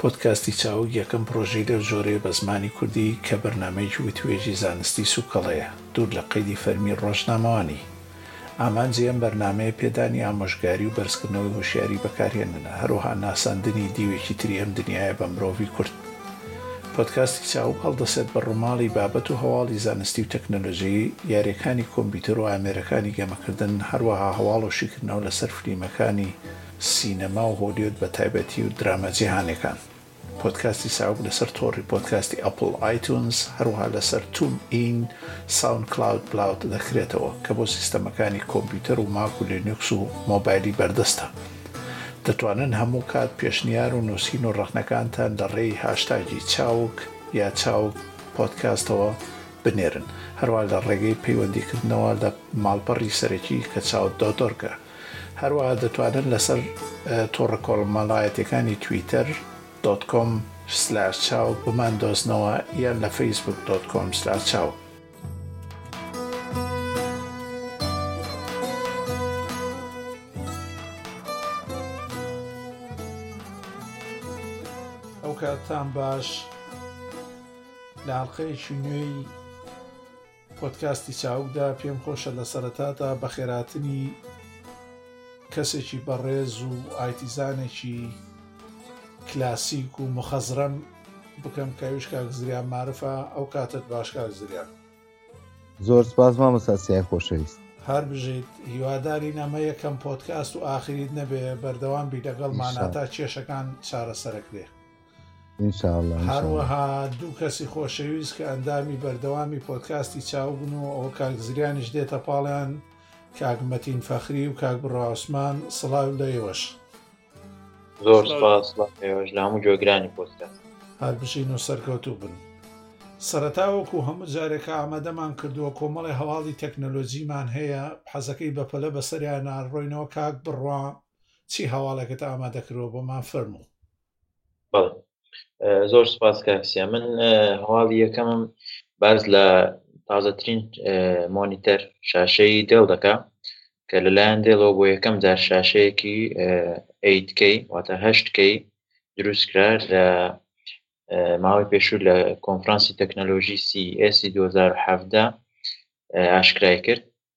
پۆدکاستی چاوگ یەکەم پڕۆژەی لەو جۆرەیە بە زمانی کوردی کە بەرنامەیەکی وتووێژی زانستی سووکەڵەیە دوور لە قەیدی فەرمی ڕۆژنامەوانی. ئامانجی ئەم بەرنامەیە پێدانی ئامۆژگاری و بەرزکردنەوەی هۆشیاری بەکارهێنەرە، هەروەها ناساندنی دیوێکی تری ئەم دنیایە بە مرۆڤی کورد. پۆدکاستی چاوگ هەڵدەسێت بە ڕووماڵی بابەت و هەواڵی زانستی و تەکنەلۆژی، یارییەکانی کۆمپیوتەر و ئامێرەکانی گەمەکردن، هەروەها هەواڵ و شیکردنەوە لەسەر فلیمەکانی، سینەما و هۆلیود بە تایبەتی و دراما جیهانیەکان. پۆدکاستی ساوک لەسەر تۆڕی پۆدکاستی ئەپڵ ئایتونز هەروەها لەسەر توون ئین، ساوند کلاود بلاوت دەکرێتەوە کە بۆ سیستەمەکانی کۆمپیوتەر و ماک و لینوکس و مۆبایلی بەردەستە. دەتوانن هەموو کات پێشنیار و نووسین و ڕەخنەکانتان لە ڕێی هاشتاگی چاوک یا چاوک پۆدکاستەوە بنێرن هەروەها لە ڕێگەی پەیوەندیکردنەوە لە ماڵپەڕی سەرەکی کە چاوت دۆتۆرکە. هەروەها دەتوانن لەسەر تۆڕە کۆڵمەڵایەتیەکانی تویتەر دۆت کۆم سلاش چاو بمان دۆزنەوە یان لە فەیسبوک دۆت کۆم سلاش چاو. ئەوکاتتان باش لە ئەڵلقەیەکی نوێی. پۆدکاستی چاوگدا پێم خۆشە لە سەرەتادا بە خێراتنی کەسێکی بەڕێز و ئایتیزانێکی کلاسیک و مخەزرەم بکەم کەویش کاک زریان معرفە ئەو کاتت باش کاک زریان زۆر سپاس مامەسا سیای خۆشەویست هەر بژیت هیواداری نەمە یەکەم پۆتکاست و ئاخریت نەبێ بەردەوام بی لەگەڵ ماناتا کێشەکان چارەسەرەکرێ انشاءاللە انشاءاللە. هەروەها دوو کەسی خۆشەویست کە ئەندامی بەردەوامی پۆدکاستی چاوگن و ئەوە کاک زریانیش دێتە پاڵیان کاک مەتین فەخری و کاک بڕا عوسمان سڵاو لە ئێوەش زۆر سپاس لە ئێوەش لە هەموو گوێگرانی پۆدکاست هەربژین و سەرکەوتوو بن سەرەتا وەکو هەموو جارێکە ئامادەمان کردووە کۆمەڵی هەواڵی تەکنەلۆجیمان هەیە حەزەکەی بەپەلە بەسەریانە ڕۆینەوە کاک بڕا چی هەواڵێکت ئامادەکردوە بۆمان فەرموو بەڵێ زۆر سپاس کاکسیا من هەواڵی یەکەمم باز لە تازەترین مۆنیتەر شاشەی دێڵ دەکا کە لەلایەن دێڵەوە بۆ یەکەم جار شاشەیەکی ئەیتکەی واتە هەشتکەی دروستکرا لە ماوەی پێشوو لە کۆنفرانسی تەکنەلۆژی CES 2017 ئاشکرای کرد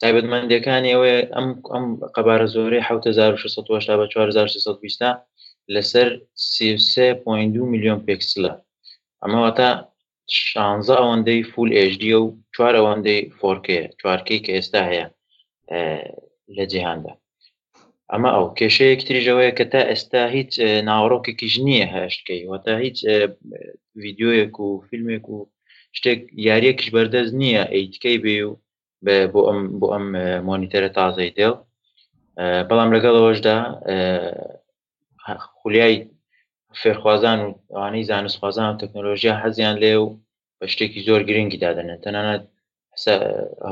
تایبەتمەندەکانی ئەوەیە ئەم ئەم قەبارە زۆرەی 1970 بە 4320 لەسەر 33.2 میلیۆن پێکسلە ئەمەواتە شانزە ئەوەندەی فول ئێژدی و چوار ئەوەندەی فۆرکێ چوارکەی کە ئێستا هەیە لە جیهاندا ئەمە ئەو کێشەیەکی تریش ئەوەیە کە تا ئێستا هیچ ناوەڕۆکێکیش نییە هەشتکەی وە تا هیچ ڤیددیوەک و فیلمێک و شتێک یاریەکیش بەردەست نییە ئەیتکەی بێ و بۆ ئەم بۆ ئەم مۆنیتەرە تازەی دێڵ بەڵام لەگەڵەوەشدا خولیای فێرخوازان و ئەوانەی زانستخوازان و تەکنۆلۆژیا حەزیان لێ و بە شتێکی زۆر گرنگی دادەنێن تەنانەت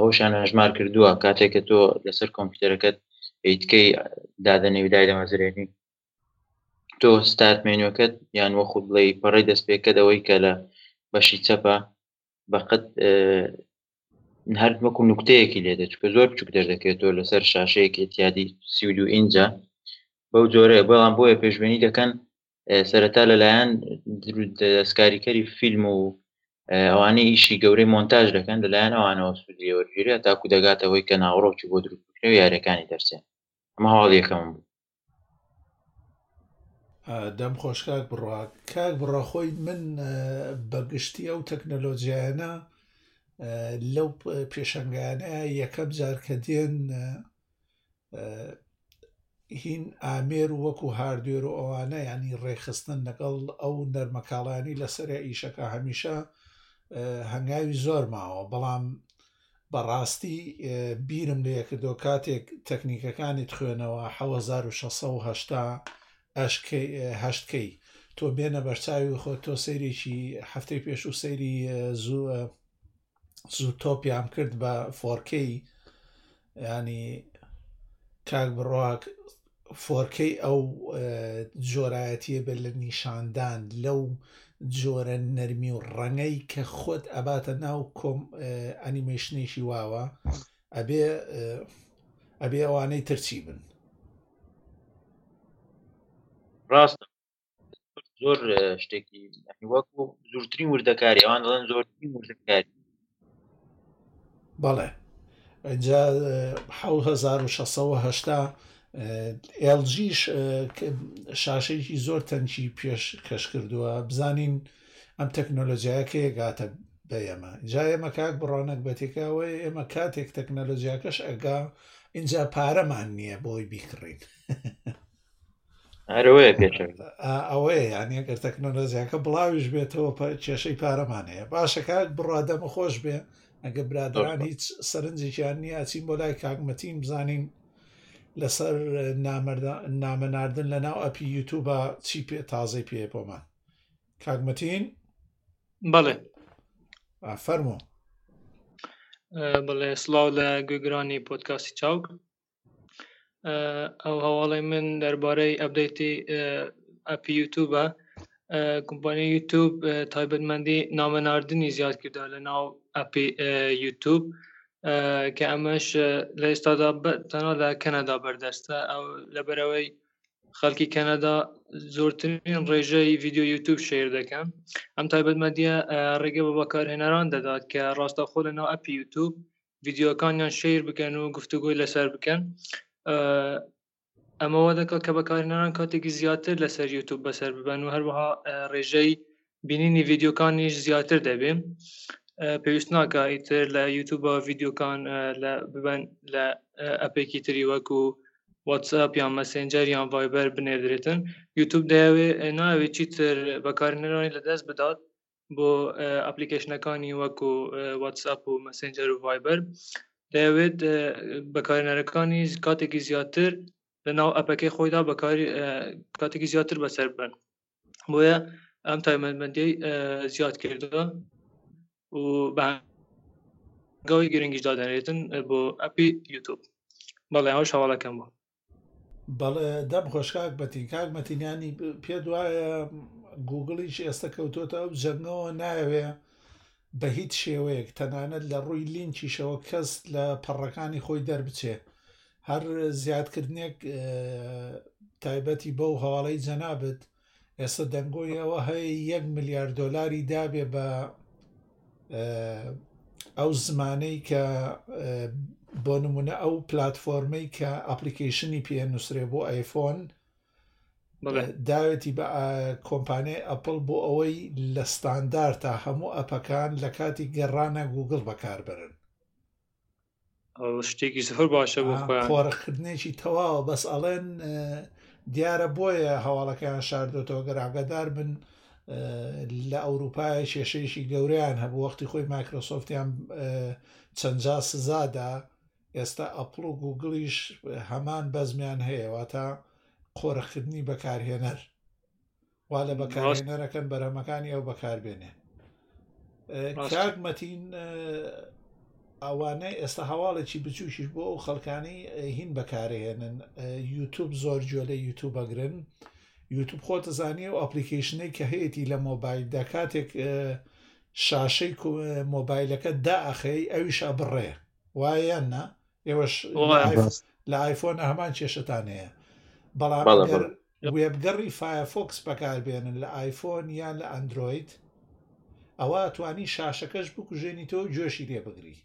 هەوشان هەژمار کردووە کاتێک کە تۆ لەسەر کۆمپیوتەرەکەت ئەیتکەی دادەنێ ودای دەمەزرێنی تۆ ستارت مێنوەکەت یان وەخود بڵێ پەڕی دەست پێکەدەوەی کە لە بەشی چەپە بەقەت هەر وەکو نوکتەیەکی لێ دەچکە زۆر بچوک دەردەکرێتەوە لەسەر شاشەیەکی تیادی سیود و ئینجا بەو جۆرەیە بەڵام بۆیە پێشبێنی دەکەن سەرەتا لەلایەن دەستکاریکەری فیلم و ئەوانەی ئیشی گەورەی مۆنتاژ دەکەن لەلایەن ئەوانەوە سوودی وەرگێرە تاکو دەگاتەوەی کە ناوەڕۆکی بۆ دروستکرێ و یاریەکانی دەرچێن ئەمە هەواڵ یەکەم بوو دەم خۆش کاک بڕا کاک بڕا خۆی من بەگشتی ئەو تەکنەلۆجیایانە لەو پێشنگانە یەکەم جار کە دێن هین ئامێر و وەکو هاردوێر و ئەوانە ینی ڕێکخستن لەگەڵ ئەو نەرمەکاڵانی لەسەر ئیشەکە هەمیشە هەنگاوی زۆر ماوە بەڵام بەڕاستی بیرم لێ کردو کاتێک تەکنیکەکانی تخوێنەوە 1970هشتکەی تۆ بێنە بەرچاوی خۆ تۆ سەیرێکی هەفتەی پێش و سەیری زوو زوتۆپیام کرد بە فۆرکەی ینی کاک بڕواک فۆرکەی ئەو جۆرایەتیە بێت لە نیشاندان لەو جۆرە نەرمی و ڕەنگەی کە خۆت ئەباتە ناو کۆم ئەنیمەشنێکی واوە ئەبێ ئەبێ ئەوانەی ترچی بن ڕاستە زۆر شتێکی وەک و زورترین وردەکاری ئەوان دەڵێن زۆر وردەکاری بەڵێ جا 1680 ئێلجیش شاشێکی زۆر تەنکی پێش کەش کردووە بزانین ئەم تەکنۆلۆژیایەکە گاتە بە ئێمە جا ئێمە کاک بڕانک بەتێکاوە ئێمە کاتێک تەکنەلۆژیاکەش ئەگا اینجا پارەمان نییە بۆی بیکڕین ئەوەیە یانی ئەگەر تەکنۆلۆژیاکە بڵاویش بێتەوە کێشەی پارەمان هەیە باشە کاک بڕادەمە خۆش بێ ئەگە برادران هیچ سەرنجێکیان نییە ئەچین بۆ لای کاکمەتین بزانین لەسەر نامە ناردن لە ناو ئەپی یوتوبە چی پێ تازەی پێ بۆمان کاکمەتین بەڵێ فەرمۆ بڵێ سلااو لە گوێگرانی پۆتکاسی چاوک ئەو هەواڵی من دەربارەی ئەبدەیتی ئەپی یوتوبە کۆمپانی یوتوب تایبەتمەندی نامەناردنی زیاد کردا لە ناو ئەپی یوتوب کە ئەمەش لە ئێستادا تەنها لە کەنەدا بەردەستە ئەو لەبەرەوەی خەڵکی کەنەدا زۆرترین ڕێژەی ڤیددیو یوتوب شێر دەکەم ئەم تایبەتمەدیە ڕێگە بە بەکارهێنەران دەدات کە ڕاستەخۆ لە ناو ئەپی یوتوب ڤیدیۆکانیان شیر بکەن و گفتوگۆی لەسەر بکەن ئەمەوە دەکەڵ کە بەکارهێنان کاتێکی زیاتر لەسەر یوتوب بەسەر ببەن و هەروەها ڕێژەی بینینی ڤیددیوکانیش زیاتر دەبێ پێویست ناکە ئیتر لە یوتوبە ڤیددیوکان لە ببن لە ئەپێکی تری وەکو واتسپ یان مەسنجەر یان ڤایبەر بنێدرێتن یوتوب دەیەوێ ناوێ چیتر بەکارنەرانی لە دەست بدات بۆ ئەپلیکیشنەکانی وەکو واتسئپ و مەسنجەر و ڤایبەر دەیەوێت بەکارێنەرەکانی کاتێکی زیاتر لە ناو ئەپەکەی خۆیدا بەکاری کاتێکی زیاتر بەسەر بن بۆیە ئەم تایمەندمەندی زیاد کردووە و بە گەوی گرنگیش دادەنرێتن بۆ ئەپی یوتوب بەڵێ ئەوش هەواڵەکەم بوو بەڵێ دەم خۆش کاک مەتین کاک مەتینیانی پێت وایە گوگڵیش ئێستا کەوتۆتە ئەو جەنگەوە ناوێ بە هیچ شێوەیەک تەنانەت لە ڕووی لینکیشەوە کەس لە پەڕەکانی خۆی دەربچێ هەر زیادکردنێک تایبەتی بەو هەواڵەی جەنابەت ئێستا دەنگۆی ئەوە هەیە یەک ملیار دۆلاری دابێ بە ئەو زمانەی کە بۆ نمونە ئەو پلتفۆرمەی کە ئەپلیکیشنی پێ نووسێ بۆ ئایفۆن داوێتی بە کۆمپانیای ئەپل بۆ ئەوەی لە ستاندار تا هەموو ئەپەکان لە کاتی گەڕانە گوگل بەکاربرن شتێکی زۆر باشە بۆ خۆیان قۆڕخردنێکی تەواوە بەس ئەڵێن دیارە بۆیە هەواڵەکەیان شاردۆتەوە گەراگەدار بن لە ئەوروپای کێشەیەکی گەوریان هەبوو وەختی خۆی مایکرۆسۆفتیان چەندجا سزادا ئێستا ئەپڵ و گوگڵیش هەمان بەزمیان هەیەوە تا قۆرەخدنی بەکارهێنەر وا لە بەکارێنەرەکەن بەرهەمەکانی ئەو بەکاربێنێ کاک مەتین ئەوانەی ئێستا هەواڵێکی بچووکیش بۆ ئەو خەڵکانی هین بەکارهێنن یوتوب زۆر جوێ لە یوتوب بەگرن یوتوب خۆتە زانانی و ئەپلیکیشنەی کە هەیەی لە مۆبایل دەکاتێک شاشەی مۆبایلەکە دائەخەی ئەویش ئەبڕێ وایە نا ئێوەش لە ئایفۆن هەمان کێشتان هەیە بەڵام وێبگەڕی فایەرفۆکس بەکاربێنن لە ئایفۆن یان لە ئەندرۆید ئەوا ئەتوانی شاشەکەش بکوژێنیتەوە و گوێشی لێ بگری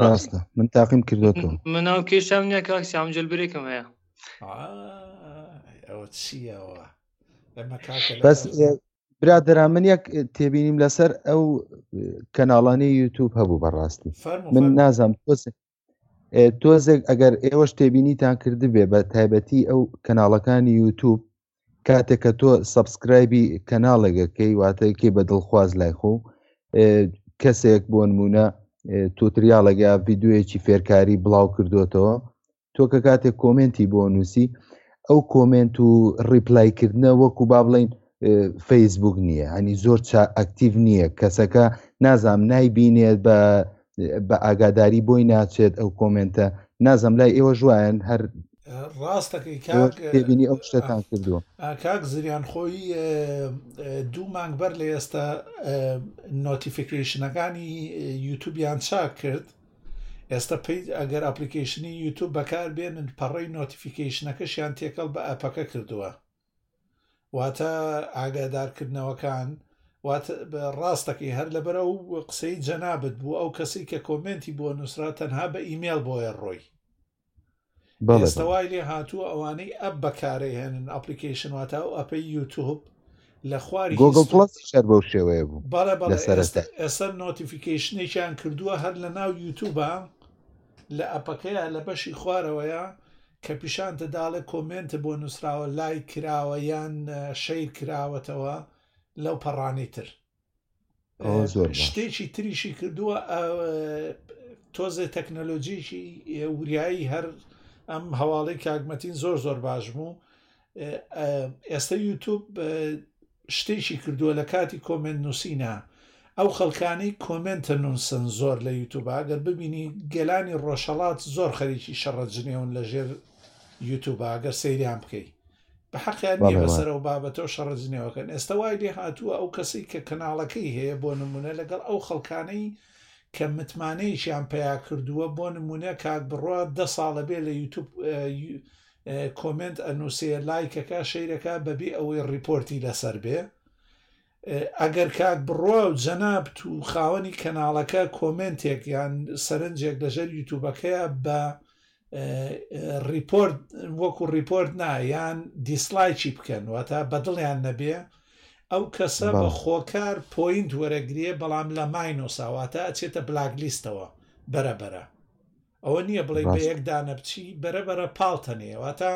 ڕاستە من تاقیم کردوەوە من ئەو کێشام نییە کاک سام جل برێکم هەیە ئەوە چیەوە ئەمە کاکە بەس برادرا من یەک تێبینیم لەسەر ئەو کەناڵانی یوتوب هەبوو بەڕاستی من نازانم تۆزێک ئەگەر ئێوە شتێبینیتان کردبێ بە تایبەتی ئەو کەناڵەکانی یوتوب کاتێک کە تۆ سەبسکرایبی کەناڵێکەکەی واتەیەکی بە دڵخواز لای خۆ کەسێک بۆ نمونە توتریاڵێکە ڤیددیوەیەکی فێرکاری بڵاو کردوێتەوە تۆ کە کاتێک کۆمنتی بۆ نووسی ئەو کۆمنت و ڕیپلایکردنە وەکو با بڵین فەیسبوک نییە ئەنی زۆر چا ئەکتیڤ نییە کەسەکە نازام نایبینێت بە بە ئاگاداری بۆی ناچێت ئەو کۆمنتە نازەم لای ئێوە ژوایەن هەر ڕاستەکەی کاکبینی ئەو شتتان کردووە کاک زریان خۆی دوو مانگ بەر لە ئێستا نۆتیفیکریشنەکانی یوتوبیان چاک کرد ئێستا پێی ئەگەر ئەپلیکیشنی یوتوب بەکار بێنن پەڕی نۆتیفیکیشنەکەشیان تێکەڵ بە ئەپەکە کردووە واتە ئاگادارکردنەوەکان وات ڕاستەکەی هەر لەبەر ئەو قسەی جەنابەت بوو ئەو کەسی کە کۆمنتی بۆ نووسرا تەنها بە ئیمێل بۆیە ڕۆی بەڵێستەوای لێ هاتوو ئەوانەی ئەپ بەکارەهێنن ئەپلیکیشن واتا و ئەپی یوتوب لە خواری شەر بەو شێوەیە بوو بەڵێ بەڵێ ئێستا نۆتیفیکیشنێکیان کردووە هەر لە ناو یوتوبە لە ئەپەکەیە لە بەشی خوارەوەیە کە پیشانت ئەدا ئەڵێ کۆمێنتە بۆ نوسراوە لایک کراوە یان شەیر کراوەتەوە لەو پەڕانەی تر شتێکی تریشی کردووە تۆزێ تەکنەلۆجیکی وریایی هەر ئەم هەواڵی کاگمەتین زۆر زۆر باش بوو ئێستە یوتوب شتێکی کردووە لە کاتی کۆمنت نووسینە ئەو خەڵکانی کۆمنتە نونسن زۆر لە یوتوب ئەگەر ببینی گەلانی ڕۆژهڵات زۆر خەریکی شەڕە جنێون لە ژێر یوتوب ئەگەر سەیریان بکەیت بە حەقیان نیە بەسەر و بابەتە و شەڕە جنێوەکەن ئێستا وای لێ هاتووە ئەو کەسی کە کەناڵەکەی هەیە بۆ نمونە لەگەڵ ئەو خەڵکانەی کە متمانەیەکیان پیا کردووە بۆ نمونە کاک بڕات دە ساڵە بێ لە یوتوب کۆمێنت ئەنوسێ لایکەکا شەیرەکا بەبی ئەوەی ڕیپۆرتی لەسەر بێ ئەگەر کاک بڕوا و جەنابت و خاوەنی کەناڵەکە کۆمێنتێک یان سەرنجێک لەژێر یوتوبەکەیە بە ڕیپۆرت وەکو ڕیپۆرت نایان دیسلایکی بکەن واتە بەدڵیان نەبێ ئەو کەسە بە خۆکار پۆینت وەرەگرێ بەڵام لە ماینۆساواتە ئەچێتە بلاک لیستەوە بەرەبەرە ئەوە نییە بڵێ بە یەک دانە بچی بەرە بەرە پاڵتە نێواتە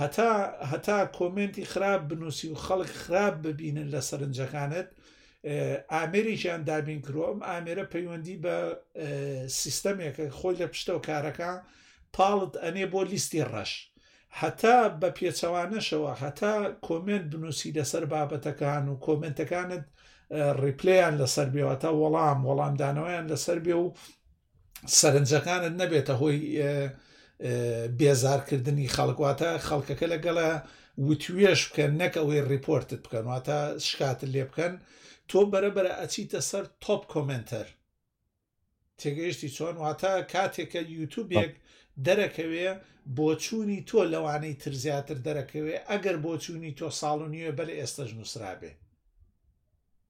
هەتا هەتا کۆمنتی خراپ بنووسی و خەڵک خراپ ببینن لە سەرنجەکانت ئامێریشیان دابین کرۆ ئەم ئامێرە پەیوەندی بە سیستەمێکە خۆی لە پشتەوە کارەکە پاڵت ئەنێ بۆ لیستی ڕەش هەتا بە پێچەوانەشەوە هەتا کۆمنت بنووسی لەسەر بابەتەکان و کۆمنتەکانت ڕیپلیان لەسەر بێەوە تا وەڵام وەڵامدانەوەیان لەسەر بێ و سەرنجەکانت نەبێتە هۆی بێزارکردنی خەڵکواتە خەڵکەکە لەگەڵە وتوێش بکەن نەک ئەوەی ریپۆرتت بکەن واتە شکات لێ بکەن تۆ بەرەبرە ئەچیتە سەر تۆپ کۆمنتەر تێگەیشتی چۆن واتە کاتێکە یوتوبێک دەرەکەوێ بۆچوونی تۆ لەوانەی تر زیاتر دەرەکەوێ ئەگەر بۆچوونی تۆ ساڵ و نیوێ بەل ئێستش نووسرابێ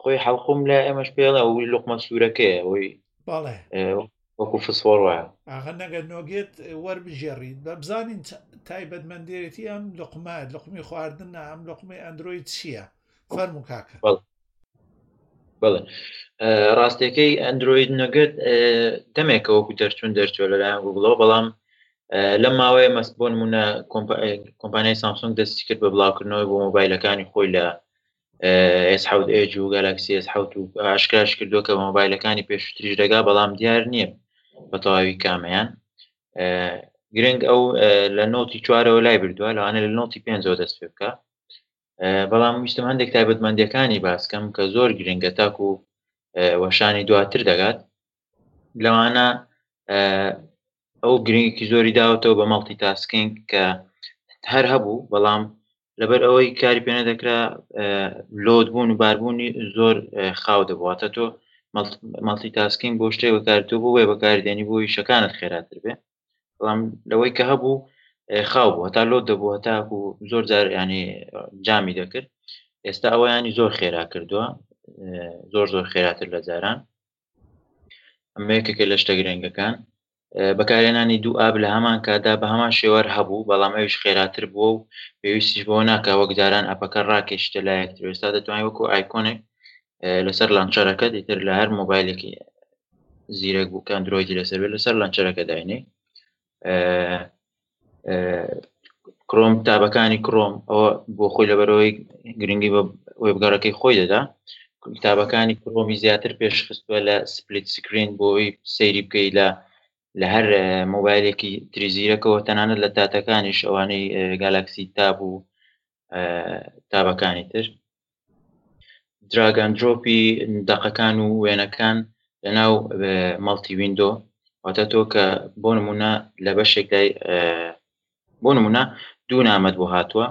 خۆی حەڵقوم لا ئێمەش پێڵە ئەوی لقمە سوورەکەی ئەوەی باڵێ وەکو فسفۆر وایە ئاغا نەگە نۆگێت وەربژێڕیت بە بزانین تایبەتمەندێتی ئەم لقمە لقمی خواردن ئەم لقمی ئەندرۆی چییە فەرمو کاکە بڵێ ڕاستەکەی ئەندروید نەگەت دەمێکە وەکو دەرچوون دەرچوە لەلایەن گوگڵەوە بەڵام لەم ماوەیە مەست بۆ نمونە کۆمپانیای سامسۆنگ دەستی کرد بە بڵاوکردنەوەی بۆ مۆبایلەکانی خۆی لە ئێس حەوت ئێج و گەلاکسی ئێس حەوت و ئاشکراش کردووە کە مۆبایلەکانی پێشتریش دەگا بەڵام دیار نییە بە تەواوی کامیان گرنگ ئەو لە نوتی چوارەوە لای بردووە لەوانە لە نوتی پێنجەوە دەست پێ بکە بەڵام ویستم هەندێک تایبەتمەندەکانی باسکەم کە زۆر گرنگە تاکو وەشانی دواتر دەگات لەوانە ئەو گرنگێکی زۆری داوەتەوە بە مەڵتی تاسکینگ کە هەر هەبوو بەڵام لەبەر ئەوەی کاری پێ نەدەکرا لۆد بوون و باربوونی زۆر خاو دەبواتە تۆ مەڵتی تاسکینگ بۆ شتێ بەکارتۆ بۆ وێ بەکاردێنی بۆی شەکانت خێراتر بێ بەڵام لەوەی کە هەبوو خاو بوو هەتا لۆ دەبوو هەتاکو زۆر جار ینی جامی دەکرد ئێستا ئەوەیانی زۆر خێرا کردووە زۆر زۆر خێراتر لە جاران ئەمە یەکێکە لە شتە گرنگەکان بەکارهێنانی دوو ئاب لە هەمان کادا بە هەمان شێوار هەبوو بەڵام ئەویش خێراتر بووە و پێویستیش بۆ ناکە وەک جاران ئەپەکە ڕاکێشتە لا یەکتر ئێستا دەتوانانی وەکو ئایکۆنێک لەسەر لانچەرەکە دیتر لە هەر مۆبایلێکی زیرەک بوو کە ئەندرۆیدی لەسەر بێت لەسەر لانچەرەکە داینێ کرۆم تابەکانی کرۆم ئەوە بۆ خۆی لەبەرەوەی گرنگی بە وێبگەڕەکەی خۆی دەدا کتابەکانی کرۆمی زیاتر پێشخستوە لە سپلیت سکرین بۆی سەیری بکەی لە لە هەر مۆبایلێکی تریزیرەکەەوە تەنانەت لە تاتەکانیش ئەوانەی گالاکسی تاب و تابەکانی تر دراگاندرۆپی دەقەکان و وێنەکان لەناو مەڵتی وینندۆ واتە تۆ کە بۆ نمونە لە بەشێک لای بۆ نمونە دوو نامەت بۆ هاتووە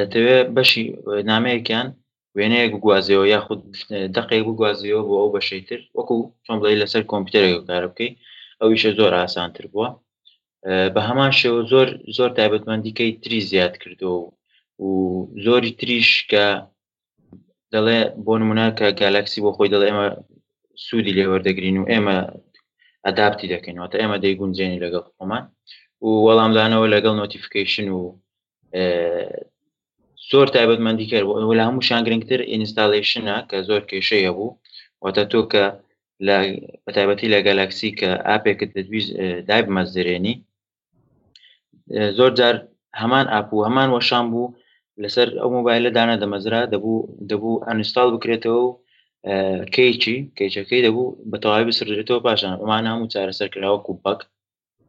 دەتەوێت بەشی نامەیەکیان وێنەیەک گوازیەوە یاخود دەقێک بگوازیەوە بۆ ئەو بەشەی تر وەکو چۆن بڵێ لەسەر کۆمپیوتەرێک کار بکەیت ئەویشە زۆر ئاسانتر بووە بە هەمان شێوە زۆر زۆر تایبەتمەندیکەی تری زیاد کردو و زۆری تریش کە دەڵێ بۆ نمونە کە گالاکسی بۆ خۆی دەڵێ ئێمە سوودی لێ وەردەگرین و ئێمە ئەداپتی دەکەینەوە تا ئێمە دەیگونجێنی لەگەڵ خۆمان و وەڵامدانەوە لەگەڵ نۆتیفیکیشن و زۆر تایبەتمەندی کرد وەلا هەموو شانگرنگتر ئینستاالشنە کە زۆر کێشەیە بوو واتە تۆ کە لە بەتایبەتی لە گەلاکسی کە ئاپێکت دەتویست دایبمەزرێنی زۆر جار هەمان ئاپ و هەمان وەشان بوو لەسەر ئەو مۆبایلە دانە دەمەزرا دەبوو دەبوو ئەنستال بکرێتەوە و کەیچی کەیچەکەی دەبوو بە تەواوی بسرێتەوە پاشان ئەمان هەموو چارەسەر کراوە کوبک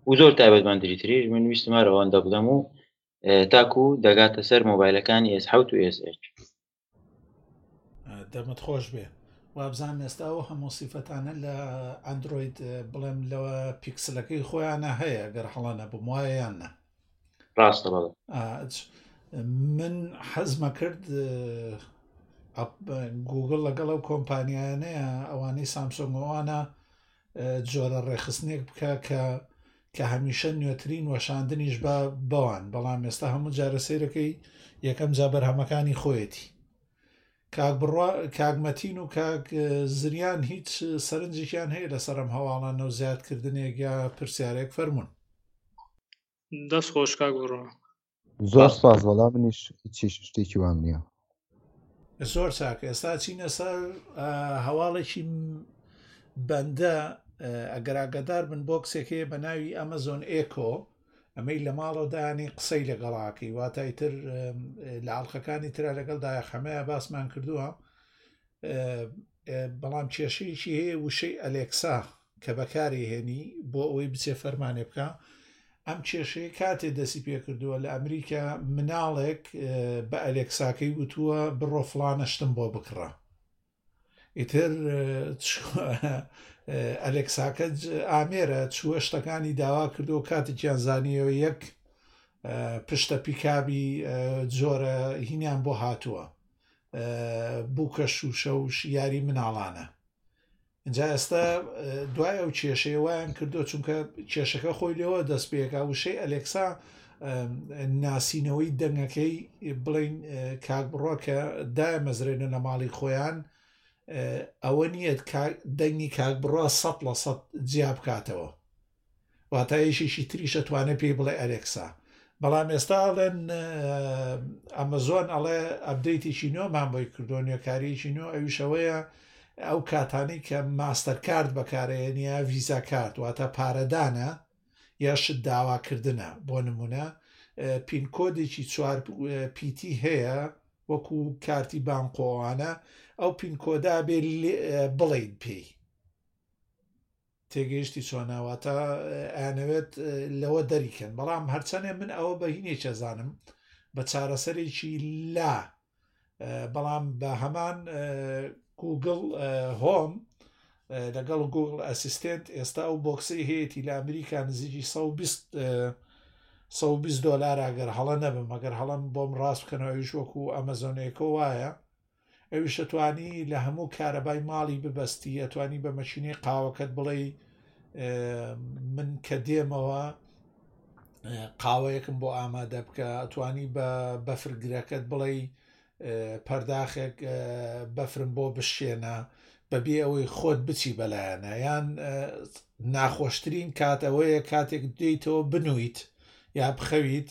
و زۆر تایبەتمەندری تریش من ویستمارەوەندە بدەم و تاکو دەگاتە سەر مۆبایلەکانی ئێس حوت و ئێس دەمت خۆش بێ وابزان ئێستا و هەموو سیفەتانە لە ئەندروید بڵێم لەوە پیکسلەکەی خۆیانە هەیە گەر هەڵە نەبم وایە یان نە ڕاستە من حەزمە کرد گوگل لەگەڵ ئەو کۆمپانیانەیە ئەوانەی سامسۆنگەوانە جۆرە ڕێکخستنێک بکە کە کە هەمیشە نوێترین وەشاندنیش بە بەوان بەڵام ئێستا هەموو جارە سیرەکەی یەکەم جا بەرهەمەکانی خۆیەتی کاک بڕوا کاگمەتین و کاک زریان هیچ سەرنجێکیان هەیە لە سەرم هەواڵە نەو زیادکردنێک یا پرسیارێک فەرمونون دەست خۆش کاک بڕۆ زۆر سپاس وەڵا منیش هیچی شتێکی وام نییە زۆر چاک ئێستا چینە سەر هەواڵێکی بەندە ئەگەراگەدار من بۆ کسێکەیە بە ناوی ئەمەزۆن ئێکۆ ئەمەی لە ماڵەدانی قسەی لەگەڵاکەی واتای تر لە ئاڵلقەکانی تررا لەگەڵ دایە خەمەیە باسمان کردووە بەڵام کێشەیەکی هەیە وشەی ئەلێکسا کە بەکاری هێنی بۆ ئەوەی بچێ فەرمانێ بکە ئەم کێشەیە کاتێ دەسی پێ کردووە لە ئەمریکا مناڵێک بە ئەلێکساکەی وتووە بڕۆ فلانەشتم بۆ بکڕە ئیتر ئەلێکساکە ئامێرە چووە شتەکانی داوا کردو کاتێکیان زانیەوە یەک پشتە پیکابی جۆرە هینیان بۆ هاتووە بووکە شووشە و شیاری مناڵانە جا ئێستا دوای ئەو کێشەیە وایان کردو چونکە کێشەکە خۆی لێەوە دەست پێکا وشەی ئەلێکسا ناسینەوەی دەنگەکەی بڵین کاک بڕۆ کە دامەزرێنە لە ماڵی خۆیان ئەوە نییە دەنگی کاک بڕە سە لە سە جیا بکاتەوە واتە یەکێکی تریش ئەتوانێ پێی بڵێ ئەلێکسا بەڵام ئێستا ئەڵێن ئەمەزۆن ئەڵێ ئەبدەیتێکی نۆمان بۆی کردو نوێکاریی نۆ ئەویشەوەیە ئەو کاتانی کە ماستەر کارد بەکارێنە ڤیزا کارت واتە پارەدانە یاشت داواکردە بۆ نمونە پینکۆدێکی چوار پیتی هەیە وەکو کارتی بانقۆوانە ئەو پینکۆدا بێ بڵین پێی تێگەیشتی چۆنە واتە ئەیانەوێت لەوە دەریکەن بەڵام هەرچەنێ من ئەوە بەهینێکە زانم بە چارەسەرێکی لا بەڵام بە هەمان گوگل هۆم لەگەڵ گوگل ئەسیستنت ئێستا ئەو بۆکسی هەیەی لە ئەمریکا نزیکی 120 دلار ئەگەر هەڵە نەبم ئەگەر هەڵم بۆم ڕاست بکەنەوەویش وەکو ئەمەزۆنێکۆ وایە ئەویش ئەتوانی لە هەموو کارەبای ماڵی ببەستی ئەتوانی بە مەچینەی قاوەکەت بڵێ من کە دێمەوە قاوەیەکم بۆ ئامادە بکە ئەتوانی بە بەفرگرەکەت بڵێ پەرداخێک بەفرم بۆ بشێنە بەبێ ئەوەی خۆت بچی بەلایەنە یان ناخۆشترین کات ئەوەیە کاتێک دێیتەوە بنویت یا بخەویت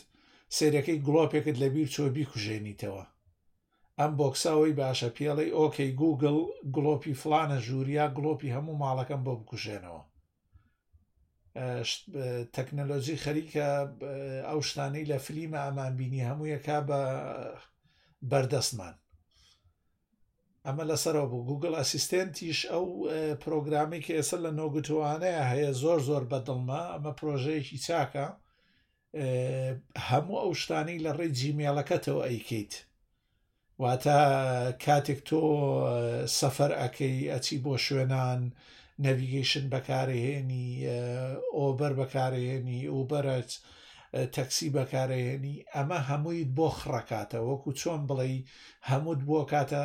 سیرەکەی گڵۆپێکت لەبیر چۆبی کوژێنیتەوە ئەم بۆکسە ئەوەی باشە پێڵێی ئۆکەی گوگڵ گڵۆپی فڵانە ژووریا گڵۆپی هەموو ماڵەکەم بۆ بکوژێنەوە تەکنەلۆجی خەریکە ئەو شتانەی لە فلیمە ئەمان بینی هەموویەکە بە بەردەستمان ئەمە لەسەرەوە بوو گوگل ئەسیستنتیش ئەو پرۆگرامی کە ئێستا لە نۆگوتوانەیە هەیە زۆر زۆر بەدڵمە ئەمە پرۆژەیەکی چاکە هەموو ئەو شتانەی لە ڕێی جیمێڵەکەتەوە ئەیکەیت واتە کاتێک تۆ سەفەر ئەەکەی ئەچی بۆ شوێنان نەڤگەیشن بەکارهێنی ئۆبەر بەکارهێنی ئوبەرەت تەکسی بەکارهێنی ئەمە هەموویت بۆ خڕکاتە وەکو چۆن بڵێ هەمووت بۆ کاتە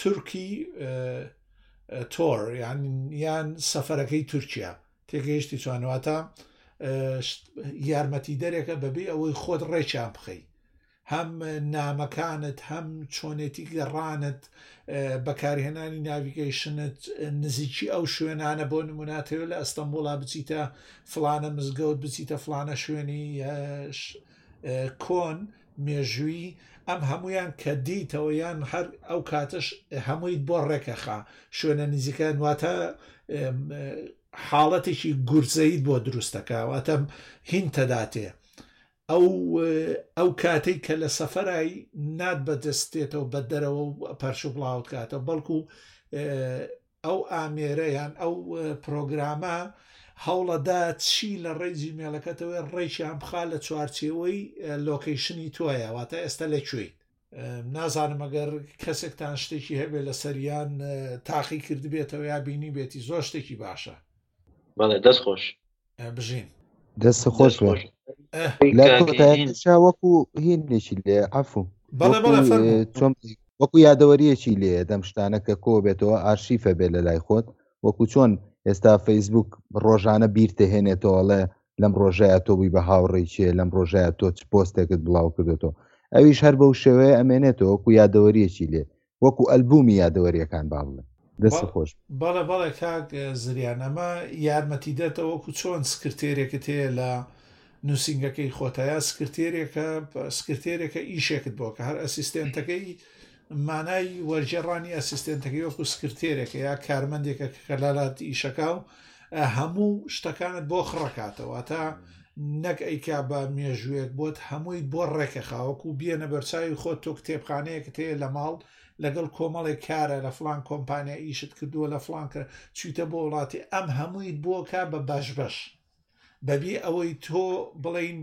تورکی تۆر یان سەفەرەکەی تورکیا تێگەیشتی چوانواتە یارمەتی دەرێکە بەبێ ئەوەی خۆت ڕێکیان بخەی هەم نامەکانت هەم چۆنێتی گەڕانت بەکارهێنانی ناویگەیشنت نزیکی ئەو شوێنانە بۆ نموناتەوە لە ئەستەمبوڵا بچیتە فلانە مزگەوت بچیتە فلانە شوێنی کۆن مێژوویی ئەم هەموویان کە دیتەوە یان هەر ئەو کاتەش هەموویت بۆ ڕێکەخا شوێنە نزیکەن واتە حاڵەتێکی گورزەیت بۆ دروستەکە واتەم هین تەداتێ ئەو ئەو کاتێک کە لە سەفرای نات بەدەستێتەوە بە دەرەوە و پەرش و بڵاوت کاتەوە بەڵکو ئەو ئامێرە یان ئەو پرۆگرامە هەوڵەدا چی لە ڕێی جیمێلەکەتەوەی ڕێکیان بخا لە چوارچێوەی لۆکەیشنی تۆیە واتە ئێستا لە کوێیت نازانم ئەگەر کەسێکتان شتێکی هەبێ لە سەریان تاقی کردبێتەوە یا بینی بێتی زۆر شتێکی باشە بەڵێ دەست خۆش بژین دەست خۆش لەشا وەکو هینێکی لێ عفو چۆم وەکو یادەوەریەکی لێ دەم شتانە کە کۆ بێتەوە ئارشیفە بێ لە لای خۆت وەکو چۆن ئێستا فەیسبوک ڕۆژانە بیرتە هێنێتەوەڵێ لەم ڕۆژەیە تۆ بووی بە هاوڕێی چێ لەم ڕۆژەیە تۆ چ پۆستێکت بڵاو کردێتەوە ئەویش هەر بەو شێوەیە ئەمێنێتەوە کو یادەوەریەکی لێ وەکو ئەلبومی یادەوەریەکان با بڵێ دەست خۆش بەڵێ بەڵێ کاک زریان ئەمە یارمەتی دەتە وەکو چۆن سکرتێرێکت هەیە لە نووسنگەکەی خۆتایە سکرتێرێکە سکرتێرێکە ئیشێکت بۆ کە هەر ئەسیستێنتەکەی مانای وەرجێڕانی ئەسیستێنتەکەی وەکو سکرتێرێکە یا کارمەندێکە کە لەلات ئیشەکە و هەموو شتەکانت بۆ خڕکاتەوە تا نەک ئەیکا بە مێژوویەک بۆت هەمووی بۆ ڕێکە خاوەکو بیێنە بەرچوی خۆت تۆ کتێبخانەیەکت هەیە لە ماڵ لەگەڵ کۆمەڵێک کارە لە فلان کۆمپانیا ئیشت کردووە لە فلان کرد چیتە بۆ وڵاتی ئەم هەمووی بۆکە بە بەش بەش بەبی ئەوەی تۆ بڵین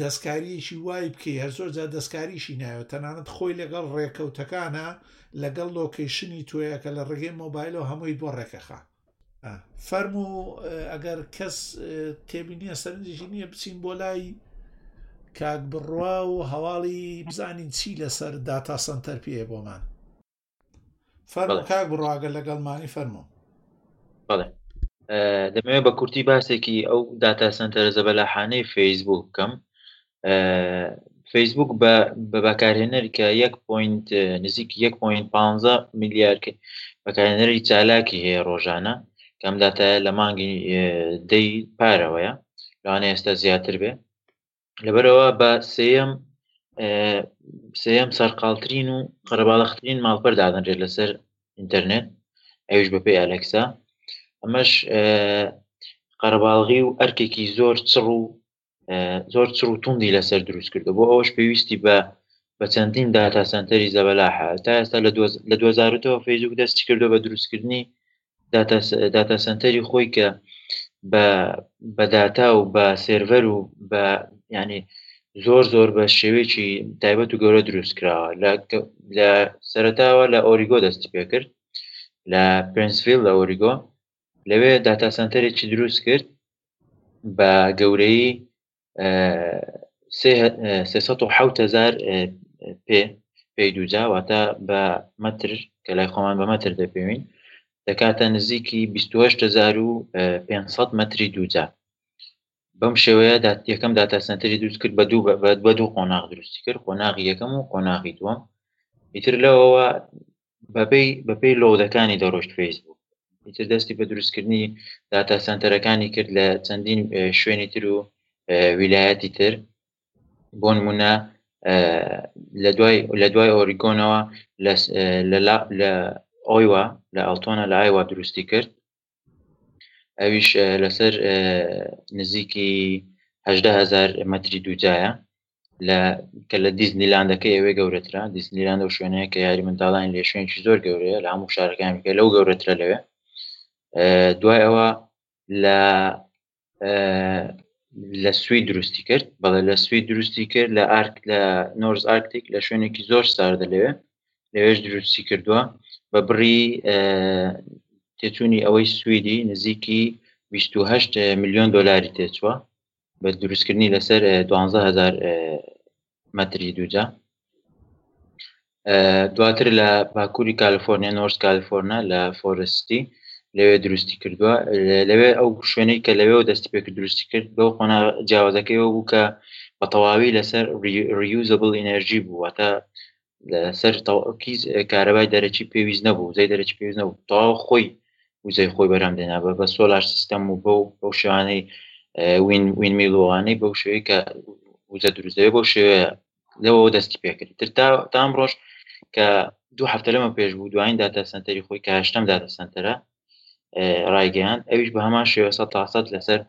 دەستکاریەکی وای بکەی هەر زۆر جا دەستکاریشی ناوێت تەنانەت خۆی لەگەڵ ڕێکەوتەکانە لەگەڵ لۆکەیشنی تۆیە کە لە ڕێگەی مۆبایلەوە هەمووی بۆ ڕێکەخە فەرموو ئەگەر کەس تێبی نییە سەرنجێکی نییە بچین بۆ لای کاک بڕوا و هەواڵی بزانین چی لەسەر داتا سنتەر پێ بۆمان فەرمو کاک بڕواگە لەگەڵمانی فەرمو بەڵێ دەمەوێت بە کورتی باسێکی ئەو داتا سنتەرە زەبەلاحانەی فەیسبوک بکەم فەیسبووک بە بەکارهێنەر کە یەک پوینت نزیک یەک پوینت پ میلیارد بەکارهێنەری چالاکی هەیە ڕۆژانە کەم داتایە لە مانگی دەی پارەوەیە لەوانە ئێستا زیاتر بێ لەبەرەوە بە سم سم سەرقالترین و قەرەباڵخترین ماڵپەر دادەنرێت لەسەر ئینتەرنێت ئەوش بەپی ئەلەکسا ئەمەش قەرەباڵغی و ئەرکێکی زۆر چڕ و زۆر چڕ و توندی لەسەر دروست کردو بۆ ئەوەش پێویستی بە بە چەندین داتا سنتەری زەبەلاحە تا ئێستا لە دۆزارەوە فەیسبوک دەستی کردو بە دروستکردنی داتا سنتەری خۆی کە بە بەداتا و بە سێرڤەر و بە ینی زۆر زۆر بە شێوێکی تایبەت و گەورە دروست کراوە لە سەرتاوە لە ئۆریگۆ دەستی پێکرد لە پرنسفیل لە ئۆریگۆ لەوێ داتا سنتەرێکی دروست کرد بە گەورەی 3هزار پێ پێی دووجاواتە بە مەتر کە لای خۆمان بە مەتر دەپێوین دەکاتە نزیکی 2500 مەتری دووجا بەم شێوەیە دات یەکەم داتا سنتری دروست کرد بە دوو بە دوو قۆناغ دروستی کرد قۆناغی یەکەم و قۆناغی دووەم ئیتر لەوەوە بەپێی بەپێی لۆودەکانی دەڕۆشت فەیسبووک ئیتر دەستی بە دروستکردنی داتا سنتەرەکانی کرد لە چەندین شوێنی تر و ویلایەتی تر بۆ نمونە لە دوای لە دوای ئۆریگۆنەوە لە ئەویوە لە ئەڵتۆنە لە ئایوا دروستی کرد ئەویش لەسەر نزیکی هەژدە هەزار مەتری دووجایە لە کە لە دیزنی لاندەکەی ئەوێ گەورەترە دیزنی لاندە و شوێنەیە کە یاری منداڵان لێ شوێنکی زۆر گەورەیە لە هەموو شارەکانەکە لەو گەورەترە لەوێ دوای ئەوە لە لە سوی دروستی کرد بەڵێ لە سوی دروستی کرد لە ئارک لە نۆرز ئارکتیک لە شوێنێکی زۆر ساردە لەوێ لەوێش دروستی کردووە بە بڕی تێچوونی ئەوەی سویدی نزیکی 28 میلیۆن دلاری تێچووە بە دروستکردنی لەسەر 12000 مەتری دووجا دواتر لە باکووری کالیفۆرنیا نۆرس کالیفۆرنا لە فۆرستی لەوێ دروستی کردووە لەوێ ئەو شوێنەی کە لەوێ و دەستی پێک دروستی کرد بەو قۆنا جیاوازەکەیەوە بوو کە بە تەواوی لەسەر ریوزبل ئینەرژی بوو واتە لەسەر تەواوکیز کارەبای دەرەکی پێویست نەبوو وزەی دەرەکی پێویست نەبوو تەواو خۆی وزەی خۆی بەرهەم دێنا بە بە سۆلار سیستەم و بەو بەو شوانەی وین وین میلوانەی بەو شوەیە کە وزە دروستەوە بەو شوێ لەوە دەستی پێکرد تر تا تام ڕۆژ کە دوو هەفتە لەمە پێش بوو دوایین داتا سنتەری خۆی کاشتم داتا سنتەرە ڕایگەیان ئەویش بە هەمان شێوە سە تاسەت لەسەر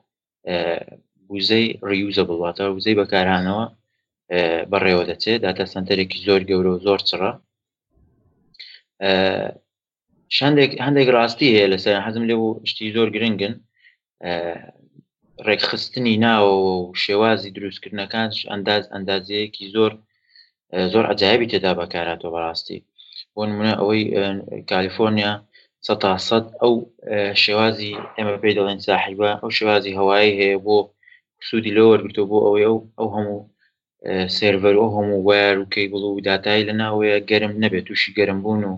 وزەی ڕیوزە بڵاتە وزەی بەکارانەوە بەڕێوە دەچێت داتا سنتەرێکی زۆر گەورە و زۆر چڕە شندێک هەندێک ڕاستی هەیە لەسەر حەزم لێ بوو شتی زۆر گرنگن ڕێکخستنی ناوەوە و شێوازی دروستکردنەکانش ئەنداز ئەندازەیەکی زۆر زۆر عەجایبی تێدا بەکارهاتووە بەڕاستی بۆ نمونە ئەوەی کالیفۆرنیا سە تا سەد ئەو شێوازی ئێمە پێی دەڵێن ساحیبە ئەو شێوازی هەوایی هەیە بۆ سوودی لۆ وەرگتو بۆ ئەوەی ئەو ئەو هەموو سێرڤەر و هەموو وار و کەیبڵ و داتایی لە ناوەیە گەرم نەبێت تووشی گەرمبوون و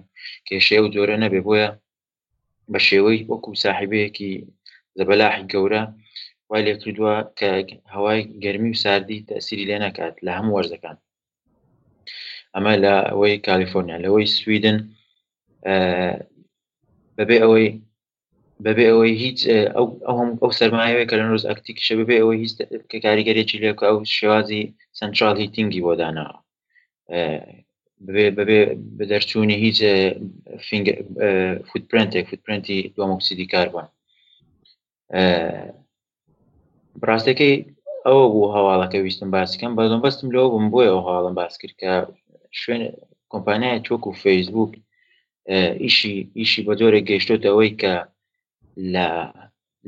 کێشەیە و جۆرە نەبێ بۆیە بە شێوەی وەکو ساحیبەیەکی زەبەلاحی گەورە وای لێ کردووە کە هەوای گەرمی و ساردی تەسیری لێ نەکات لە هەموو وەرزەکان ئەمە لە ئەوەی کالیفۆرنیا لەوەی سویدن بەبێ ئەوەی بەبێ ئەوەی هیچ ئەو ئەو سەرمایەوە کە لە نۆز ئەکتیکیشە بەبێ ئەوەی هیچ کە کاریگەرێکی لێکە ئەو شێوازی سنترال هیتینگی بۆ داناوە بێ بەبێ بەدەرچوونی هیچ فوتپرنتێک فوتپرنتی دوامۆکسیدی کاربن بڕاستەکەی ئەوە بوو هەواڵەکە ویستم باسکەم بەڵم بەستم لەوە بم بۆی ئەو هەواڵم باس کرد کە شوێن کۆمپانیای تۆک و فەیسبوک ئیشی ئیشی بە جۆرە گەشتۆتە ئەوەی کە لە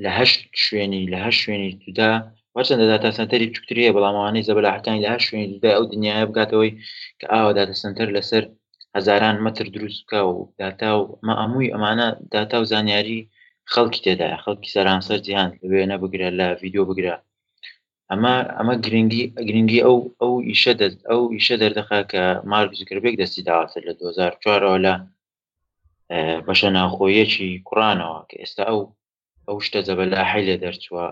لە هەشت شوێنی لە هەشت شوێنی جودا وەرچەندە داتا سەنتەری بچووکتری هەیە بەڵام ئەوانەی زەبەلاحەکانی لە هەشت شوێنی جودای ئەو دنیایە بگاتەوەی کە ئاوا داتا سەنتەر لەسەر هەزاران مەتر دروست بکا و داتا و ئەمە هەمووی ئەمانە داتا و زانیاری خەڵکی تێدایە خەڵکی سەرانسەر جیهان وێنە بگرە لە ڤیددیو بگرە ئەمە ئەمە گرنگی گرنگی ئەو ئەو ئیشە دەست ئەو ئیشە دەردەخا کە مارک زوکربێک دەستی داواتر لە 2004ەوە لە بەشە ناوخۆیەکی کوڕانەوە کە ئێستا ئەو ئەو شتە زەبەلاحی لێ دەرچووە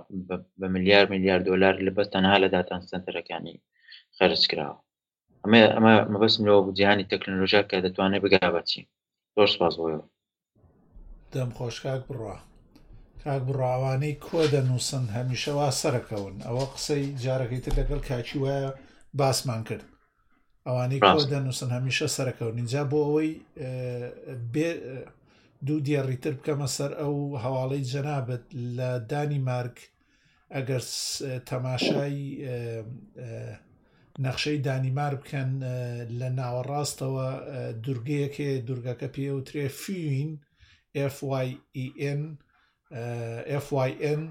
بە ملیار ملیار دلار لە بەس تەنها لە داتان سنتەرەکانی خەرج کراوە ئەمە ئەمە مەبەست مرۆ بجیانی تەکنۆلۆژیا کە دەتوانێت بگا بەچی زۆر سپاس بۆەوە دەم خۆش کاک بڕە کاک بڕاوانەی کۆ دەنووسن هەمیشەوا سەرەکەون ئەوە قسەی جارەکەی تر لەگەڵ کاچی وایە باسمان کرد ئەوانەی کۆ دەنووسن هەمیشە سەرەکەون اینجا بۆ ئەوەی بێ دوو دیێڕیتر بکەمە سەر ئەو هەواڵەی جەنابەت لە دانی مارک ئەگەر تەماشای نەخشەی دانیمار بکەن لە ناوەڕاستەوە دورگەیەکێ دورگەکە پێ وترێ فین FYEN FYN،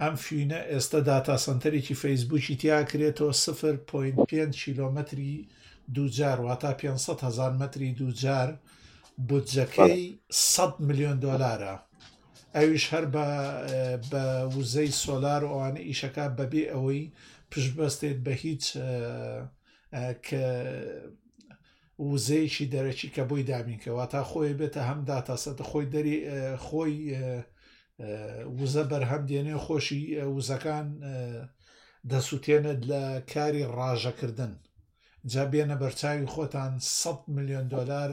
ئەم فیونە ئێستە داتا سەنتەرێکی فەیسبووکی تیا کرێتەوە 0.5 کیلۆمەتری دوجار واتا 500 هزار متری دوجار بودجەکەی 100 میلیۆن دلارە ئەویش هەر بە بە وزەی سۆلار و ئەوانە ئیشەکە بەبێ ئەوەی پشت بەستێت بە هیچ کە وزەیەکی دەرەکی کە بۆی دابینکە واتا خۆی بێتە هەم داتاسەت خۆی دەری خۆی وزە بەرهەم دێنێ خۆشی وزەکان دەسووتێنێت لە کاری ڕاژەکردن جا بێنە بەرچاوی خۆتان 100 میلیۆن دلار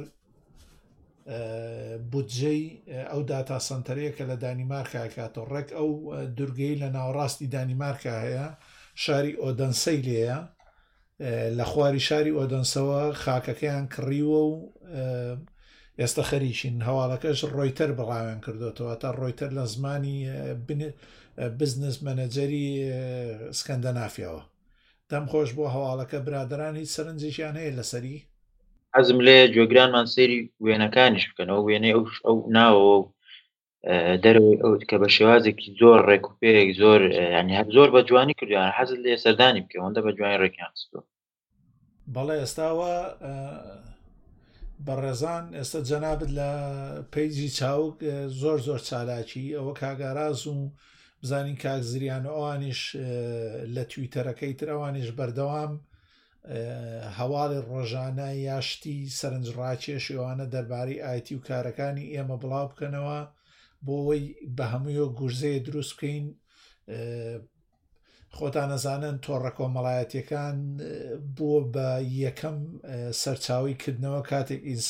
بودجەی ئەو داتا سنتەرەیە کە لە دانیمارکە کاتەوە ڕێک ئەو دورگەی لە ناوەڕاستی دانیمارکە هەیە شاری ئۆدەنسەی لێە لە خواری شاری ئۆدەنسەوە خاکەکەیان کڕیوە و ئێستا خەریکین هەواڵەکەش ڕۆیتەر بەڵاوێن کردوێتەوە تا ڕۆیتەر لە زمانی بزنس مەنەجەری سکەندە نافیەوە دەم خۆش بۆ هەواڵەکە برادرانی سەرنجێکیان هەیە لەسەری حەزم لێ جۆگرانمان سەیری وێنەکانیش بکەنەوە وێنەی ئەو ئەو ناوەوە و دەرەوەی ئەوت کە بە شێوازێکی زۆر ڕێک و پێیەک زۆر ینی هەر زۆر بە جوانی کردویان حەزت لێ سەردانی بکە ئەوەندە بە جوانی ڕێکیان خستو بەڵێ ئێستاوە بەڕێزان ئێستا جەنابەت لە پیجی چاوک زۆر زۆر چالاکی ئەوە کاگاراز و بزانین کاک زریان و ئەوانیش لە تویتەرەکەی تر ئەوانیش بەردەوام هەواڵی ڕۆژانە یا شتی سەرنجڕاکێش ئەوانە دەربارەی ئایتی و کارەکانی ئێمە بڵاو بکەنەوە بۆەوەی بە هەموویۆ گورزەیە دروست بکەین خۆتان نەزانن تۆڕە کۆمەڵایەتەکان بووە بە یەکەم سەرچاوی کردنەوە کاتێک ئیس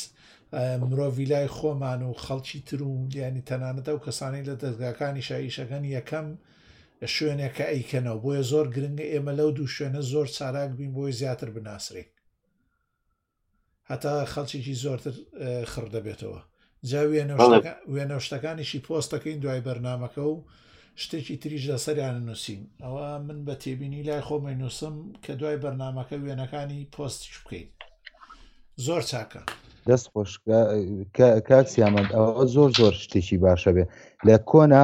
مرۆڤی لای خۆمان و خەڵکی تر و دیانی تەنانەتە و کەسانی لە دەستگاکانی شاییشەکەن یەکەم شوێنێکە ئەیکەنەوە بۆیە زۆر گرنگە ئێمە لەو دوو شوێنە زۆر چاراک بین بۆی زیاتر بناسرین هەتا خەڵکیی زۆرتر خڕ دەبێتەوە جا وێنە شتەکانیشی پۆستەکەین دوای بەرنمەکە و شتێکی تریش لەسەریان نووسین ئەوە من بە تێبینی لای خۆمە نووسم کە دوای بەرنمەکە وێنەکانی پۆستیش بکەین زۆر چاکە دەست خۆش کاک سیامەند ئەوە زۆر زۆر شتێکی باشە بێ لە کۆنا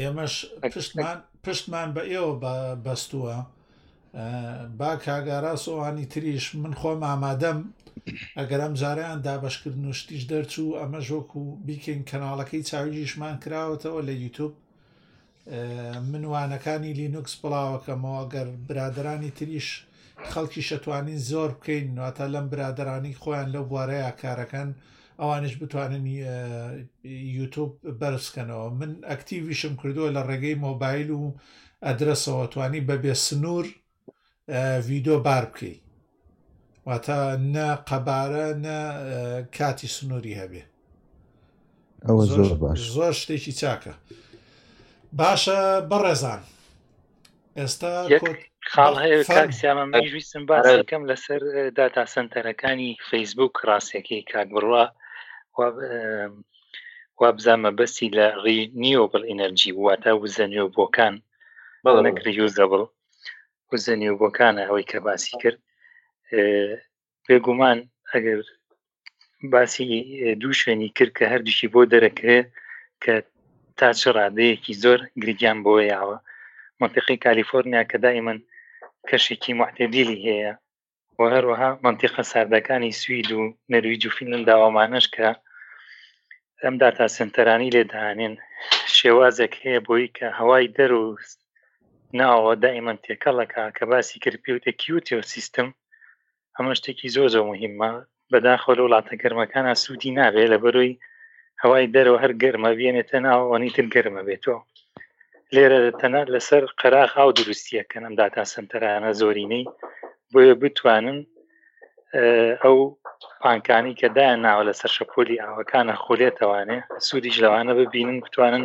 ئێمەش پشتمان پشتمان بە ئێوە بەستووە با کاگاراسۆوانی تریش من خۆم ئامادەم ئەگەر ئەم جاریان دابشکردن و شتیش دەرچوو ئەمە ژۆکو بیکەین کەناڵەکەی چاویژیشمان کراوەتەوە لە یوتوب منوانەکانی لینوکس بڵاوەکەمەوە گەر برادرانی تریش خەڵکی شەتوانین زۆر بکەین نواتە لەم برادرانی خۆیان لەو بوارەیە کارەکەن ئەوانش بتوانن یوتوب بەرزکەنەوە من ئەکتیویشم کردووە لە ڕێگەی مۆبایل و ئەدرسەوە توانی بەبێ سنوور ڤیدۆ بار بکەی واتە نە قەبارە نە کاتی سنووری هەبێ ئەوە زۆر باش زۆر شتێکی چاکە باشە بەڕێزان ئێستا خاڵ هەیەویستم باسەکەم لەسەر داتا سنتەرەکانی فەیسبوک ڕاستەکەی کاک بڕوا وا بزانمە بەسی لە ڕی نیۆبل ئینەرجی واتە وزە نوێ بۆکان نەکریوزەبڵ وزە نوێ بۆکانە ئەوەی کە باسی کرد بێگومان ئەگەر باسی دوو شوێنی کرد کە هەردووشی بۆ دەرەکرێت کە تا چ ڕادەیەکی زۆر گرگیان بۆ یاوە منتیقی کالیفۆرنیا کە دائیمەن کەشێکی محتێدیلی هەیە و هەروەها منتیقە ساردەکانی سوید و نەرویج و فیلم داوامانش کە ئەم داتا سنتەرانی لێدانێن شێوازێک هەیە بۆی کە هەوای دەر و ناوە دائیمەن تێکەڵەکە کە باسی کرد پێوتە کیوتێ سیستم ئەمە شتێکی زۆر زۆر مهمە بەداخۆ لە وڵاتە گەرمەکان سوودی نابێت لە بەرۆی هەوای دەرەوە هەر گەرمە بێنێتە ناوەوەنی تر گەرمە بێتەوە لێرە تەنە لەسەر قەراغ ئاو دروستیەکەن ئەم داتا سنتەرانە زۆرینەی بۆیە بتوانن ئەو پانکانی کە دایان ناوە لەسەر شەپۆلی ئاوەکانە خولێتەوانێ سوودیش لەوانە ببینن بتوانن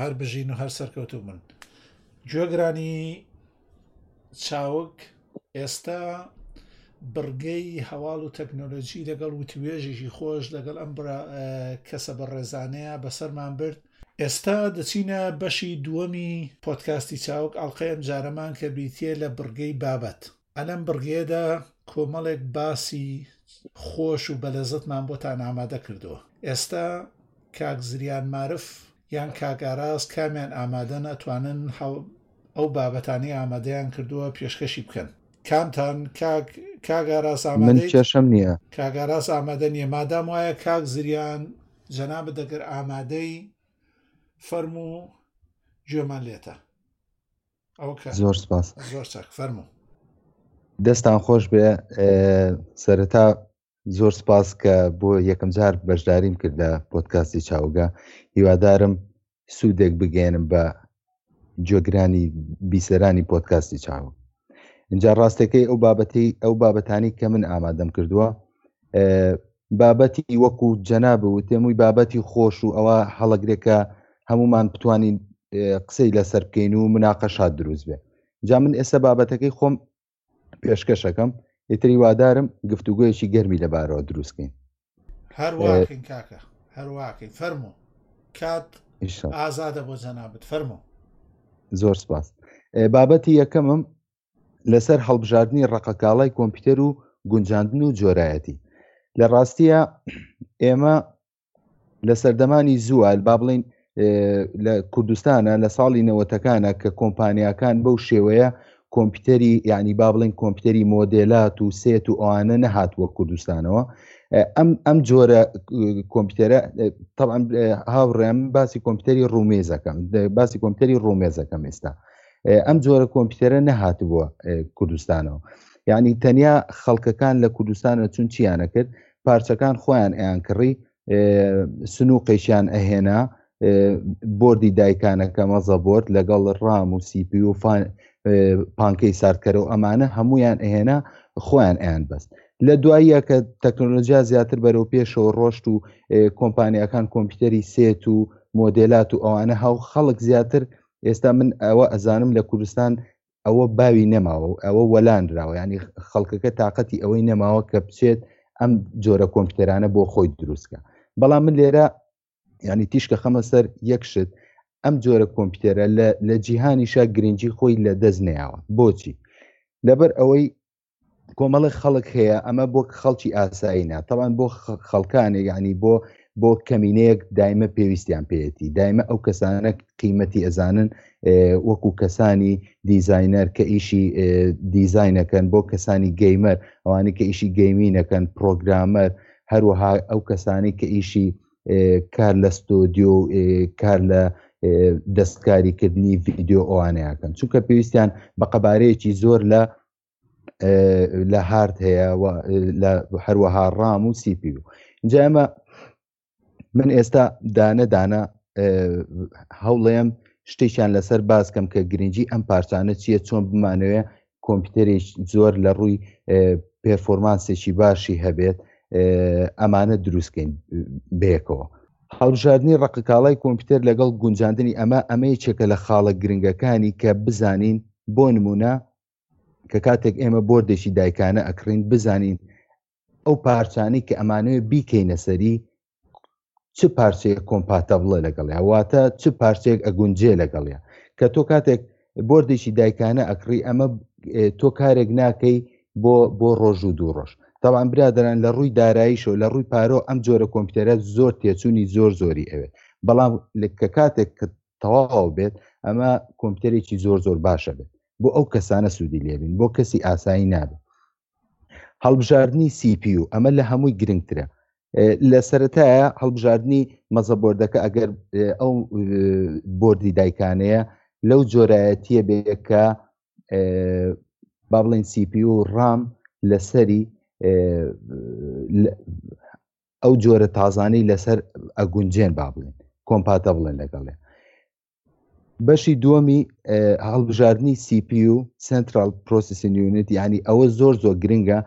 هەر بژین و هەر سەرکەوتوو بن گوێگرانی چاوک ئێستا بڕگەی هەواڵ و تەکنۆلۆژی لەگەڵ وتوێژێکی خۆش لەگەڵ ئەم کەسە بە ڕێزانەیە بەسەرمان برد ئێستا دەچینە بەشی دووەمی پۆتکاستی چاوک ئەڵلقەیەم جارەمان کە بریتە لە بڕگەی بابەت لەم بڕگەیەدا کۆمەڵێک باسی خۆش و بەلەزەتمان بۆتان ئامادە کردووە ئێستا کاک زریان مارف یان کاگاراز کامیان ئامادەن ئەتوانن ئەو بابەتانی ئامادەیان کردووە پێشکەشی بکەن کامتان کاک کاگاراز من کێشم نییە کاگاراز ئامادە نیە مادام وایە کاک زریان جەنابە دەگەر ئامادەی فەرموو گوێمان لێتە زۆر سپاس زۆر چاک فەرمو دەستان خۆش بێ سەرەتا زۆر سپاس کە بۆ یەکەم جار بەشداریم کرد لە پۆتکاستی چاوگە هیوادارم سوودێک بگەێنم بە جۆگرانی بیسەرانی پۆتکاستی چاوە اینجا ڕاستەکەی ئەو بابەتی ئەو بابەتانی کە من ئامادەم کردووە بابەتی وەکو جەنا بوتێ مووی بابەتی خۆش و ئەوە هەڵەگرێکە هەمومان بتوانین قسەی لەسەر بکەین و مناقەشات دروست بێ جا من ئێستا بابەتەکەی خۆم پێشکەشەکەم ئیتری وادارم گفتوگویەکی گەرمی لەبارەوە دروستکەین هەرواکەین کاکە هەرواکەین فەرمو کات ئازادە بۆ جەنابەت فەرمو زۆر سپاس بابەتی یەکەمم لەسەر هەڵبژاردنی ڕقەکاڵای کۆمپیوتەر و گونجاندن و جۆرایەتی لە ڕاستیە ئێمە لە سەردەمانی زووال با بڵین لە کوردستانە لە ساڵی نەوەتەکانە کە کۆمپانیاکان بەو شێوەیە کۆمپیوتەری یعنی با بڵین کۆمپیوتەری مۆدلات و سێت و ئەوانە نەهات وە کوردستانەوە ئەم ئەم جۆرە کۆمپیوتەرە هاوڕێم باسی کۆمپیوتەری ڕومێزەکەم باسی کۆمپیوتەری ڕومێزەکەم ئێستا ئەم جۆرە کۆمپیوتەرە نەهاتبووە کوردستانەوە یعنی تەنیا خەڵکەکان لە کوردستانە چون چیانە کرد پارچەکان خۆیان ئەیان کڕی سنووقێکیان ئەهێنا بردی دایکانەکە مەزە برد لەگەڵ ڕام و سیپی و پانکەی ساردکەرە و ئەمانە هەمویان ئەهێنا خۆیان ئەیان بەست لە دواییە کە تەکنۆلۆژیا زیاتر بەرەو پێشەوە ڕۆشت و کۆمپانیەکان کۆمپیوتەری سێت و مۆدلات و ئەوانە هاو خەڵک زیاتر ئێستا من ئەوە ئەزانم لە کوردستان ئەوە باوی نەماوە و ئەوە وەلاندراوە ینی خەڵکەکە تااقەتی ئەوەی نەماوە کە بچێت ئەم جۆرە کۆمپیوتەرانە بۆ خۆی دروستکە بەڵام من لێرە ینی تیشکە خەمە سەر یەک شت ئەم جۆرە کۆمپیوتەرە لە جیهانیشە گرنگجی خۆی لە دەست نەیەوە بۆچی لەبەر ئەوەی کۆمەڵی خەڵک هەیە ئەمە بۆ خەڵکی ئاسایی نا تاوان بۆ خەڵکانێک ینی بۆ بۆ کەمینەیەک دایمە پێویستیان پێێتی دایمە ئەو کەسانە قیمەتی ئەزانن وەکو کەسانی دیزینەر کە ئیشی دیزینەکەن بۆ کەسانی گەیمەر ئەوانی کە ئیشی گەیمینەکەن پرۆگرامەر هەروەها ئەو کەسانی کە ئیشی کار لە ستۆدیو کار لە دەستکاریکردنی ڤیددیو ئەوانەیەکەن چونکە پێویستیان بە قەبارەیەکی زۆر لە لە هارد هەیە لە هەروەها ڕام و سیپی و اینجا ئەمە من ئێستا دانەدانە هەوڵێم شتێکیان لەسەر باسکەم کە گرنگجی ئەم پارچانە چییە چۆن بمانەوەێ کۆمپیوتەری زۆر لە ڕووی پێرفۆرمانسێکی باشی هەبێت ئەمانە دروستکەین بێکەوە هەڵبژاردننی ڕقکاڵای کۆمپیوتەر لەگەڵ گونجاندنی ئەمە ئەمەیەکێکە لە خاڵە گرنگەکانی کە بزانین بۆ نمونە کە کاتێک ئێمە بردێکی دایکانە ئەکڕین بزانین ئەو پارچانەی کە ئەمانەوە بیکەینە سەری چ پارچەیە کۆمپاتە بڵێ لەگەڵ یاواتە چ پارچێک ئەگونجێ لەگەڵە کە تۆ کاتێک بردێکی دایکانە ئەکڕی ئەمە تۆ کارێک ناکەی بۆ بۆ ڕۆژ و دوو ڕۆژ تاوان برادران لە ڕووی داراییشەوە لە ڕووی پارۆ ئەم جۆرە کۆمپیوتەرە زۆر تێچوونی زۆر زۆری ئەوێت بەڵام لە کە کاتێک تەواو بێت ئەمە کۆمپیوتەرێکی زۆر زۆر باشە بێت بۆ ئەو کەسانە سوودی لێبین بۆ کەسی ئاسایی نابێت هەڵبژاردننی سیپی و ئەمە لە هەمووی گرنگترە لە سەتایە هەڵبژاردننی مەزە بردەکە ئەگەر ئەو بردی دایکانەیە لەو جۆرایەتیە بێ کە با بڵین سیپی و ڕام لەسەری ئەو جۆرە تازانەی لەسەر ئەگونجێن با بڵێن کۆمپاتە بڵێن لەگەڵێ بەشی دووەمی هەڵبژاردننی CPU سنترال پرۆسیسین یونیت ینی ئەوە زۆر زۆر گرنگە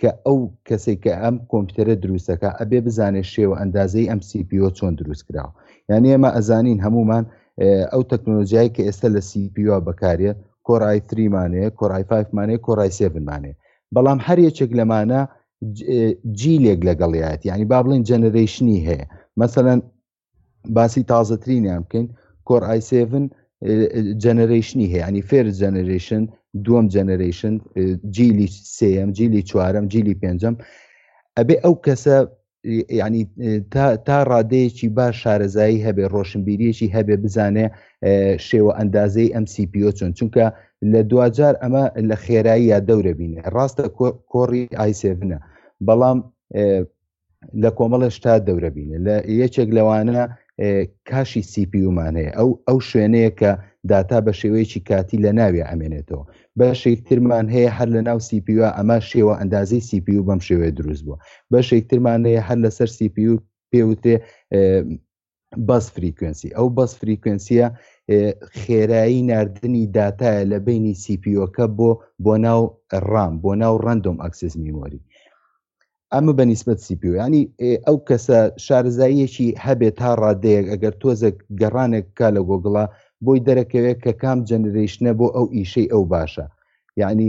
کە ئەو کەسێک کە ئەم کۆمپیوتەرە دروستەکە ئەبێ بزانێت شێوە ئەندازەی ئەم سیپیۆ چۆن دروست کراوە یعنی ئێمە ئەزانین هەمومان ئەو تەکنۆلۆژیای کە ئێستا لە سیپیۆ بەکارە کۆڕای تریمانەیە کۆڕای فمانەیە کۆڕای سێمانێ بەڵام هەر یەکێک لەمانە جیلێک لەگەڵیات ینی با بڵین جەنەرەیشنی هەیە مەسەەن باسی تازەترینیان بکەین کۆر ئایسێڤن جەنەرەیشنی هەیە ینی فێر جەنەرەیشن دووەم جەنەرەیشن جیلی سم جیلی چوارم جیلی پێنجەم ئەبێ ئەو کەسە ینی تا ڕادەیەکی با شارەزایی هەبێ ڕۆشنبیریەکی هەبێ بزانێ شێوە ئەندازەی ئەم سیPO چۆن چونکە لە دواجار ئەمە لە خێرایی یا دەورە بینێ ڕاستە کۆڕی ئایسێڤە بەڵام لە کۆمەڵە شتا دەورە بینێ لە یەکێک لەوانە کاشی سیپیومان هەیە ئەو ئەو شوێنەیە کە داتا بە شێوەیەکی کاتی لە ناوی ئەمێنێتەوە بەشێک ترمان هەیە هەر لە ناو سیپیوە ئەمە شێوە ئەندازی سیپی و بەم شێوەیە دروست بووە بەشێک ترمان هەیە هەر لەسەر سیپی و پێوتێ بەس فریکوێنسی ئەو بەس فریکوێنسیە خێرایی نردنی داتایە لە بینی سیپیۆکە بۆ بۆ ناو ڕام بۆ ناو ڕندۆم ئەکسس میمۆری ئەمە بە نیسبەت سیپی ینی ئەو کەسە شارزاییەکی هەبێت تا ڕادەیەک ئەگەر تۆزێک گەڕانێک کا لە گۆگڵە بۆی دەرەکەوێت کە کام جەنریشنە بۆ ئەو ئیشەی ئەو باشە یعنی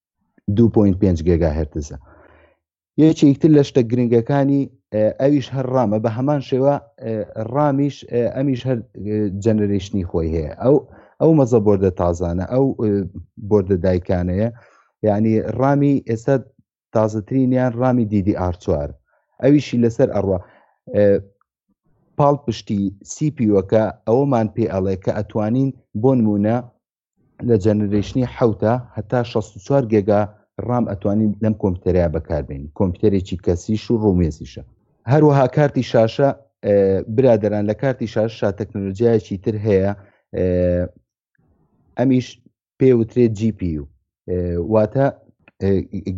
2.5 گێگا هەرتزە یەکێکتر لە شتە گرنگەکانی ئەویش هەر ڕامە بە هەمان شێوە ڕامیش ئەمیش هەر جەنەرشنی خۆی هەیە ئەو ئەو مەزە بردە تازانە ئەو بردە دایکانەیە یعنی ڕامی ئێستا تازەترینیان ڕامی دیدی ئارچوار ئەویشی لەسەر ئەڕوا پاڵ پشتی سیپیوەکە ئەوەمان پێ ئەڵێ کە ئەتوانین بۆ نمونە لە جەنرەیشنی حوتە هەتا 64 گێگا ڕام ئەتوانین لەم کۆمپیوتەریا بەکاربێنین کۆمپیوتەرێکی کەسیش و ڕومێزیشە هەروەها کارتی شاشە برادران لە کارتی شاش شا تەکنۆلۆژیایکی تر هەیە ئەمیش پێوترێت GPU واتە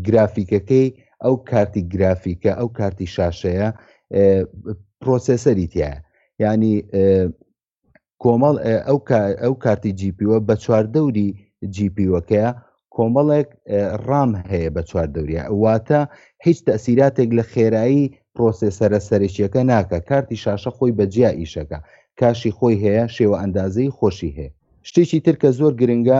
گرافیکەکەی ئەو کارتی گرافیکە ئەو کارتی شاشەیە پرۆسسەری تایە ینی کۆمەڵ ئەو کارتی جیپیوە بە چواردەوری جیپیوەکەیە کۆمەڵێک ڕام هەیە بە چوار دەوریا واتە هیچ تەسیراتێک لە خێرایی پرۆسسەرە سەرکیەکە ناکە کارتی شاشە خۆی بە جیا ئیشەکە کاشی خۆی هەیە شێوە ئەندازەی خۆشی هەیە شتێکی ترکە زۆر گرنگە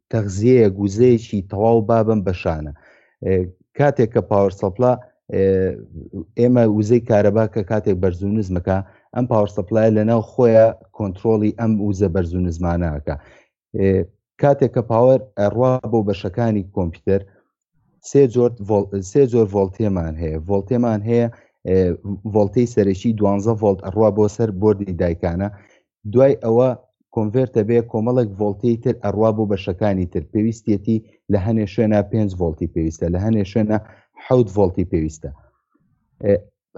تەغزیەیەک وزەیەکی تەواو بابم بەشانە کاتێک کە پاوەر سەپلا ئێمە وزەی کارەبا کە کاتێک بەرز و نزمەکە ئەم پاوەر سەپلای لەناو خۆیە کۆنتترۆڵی ئەم وزە بەرز و نزمانەکە کاتێک کە پاوەر ئەڕوا بۆ بەشەکانی کۆمپیوتەر سێ جۆر سێ جۆر ڤۆلتێمان هەیە ڤۆلتێمان هەیە ڤۆلتی سەرەکی دوانزە ڤۆلت ئەڕوا بۆ سەر بردی دایکانە دوای ئەوە کۆنڤێرتە بێ کۆمەڵێک ڤۆلتی تر ئەڕوا بۆ بەشەکانی تر پێویستێتی لە هەنێ شوێنە پێنج ڤۆلتی پێویستە لە هەنێ شوێنە حوت ڤۆلتی پێویستە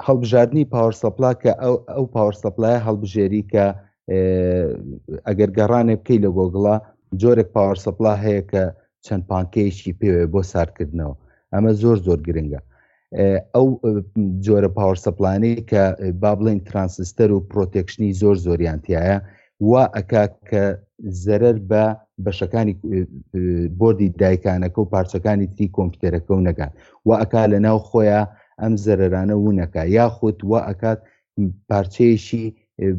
هەڵبژاردنی پاوەر سەپلا کە ئەو ئەو پاوەر سەپلایە هەڵبژێری کە ئەگەر گەڕانێ بکەی لە گۆگڵە جۆرێک پاوەر سەپلا هەیە کە چەند پانکەیەکی پێ بۆ ساردکردنەوە ئەمە زۆر زۆر گرنگە ئەو جۆرە پاوەر سەپلانەی کە با بڵین ترانسستەر و پرۆتێکشنی زۆر زۆریانتیایە وا ئەکا کە زەرەر بە بەشەکانی بردی دایکانەکە و پارچەکانی تری کۆمپیوتەرەکە و نەکات و ئەکا لە ناو خۆیان ئەم زەرەرانە ونەکە یاخود و ئەکات پارچەیەشی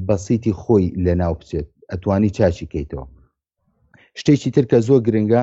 بەسیتی خۆی لە ناو بچێت ئەتوانی چاچی کەیتەوە شتێکی ترکە زۆر گرنگە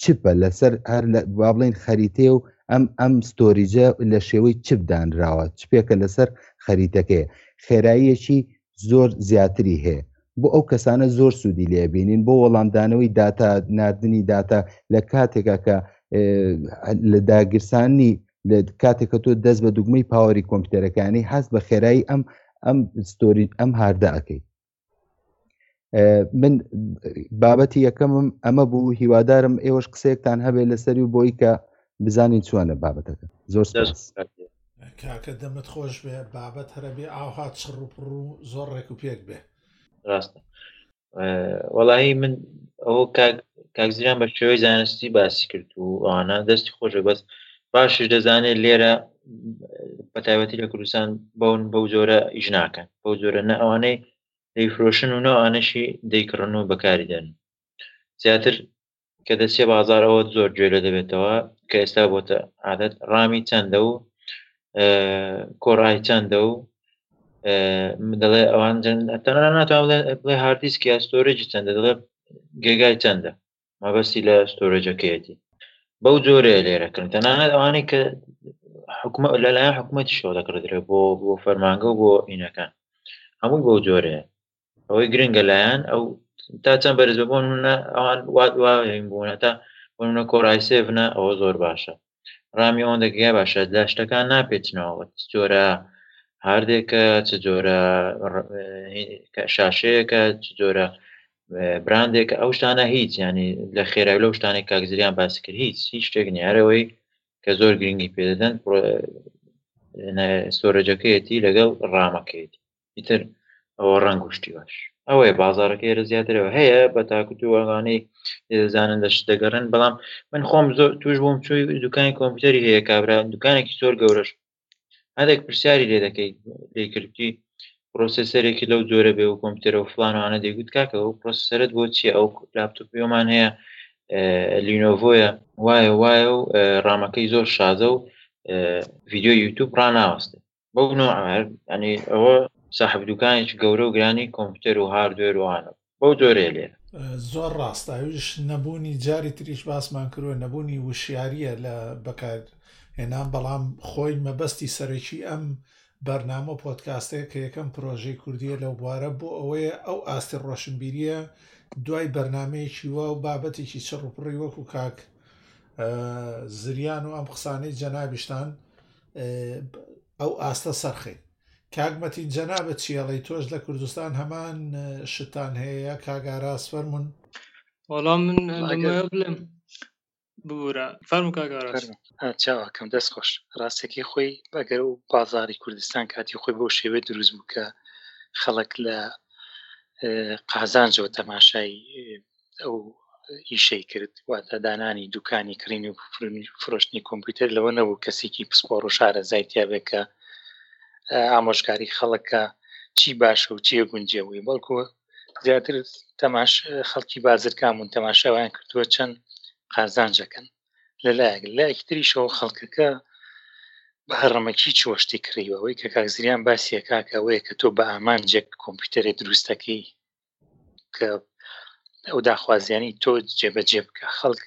چپە لەسەر هەر با بڵین خەریتێ و ئەم ئەم ستۆریجە لە شێوەی چپ دانراوە چپێکە لەسەر خەریتەکەی خێراییەکی زۆر زیاتری هەیە بۆ ئەو کەسانە زۆر سوودی لێبینین بۆ وەڵامدانەوەی داتا نردنی داتا لە کاتێکا کە لە داگیرسانی لە کاتێک کە تۆ دەست بە دوگمەی پاوەری کۆمپیوتەرەکانی هەست بە خێرایی ئەم ئەم ستۆری ئەم هاردە ئەەکەیت من بابەتی یەکەمم ئەمە بوو هیوادارم ئێوەش قسەیەکتان هەبێت لەسەری و بۆی کە بزانین چوانە بابەتەکە زۆر کاکە دەمت خۆش بێ بابەت هەرەبێ ئاها چڕوپڕ و زۆر ڕێک و پێک بێ ڕاستە وەڵایی من ئەو کاکزیران بە شێوەی زانستی باسی کرد و ئەوانە دەستی خۆشە بەس باشش دەزانێت لێرە بەتایبەتی لە کوردستان بەون بەو جۆرە ئیش ناکەن ئەو جۆرە نە ئەوانەی دەیفرۆشن و نەوانەشی دەیکڕن و بەکاری دێن زیاتر کە دەچێ بازار ئەوە زۆر گوێ لە دەبێتەوە کە ئێستا بۆتە عادەت ڕامی چەندە و کۆڕای چەندە و دەڵێ ئەوان تەنە ناتوان بڵێ هاردیسکی ئەستۆرەجی چەندە دەڵێ گێگای چەندە مەبەستی لە ستۆرێجەکەیەتی بەو جۆرەیە لێرە کردن تەنانەت ئەوانەی کە حکومە لەلایەن حکوومەتی شەوە دەکردرێت بۆ بۆ فەرمانگە و بۆ ئینەکان هەمووی بەو جۆرەیە ئەوەی گرنگە لایەن ئەو تا چەند بەرز بە بۆن منە ئەوان وات وابوونە تا بۆنە کۆڕایسێڤە ئەوە زۆر باشە ڕامی ئەوەن دەکەی باشە لە شتەکان ناپێچنەوە چ جۆرە هاردێکە چ جۆرە شاشەیەەکە چ جۆرە براندێکە ئەو شتانە هیچ ینی لە خێرای لەو شتانی کاکزریان باسی کرد هیچ هیچ شتێک نیارەوەی کە زۆر گرنگی پێدەدەن سۆرەجەکەیەتی لەگەڵ ڕامەکەیەتی ئیتر ئەوە ڕەنگ و شتی باش ئەوەیە بازارەکە ئێرە زیاترەوە هەیە بە تاکوتو ئەوانەی دەزانن لە شت دەگەڕن بەڵام من خۆم زۆر توش بووم چوی دوکانی کۆمپیوتەری هەیە کابرا دوکانێکی زۆر گەورەش هەندێک پرسیاری لێ دەکەی لێی کردی پرۆسسەرێکی لەو جۆرە بێ و کۆمپیوتەرە و فلانوانە دەیگوت کاکە ئەو پرۆسسەرت بۆ چیە ئەو لاپتوپیۆمان هەیە لینۆڤۆیە وایە وایە و ڕامەکەی زۆر شازە و ڤیددیو یوتوب ڕناوەستێت بەو نەوعە هەر ئەنی ئەوە ساحب دوکانێکی گەورە و گرانی کۆمپیوتەر و هاردوێر و وانە بەو جۆرێ لێ زۆر ڕاستە ئەویش نەبوونی جاری تریش باسمان کردوە نەبوونی وشیاریە لە بەکار هێنان بەڵام خۆی مەبەستی سەرەکی ئەم بەرنامە پۆتکاستەیە کە یەکەم پرۆژەی کوردیە لەو بوارە بۆ ئەوەیە ئەو ئاستی ڕۆشنبیریە دوای بەرنمەیەکی وا و بابەتێکی چڕوپڕی وەکو کاک زریان و ئەم قسانەی جەنابیشتان ئەو ئاستە سەرخەین کاک مەتین جەنابە چیڵی تۆش لە کوردستان هەمان شتان هەیە کاگاراز فەرمونون وەڵام من بڵێم ببورە فەرم کاگاراز چاواکەم دەست خۆش ڕاستەکەی خۆی بەگەر و بازاری کوردستان کاتی خۆی بۆ شێوێ دروست بوو کە خەڵک لە قازانجەوە تەماشای ئەو ئیشەی کرد واتە دانانی دوکانی کڕین و فرۆشتنی کۆمپیوتەر لەوە نەبوو کەسێکی پسپۆڕ و شارە زایتیابێکە ئامۆژگاری خەڵکە چی باشە و چیە گونجێەوەی بەڵکو زیاتر تەماش خەڵکی بازرکامون تەماشاوان کردووە چەند قازانجەکەن لەلایەک لایەکی تریشەوە خەڵکەکە بە هەڕەمەکی چوە شتی کڕیوەوەی کە کاکزریان باسیەکە کە ئەوەیە کە تۆ بە ئامانجێک کۆمپیوتەرێ دروستەکەی کە ئەو داخوازیانی تۆ جێبەجێ بکە خەڵک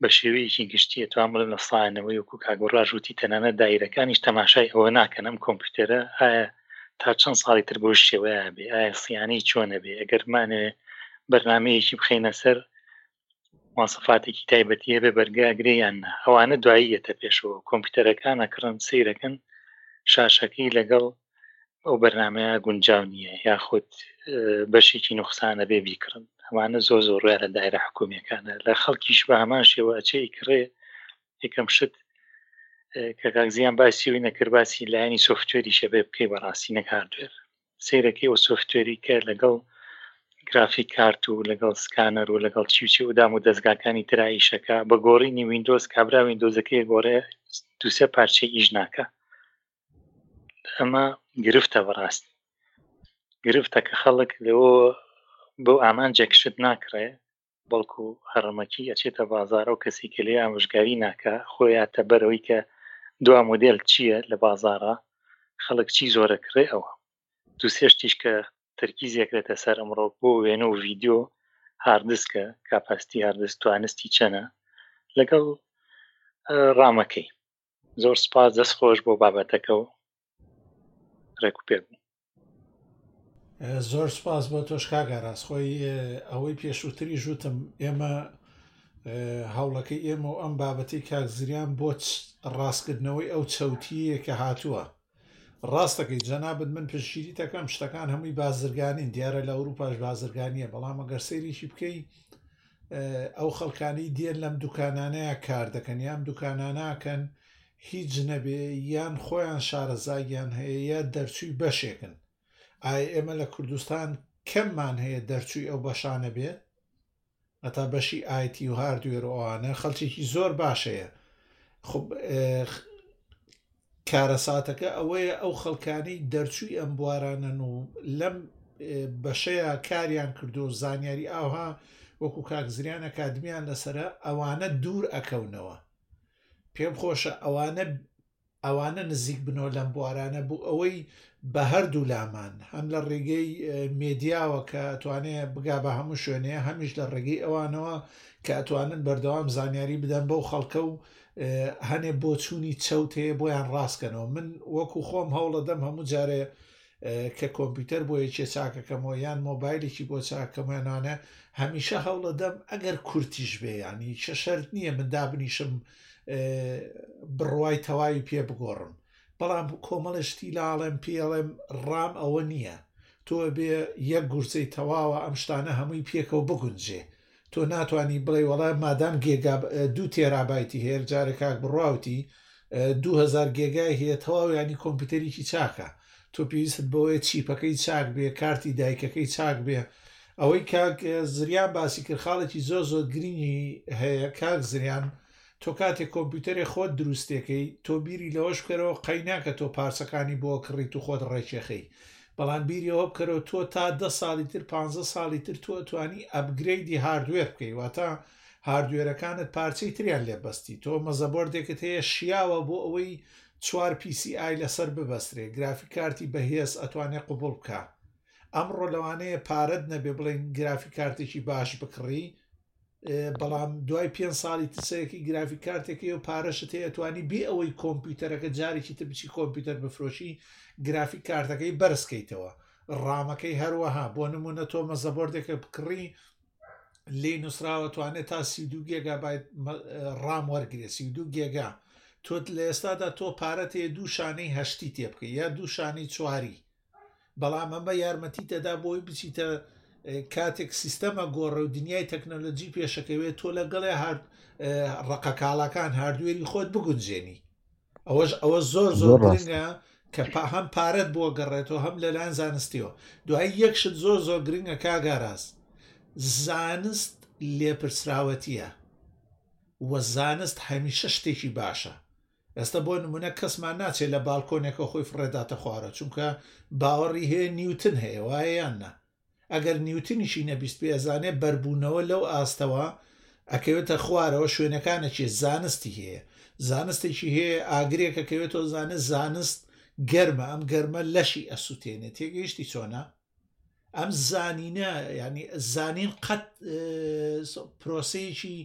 بە شێوەیەکی گشتیە توان بڵێ لە ساانەوەی وکو کاگوڕاژ وتی تەنانە دایرەکانیش تەماشای ئەوە ناکەن ئەم کۆمپیوتەرە ئایا تا چەند ساڵی تر بۆ شێوەیە بێ ئایا سیانی چۆنە بێ ئەگەرمانێ بەرنمەیەکی بخینە سەر ماسەفاتێکی تایبەتی هەبێ بەرگە ئەگرێ یان نە ئەوانە دوایی یەتە پێشەوە کۆمپیوتەرەکان ئەکڕن سیرەکەن شاشەکەی لەگەڵ ئەو بەرنمەیە گونجاو نییە یاخود بەشێکی نوخسانە بێ بیکڕن ئەمانە زۆر زۆر ڕێ لە دایرە حکومیەکانە لە خەڵکیش بە هەمان شێوە ئەچێ کڕێ یەکەم شت کە کاکزیان باسی وی نەکرد باسی لایەنی سوفتێری شەبێ بکەی بەڕاستی نەکاردوێر سەیرەکەی ئەو سۆفتوێری کە لەگەڵ گرافیک کارت و لەگەڵ سکانەر و لەگەڵ چی و چی و دام و دەزگاکانی ترا ئیشەکە بە گۆڕینی ویندۆز کابرا ویندۆزەکەی گۆڕێ دوو سێ پارچەی ئیش ناکە ئەمە گرفتە بەڕاستی گرفتە کە خەڵک لەوە بەو ئامانجێک شت ناکڕێ بەڵکو هەڕەمەکی ئەچێتە بازاڕ ئەو کەسی کە لێ ئامۆژگاری ناکا خۆیاتە بەرەوەی کە دوا مۆدێل چییە لە بازاڕە خەڵک چی زۆرە کڕێ ئەوە دوو سێشتیش کە تەرکیزیەکرێتە سەر ئەمڕۆک بۆ وێنە و ڤیددیو هاردسکە کاپاستی هاردست توانستی چەنە لەگەڵ ڕامەکەی زۆر سپاس دەست خۆش بۆ بابەتەکە و ڕێکوپێک بوو زۆر سپاس بۆ تۆش کاگاراز خۆی ئەوەی پێشووتری ژوتم ئێمە هەوڵەکەی ئێمە و ئەم بابەتی کاکزریان بۆ ڕاستکردنەوەی ئەو چەوتیە کە هاتووە ڕاستەکەی جەنابەت من پشگیری تەکەم شتەکان هەمووی بازرگانین دیارە لە ئەوروپاش بازرگانیە بەڵام ئەگەر سێریشی بکەی ئەو خەڵکانی دێن لەم دوکانانەیە کار دەکەن یام دوکاناناکەن هیچ نەبێ یان خۆیان شارەزاییان هەیە یا دەرچووی بەشێکن ئایا ئێمە لە کوردستان کەممان هەیە دەرچووی ئەو بەشانە بێ ئەتا بەشی ئایتی و هاردوێر و ئەوانە خەڵکێکی زۆر باش هەیە خب کارەساتەکە ئەوەیە ئەو خەڵکانی دەرچووی ئەم بوارانەن و لەم بەشەیە کاریان کردو زانیاری ئاها وەکو کاکزریان ئەکادمیان لەسرە ئەوانە دوور ئەکەونەوە پێم خۆشە ئەوانە ئەوانە نزیک بنەوە لەم بوارانە بوو ئەوەی بە هەردوو لامان هەم لە ڕێگەی مێدیاوە کە ئەتوانێ بگا بە هەموو شوێنێ هەمیش لە ڕێگەی ئەوانەوە کە ئەتوانن بەردەوام زانیاری بدەن بەو خەڵکە و هەنێ بۆچوونی چەوتەیە بۆیان ڕاستکەنەوە من وەکو خۆم هەوڵەدەم هەموو جارێ کە کۆمپیوتەر بۆ یەکێ چاکەکەمەوە یان مۆبایلێکی بۆ چاکەمەوانە هەمیشە هەوڵەدەم ئەگەر کورتیش بێ ینی چە شەرت نییە من دابنیشم بڕوای تەواوی پێ بگۆڕم بەڵام کۆمەڵشتی لاڵێم پێڵێم ڕام ئەوە نییە تۆ بێ یەک گورچەی تەواوە ئەم شتانە هەمووی پێکەوە بگونجێ تۆ ناتوانی بڵێی وەڵا مادام گێگا دوو تێرابایتی هەیە جارێک کاک بڕاوتی دوهزار گێگای هەیە تەواو ینی کۆمپیوتەرێکی چاکە تۆ پێویست بەوەیە چیپەکەی چاک بێ کارتی دایکەکەی چاک بێ ئەوەی کاک زریان باسی کرد خاڵێکی زۆر زۆر گرنگی هەیە کاک زریان تۆ کاتێ کۆمپیوتەرێ خۆت دروستێکەی تۆ بیری لەوەش بکەرەوە قەینا کە تۆ پارچەکانی بۆ کڕیت و خۆت ڕێکێخەی بەڵام بیریەوە بکەرەوە تۆ تا دە ساڵی تر پ ساڵی تر تۆ توانی ئەبگرەیدی هاردوێر بکەی واتە هاردوێرەکانت پارچەی تریان لێ بەستی تۆ مەزەبۆردێکت هەیە شیاوە بۆ ئەوەی چوار پیسی ئای لەسەر ببەسترێ گرافی کارتی بەهێز ئەتوانێ قوبڵ بکە ئەمڕۆ لەوانەیە پارەت نەبێ بڵین گرافی کارتێکی باش بکڕی بەڵام دوای پێنج ساڵی تر سەرەکی گرافی کارتێکی و پارەشت هەیە توانی بێ ئەوەی کۆمپیوتەرەکە جارێکی تر بچی کۆمپیوتەر بفرۆشی گرافی کارتەکەی بەرزکەیتەوە ڕامەکەی هەروەها بۆ نمونە تۆ مەزەبۆردێکە بکڕی لی نووسراوە توانێت تا سیدو گێگا بایت ڕام وەرگێ سیدو گێگا تۆت لە ئێستادا تۆ پارەتێ دوو شانەی هەشتی تێ بکە یا دوو شانەی چواری بەڵام ئەمە یارمەتی تەدا بۆی بچیتە کاتێک سیستەمە گۆڕە و دنیای تەکنەلۆجی پێشەکەوێت تۆ لەگەڵێ هارد ڕقە کاڵاکان هاردوێری خۆت بگونجێنی ئەوەش ئەوە زۆر زۆر ڕنگە کە هەم پارەت بۆ گەڕێتەوە هەم لەلاەن زانستیەوە دوای یەکشت زۆر زۆر گرنگە کاگاراز زانست لێپرسراوەتیە وە زانست هەمیشە شتێکی باشە ئێستا بۆ نمونە کەسمان ناچێت لە باڵکۆنێکە خۆی فڕێداتە خوارە چونکە باوەڕی هەیە نیوتن هەیە وایە یان نا ئەگەر نیوتنیشی نەبیست پێزانێ بەربوونەوە لەو ئاستەوە ئەکەوێتە خوارەوە شوێنەکانێکی زانستی هەیە زانستێکی هەیە ئاگرێکە کەوێتەوە زانست زانست گەرمە ئەم گەرمە لەشی ئەسووتێنێت تێگەیشتی چۆنا ئەم زانینە ینی زانین قەت پرۆسەیەکی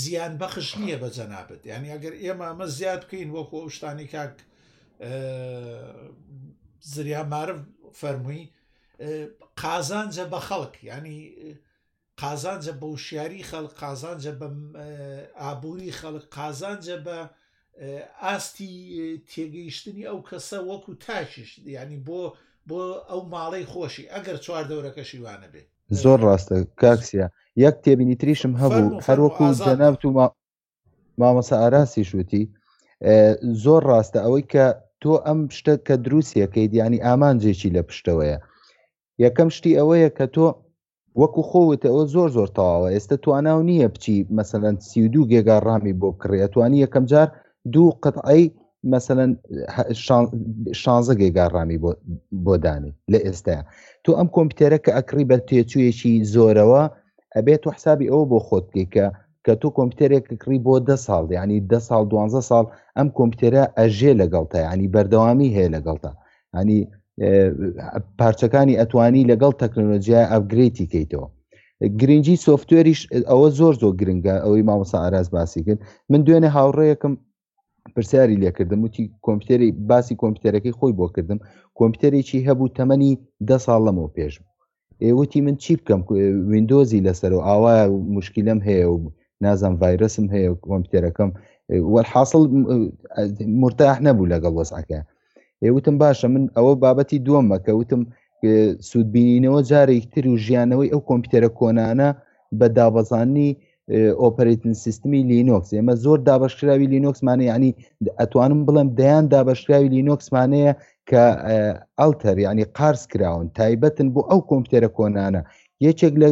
زیان بەخش نییە بە جەنابەت ینی ئەگەر ئێمە ئەمە زیاد بکەین وەکو شتانی کاک زریامارف فەرمووی قازانجە بە خەڵک ینی قازانجە بە وشیاری خەڵک قازانجە بە ئابووری خەڵک قازانجە بە ئاستی تێگەیشتنی ئەو کەسە وەکو تاکیش ینی بۆ بۆ ئەو ماڵەی خۆشی ئەگەر چوار دەورەکەشی وانە بێ زۆر ڕاستە کاکسیا یەک تێبینی تریشم هەبوو هەروەکو جەناب و مامەسە ئاراسی شووتی زۆر ڕاستە ئەوەی کە تۆ ئەم شتە کە دروستیەکەی دیانی ئامانجێکی لە پشتەوەیە یەکەم شتی ئەوەیە کە تۆ وەکو خۆوت ئەوە زۆر زۆر تەواوە ئێستا توانا و نییە بچی مەسەەن سی و دوو گێگا ڕامی بۆ کڕی ئەتوانی یەکەم جار دوو قەتعی مەسەەن شانزە گێگا ڕامی بۆ دانی لە ئێستا تۆ ئەم کۆمپیوتەرە کە ئەکڕی بە تێچوویەکی زۆرەوە ئەبێت و حسابی ئەوە بۆ خۆت بکە کە تۆ کۆمپیوتەرێک کڕی بۆ دە ساڵ ینی دە ساڵ دوانزە ساڵ ئەم کۆمپیوتەرە ئەژێ لەگەڵتە ینی بەردەوامی هەیە لەگەڵتە ینی پارچەکانی ئەتوانی لەگەڵ تەکنۆلۆژیای ئەفگریتی کەیتەوە گرنگجی سوفتێریش ئەوە زۆر زۆر گرنگە ئەوەی مامەسا ئاراز باسی کرد من دوێنێ هاوڕەیەکم پرسیاری لێکردم وتی کۆمپیوتەری باسی کۆمپیوتەرەکەی خۆی بۆ کردم کۆمپیوتەرێکی هەبوو تەمەنی دە ساڵ لەمەوە پێش ئێوتی من چی بکەم وینندۆزی لەسەر و ئاوا مشکلم هەیە و نازم ڤایرسم هەیە کۆمپیوتەرەکەم وەحاصل مرتاح نەبوو لەگەڵ وەزعەکە وتم باشە من ئەوە بابەتی دووەمە کە وتم سوودبینینەوە جارێک تر و ژیانەوەی ئەو کۆمپیوتەرە کۆنانە بە دابەزانانی ئۆپەرتن سیستمی لینۆکس ئێمە زۆر دابشکراوی لینۆکسمانە ینی ئەتوانم بڵێم دەیان دابشکراوی لینۆکسمانەیە کە ئەلتەر ینی قارس کراون تایبەتن بۆ ئەو کۆمپیوتەرە کۆنانە یەکێک لە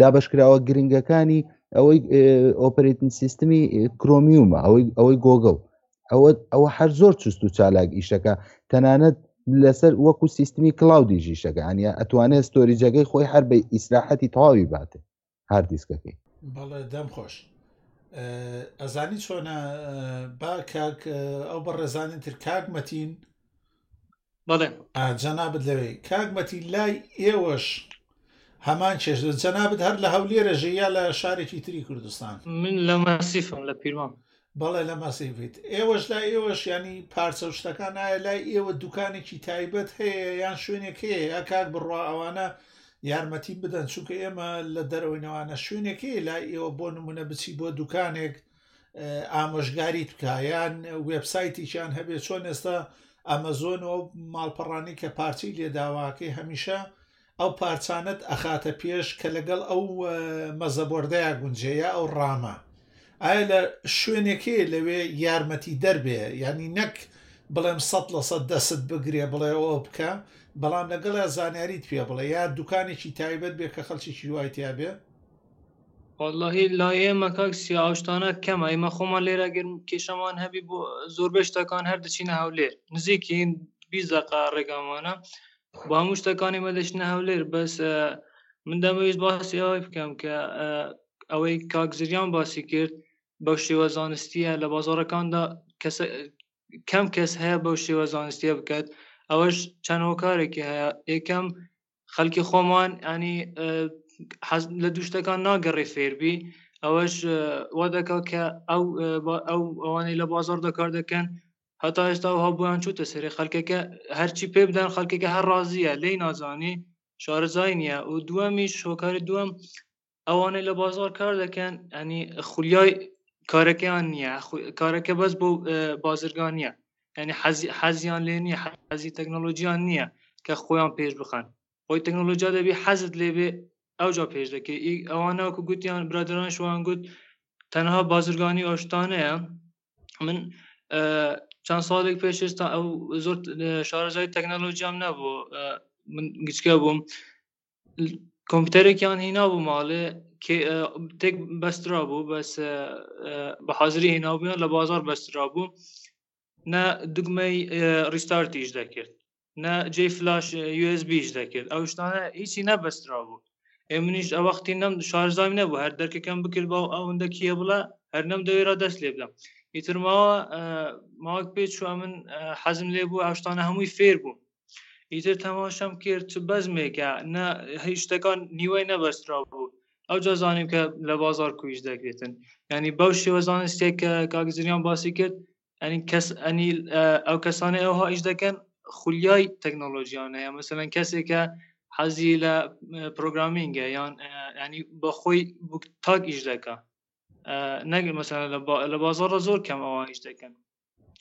دابشکراوە گرنگەکانی ئەوەی ئۆپەرتن سیستمی کرۆمیومە ئەوەی ئەوەی گۆگڵ ئەوە ئەوە هەر زۆر چست و چالاک ئیشەکە تەنانەت لەسەر وەکو سیستمی کلااودی ژیشەکە ئەنیا ئەتوانێت ستۆریجەکەی خۆی هەر بە ئیسراحەتی تەواوی باتێ هاردیسکەکەی بەڵێ دەم خۆش ئەزانی چۆنە با کاک ئەو بە ڕێزانانی تر کاک مەتین بەڵێ. ئا جەنابت لەوێی. کاک مەتی لای ئێوەش هەمان چێژ دە جەنابت هەر لە هەولێرەژێ یا لە شارێکی تری کوردستان؟ من لە مەسیفم لە پیرمام. بەڵێ لە مەسیفیت. ئێوەش لای ئێوەش ینی پارچە و شتەکان ئایا لای ئێوە دوکانێکی تایبەت هەیە یان شوێنێک هەیە ئە کاک بڕوا ئەوانە یارمەتی بدەن چونکە ئێمە لە دەرەوەینەوانە شوێنێکی لای ئێوە بۆ نمونە بچی بۆ دوکانێک ئامۆژگاریت بکە یان وێبسایتیان هەبێ چۆن ئێستا ئەمەزۆن و ماڵپەڕانی کە پارچەی لێداواکەی هەمیشە ئەو پارچانت ئەخاتە پێش کە لەگەڵ ئەو مەزەبۆردەیە گونجەیە ئەو ڕامە ئایا لە شوێنێکی لەوێ یارمەتی دەربێ ینی نەک بڵێم سە لە سە دەست بگرێ بڵێ ئەو بکە بەڵام لەگەڵ زانیاریت پێ بڵێ یا دوکانێکی تایبەت بێ کە خەڵکی شیوای تیا بێ وەڵاهی لای ئێمە کاک سیا ئەو شتانە کەمە ئێمە خۆمان لێرە گەر کێشەمان هەبی بۆ زۆربەی شتەکان هەر دەچینە هەولێر نزیکین بیست دەقە ڕێگامانە بۆ هەموو شتەکان ئێمە دەچنە هەولێر بەس من دەمەویست باسی ئەوەی بکەم کە ئەوەی کاک زریان باسی کرد بەو شێوە زانستیە لە بازارەکاندا کەم کەس هەیە بەو شێوە زانستیە بکات ئەوەش چەند هۆکارێکی هەیە یەکەم خەلکی خۆمان ینی حەز لە دوو شتەکان ناگەڕێ فێربی ئەوەش وا دەکات کە ئەو ئەو ئەوانەی لە بازاڕدا کار دەکەن هەتا ئێستا و هەبووان چوتە سەری خەلکەکە هەرچی پێ بدەن خەلکەکە هەر ڕازیە لی نازانی شارەزای نییە و دووەمیش شۆکاری دووەم ئەوانەی لە بازار کار دەکەن ینی خولیای کارەکەیان نییە کارەکە بەس بۆ بازرگان نییە ینی حەزیان لێ نییە حەزی تەکنۆلۆژیان نییە کە خۆیان پێش بخەن خۆی تەکنۆلۆژیا دەبی حەزت لێبێ ئەوجا پێش دەکەی ئەوانەوەکو گوتیان برادران شوان گوت تەنها بازرگانی ئۆشتانەیە من چەند ساڵێک پێشستا ئەو زۆر شارەزای تەکنەلۆژیام نەبوو من گچکە بووم کۆمپیوتەرێکیان هینابوو ماڵێ تێک بەسترا بوو بەس بە حاضری هینابوویان لە بازار بەسترا بوو نە دگمەی ریستارتیش دەکرد نە جێ فلاش یسبیش دەکرد ئەو شتانە هیچی نەبەسترا بوو ئێ منیش ئە وەختی نەم شارزای نەبوو هەر دەرکەکەم بکرد بە ئەوەندە کیە بڵە هەر نەم دەوێرا دەست لێ بدەم ئیتر ماوە ماوەک پێ چوە من حەزم لێ بوو ئاشتانە هەمووی فێر بوو ئیتر تەماشام کرد چ بەزمێکە نە هیچ شتەکان نیوەی نەبەسترا بوو ئەو جا زانیم کە لە بازار کویش دەکرێتن ینی بەو شێوە زانستێک کە کاکزریان باسی کرد ئەنی کەس ئەنی ئەو کەسانەی ئەوها ئیش دەکەن خولیای تەکنۆلۆژیانەیە مەسەن کەسێکە حەزی لە پرۆگرامینگە یان ینی بە خۆی تاک ئیش دەکە نەگە مەسەن لە بازارڕە زۆر کەم ئەوان ئیش دەکەن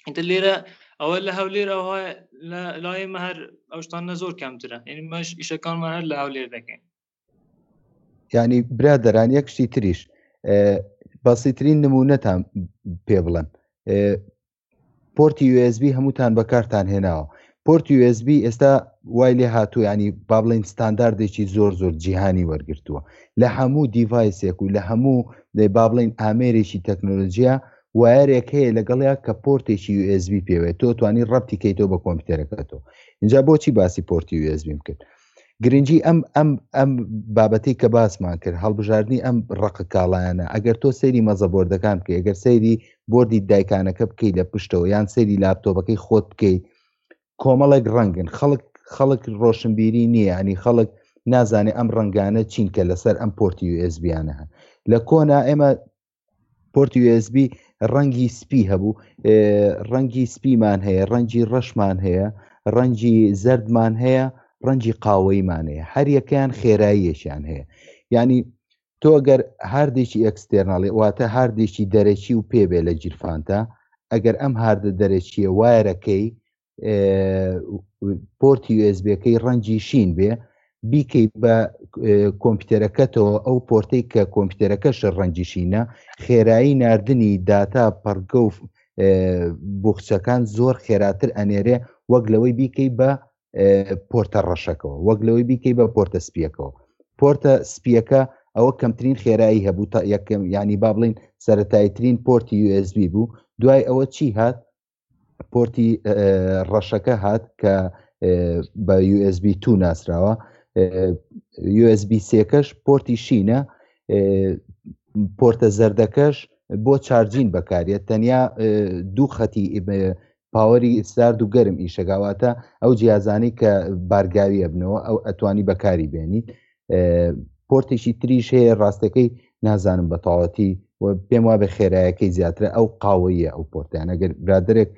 ئینتە لێرە ئەوە لە هەولێر ئەوها لای مە هەر ئەوشتان نە زۆر کەمترە یعنی مەش ئیشەکانمان هەر لە هەولێر دەکەین ینی برادران یەک شتی تریش بەسیترین نمونەتان پێ بڵێن پۆرتی USB هەمووتان بەکارتان هێناوە پۆرتی USB ئێستا وای لێ هاتوو ینی با بڵین ستانداردێکی زۆر زۆر جیهانی وەرگتووە لە هەموو دیڤایسێک و لە هەموو با بڵین ئامێرێکی تەکنۆلژیە وایەرێک هەیە لەگەڵیا کە پۆرتێکی USB پێوێت تۆ توانی ڕەتی کەیتەوە بە کۆمپیوتەرەکەتەوە اینجا بۆچی باسی پۆرتی USB کرد گرنگجی ئەم ئەم ئەم بابەتی کە باسمان کرد هەڵبژاردننی ئەم ڕق کاڵایەنە ئەگەر تۆ سەیری مەزە بۆردەکان بکە ئەگەر سەیری بردی دایکانەکە بکەیت لە پشتەوە یان سەیری لاپتۆپەکەی خۆت بکەیت کۆمەڵێک ڕەنگن خەڵک خەڵک ڕۆشنبیری نییە ینی خەڵک نازانێ ئەم ڕنگانە چین کە لەسەر ئەم پۆرتی و ئێزبیانە هەن لە کۆنا ئێمە پۆرتی USB ڕەنگی سپی هەبوو ڕەنگی سپیمان هەیە ڕەنگی ڕەشمان هەیە ڕەنگی زەردمان هەیە ڕەنگی قاوەیمان هەیە هەر یەکەیان خێراییەکیان هەیە ینی تۆ گەر هاردێکی ئەکسستێرناڵێ واتە هاردێکی دەرەکی و پێبێ لە گیرفانتە ئەگەر ئەم هاردە دەرەکیە وایەرەکەی پۆرتی USBەکەی ڕەنجی شین بێ بیکەی بە کۆمپیوتەرەکەتەوە ئەو پۆرتەی کە کۆمپیوتەرەکەش ڕەنجی شینە خێرایی نردنی داتا پەڕگە و بخچەکان زۆر خێراتر ئەنێرێ وەک لەوەی بیکەی بە پۆرتە ڕەشەکەەوە وەک لەوەی بیکەی بە پۆرتە سپیەکەەوە پۆرتە سپیەکە ئەوە کەمترین خێرایی هەبوو تا یەکەم ینی با بڵین سەتایترین پۆرتی USB بوو دوای ئەوە چی هات پۆرتی ڕەشەکە هات کە بە USB تو ناسراوە USB سێکەش پۆرتی شینە پۆرتە زەردەکەش بۆ چارجین بەکارێت تەنیا دوو خەتی پاوەری سارد و گەرم ئیشەگاواتە ئەو جیازانی کە بارگاویە بنەوە ئەو ئەتوانی بەکاری بێنیت پۆرتێکی تریش هەیە ڕاستەکەی نازانم بە تاواتی و پێم وابێ خێرایەکەی زیاترە ئەو قاوەیە ئەو پۆرتیانە گەر برادێک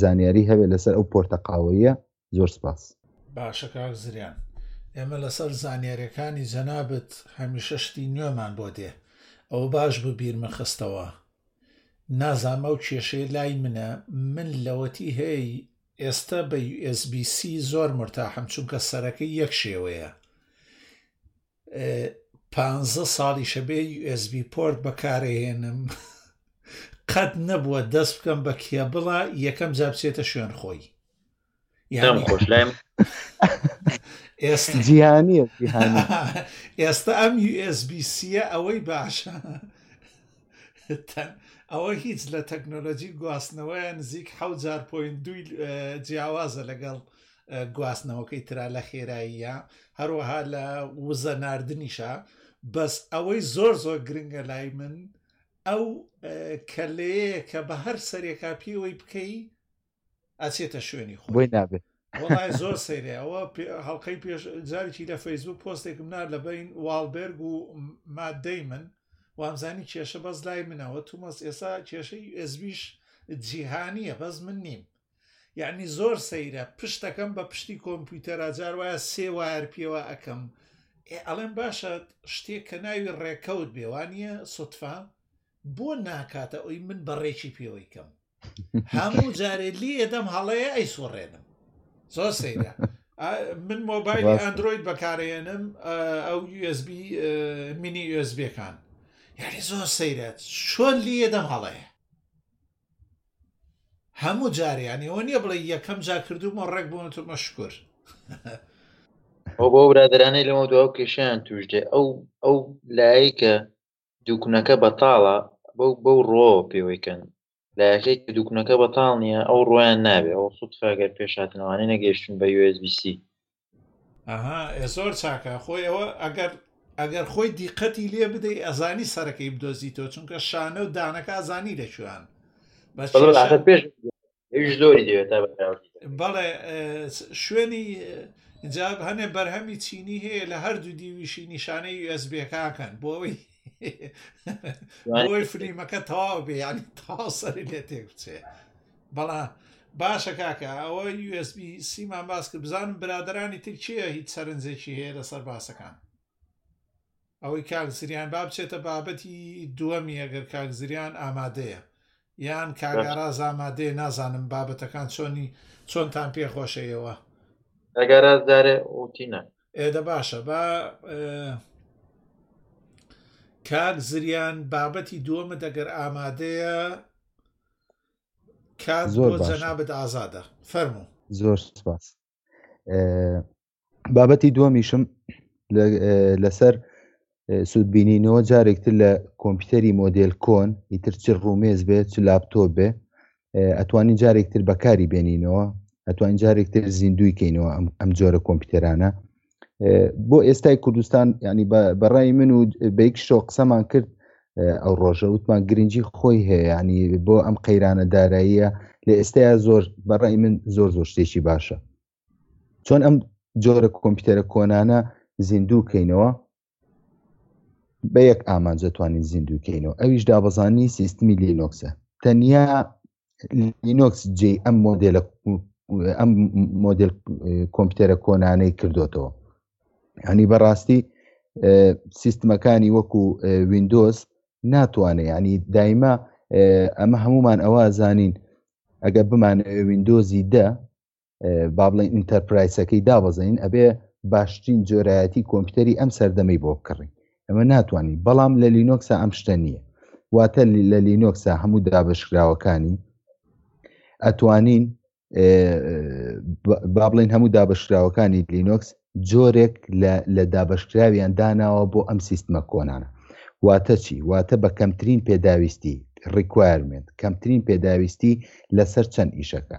زانیاری هەبێت لەسەر ئەو پۆرتە قاوەیە زۆر سپاس باشە کاک زریان ئێمە لەسەر زانیارەکانی جەنابەت هەمیشە شتی نوێمان بۆ دێ ئەو باش بە بیرمە خستەوە نازام ئەو کێشەیە لای منە من لەوەتی هەیە ئێستا بە usb c زۆر مرتاحم چونکە سەرەکەی یەک شێوەیە پانزە ساڵیشە بێ usb پۆرت بەکارەهێنم قەت نەبووە دەست بکەم بە کێبڵە یەکەم جا بچێتە شوێن خۆی یان خۆش لایم ئێستا جیهانیە ئێستا ئەم یسبیسیە ئەوەی باشە ئەوە هیچ لە تەکنۆلۆجی گواستنەوەیە نزیک حوزار پوین دوی جیاوازە لەگەڵ گواستنەوەکەی تررا لە خێراییە هەروەها لە وزە نردنیشە بەس ئەوەی زۆر زۆر گرنگە لای من ئەو کەلەیە کە بە هەر سەرێکا پێوەی بکەی ئەچێتە شوێنی خۆ بۆی نابێت وڵای زۆر سەیرێ ئەوە هەڵلقەی پێش جارێکی لە فەیسبوک پۆستێکم نار لە بین واڵبرگ و مادەی من وامزانی کێشە بەس لای منەوە تومەس ئێسا کێشەی ئێزبیش جیهانیە بەس من نیم یعنی زۆر سەیرە پشتەکەم بە پشتی کۆمپیوتەرە جار وایە سێ وایەر پێوە ئەەکەم ئەڵێن باشە شتێک کە ناوی ڕێکەوت بێوانە سوتفا بۆ ناکاتە ئەوی من بەڕێکی پێوەی کەم هەموو جارێ لی ئێدەم هەڵەیە ئەی سوڕێنم زۆ سەیرە من مۆبایلی ئەندروید بەکارێنم ئەو USB مینی USBەکان یاری زۆر سەیرەت چۆن لیە دەم هەڵەیە هەموو جاریان ئەوە نییە بڵێ یەکەم جا کردومە ڕێک بوون تو مەشکر ئەو بۆ برادرانەی لەمە دو کێشیان توش دێ ئەو ئەو لایکە دووکنەکە بەتاڵە بەو بەو ڕۆوە پێوەی کەن لایەکەی کە دووکنەکە بەتاڵ نیە ئەو ڕۆیان نابێ ئەو سوتفە گەر پێش هاتن ئەوانەی نەگەیشتون بە یو ئێس بی سی. ئەها ئێ زۆر چاکە خۆی ئەوە ئەگەر ئەگەر خۆی دیقەتی لێ بدەی ئەزانی سەرەکەی بدۆزیتەوە چونکە شانە و دانەکە ئەزانی لە کوێن بەس بەڵێ ئاخر پێش زۆری دەوێت تا بەڵێ شوێنی جا هەنێ بەرهەمی چینی هەیە لە هەردوو دیویشی نیشانەی یسبەکەکەن بۆ ئەوەی بۆی فلیمەکە تەواو بێ ینی تاو سەری لێ تێک بچێ بەڵا باشە کاکە ئەوە یسبی سیمان باس کرد بزانم برادرانی ترکیە هیچ سەرنجێکی هەیە لەسەر باسەکان ئەوەی کاک زریان با بچێتە بابەتی دووەمی ئەگەر کاک زریان ئامادەیە یان کاگاراز ئامادەێ نازانم بابەتەکان چۆنی چۆنتان پێخۆشەیەوە ئەگەراز دارێ وتینە ئێدە باشە با کاک زریان بابەتی دووەمە دەگەر ئامادەیە کات زۆر جەنابەت ئازادە فەرمو زۆر سپاس بابەتی دووەمیشم لەسەر سوودبینینەوە جارێکتر لە کۆمپیوتەری مۆدل کۆن ئیتر چ ڕومێز بێ چ لاپتۆپ بێ ئەتوانین جارێکتر بەکاری بێنینەوە ئەتوان جارێکتر زیندوی کەینەوە ئەم جۆرە کۆمپیوتەرانە بۆ ئێستای کوردستان ینی بەڕای من و بەیک شۆ قسەمان کرد ئەو ڕۆژە وتمان گرنگجی خۆی هەیە ینی بۆ ئەم قەیرانە داراییە لە ئێستایا زۆر بەڕای من زۆر زۆر شتێکی باشە چۆن ئەم جۆرە کۆمپیوتەرە کۆنانە زیندوو کەینەوە بە یەک ئامانج دەتوانین زیندوو کەینەوە ئەویش دابەزانی سیستمی لینۆکسە تەنیا لینۆکس جێ ئەم مۆدلە ئەم مۆدل کۆمپیوتەرە کۆنانەی کردوتەوە هەنی بەڕاستی سیستمەکانی وەکو وینندۆز ناتوانێت ینی دایمە ئەمە هەمومان ئەوە زانین ئەگە بمان وینندۆزی دە با بڵێن ئینتەرپرایسەکەی دابەزین ئەبێ باشترین جۆرایەتی کۆمپیوتەری ئەم سەردەمەی بۆ بکڕین ئەمە ناتوانین بەڵام لە لینۆکسا ئەم شتە نییە واتە لە لینۆکسا هەموو دابشکراوەکانی ئەتوانین با بڵین هەموو دابشراوەکانی لینۆکس جۆرێک لە دابشکراویان داناوە بۆ ئەم سیستمە کۆنانە واتە چی واتە بە کەمترین پێداویستی ڕیکوایرمنت کەمترین پێداویستی لەسەر چەند ئیشەکە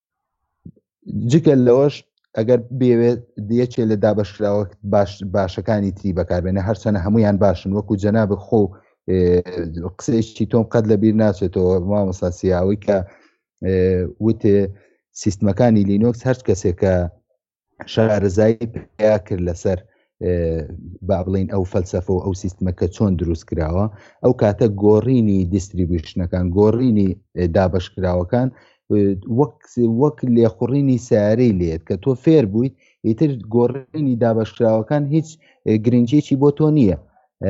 جگە لەوەش ئەگەر بێوێت دیەکێ لە دابشکراوە باش باشەکانی تری بەکاربێنە هەرچەنە هەمویان باشن وەکو جەنا بخۆ قسەیشتی تۆم قەت لە بیر ناچێتەوە مامەساسیاوی کە وتێ سیستمەکانی لینۆکس هەر کەسێکە شارەزایی پیا کرد لەسەر با بڵین ئەو فەلسەفە و ئەو سیستمە کە چۆن دروست کراوە ئەو کاتە گۆڕینی دیستریبیشنەکان گۆڕینی دابشکراوەکان وەک وەک لێخوڕینی سارەی لێت کە تۆ فێر بوویت ئیتر گۆڕینی دابشکراوەکان هیچ گرنجێکی بۆ تۆ نییە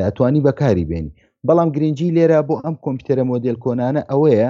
ئەتوانی بەکاری بێنی بەڵام گرنگجی لێرە بۆ ئەم کۆمپیوتەرە مۆدل کۆنانە ئەوەیە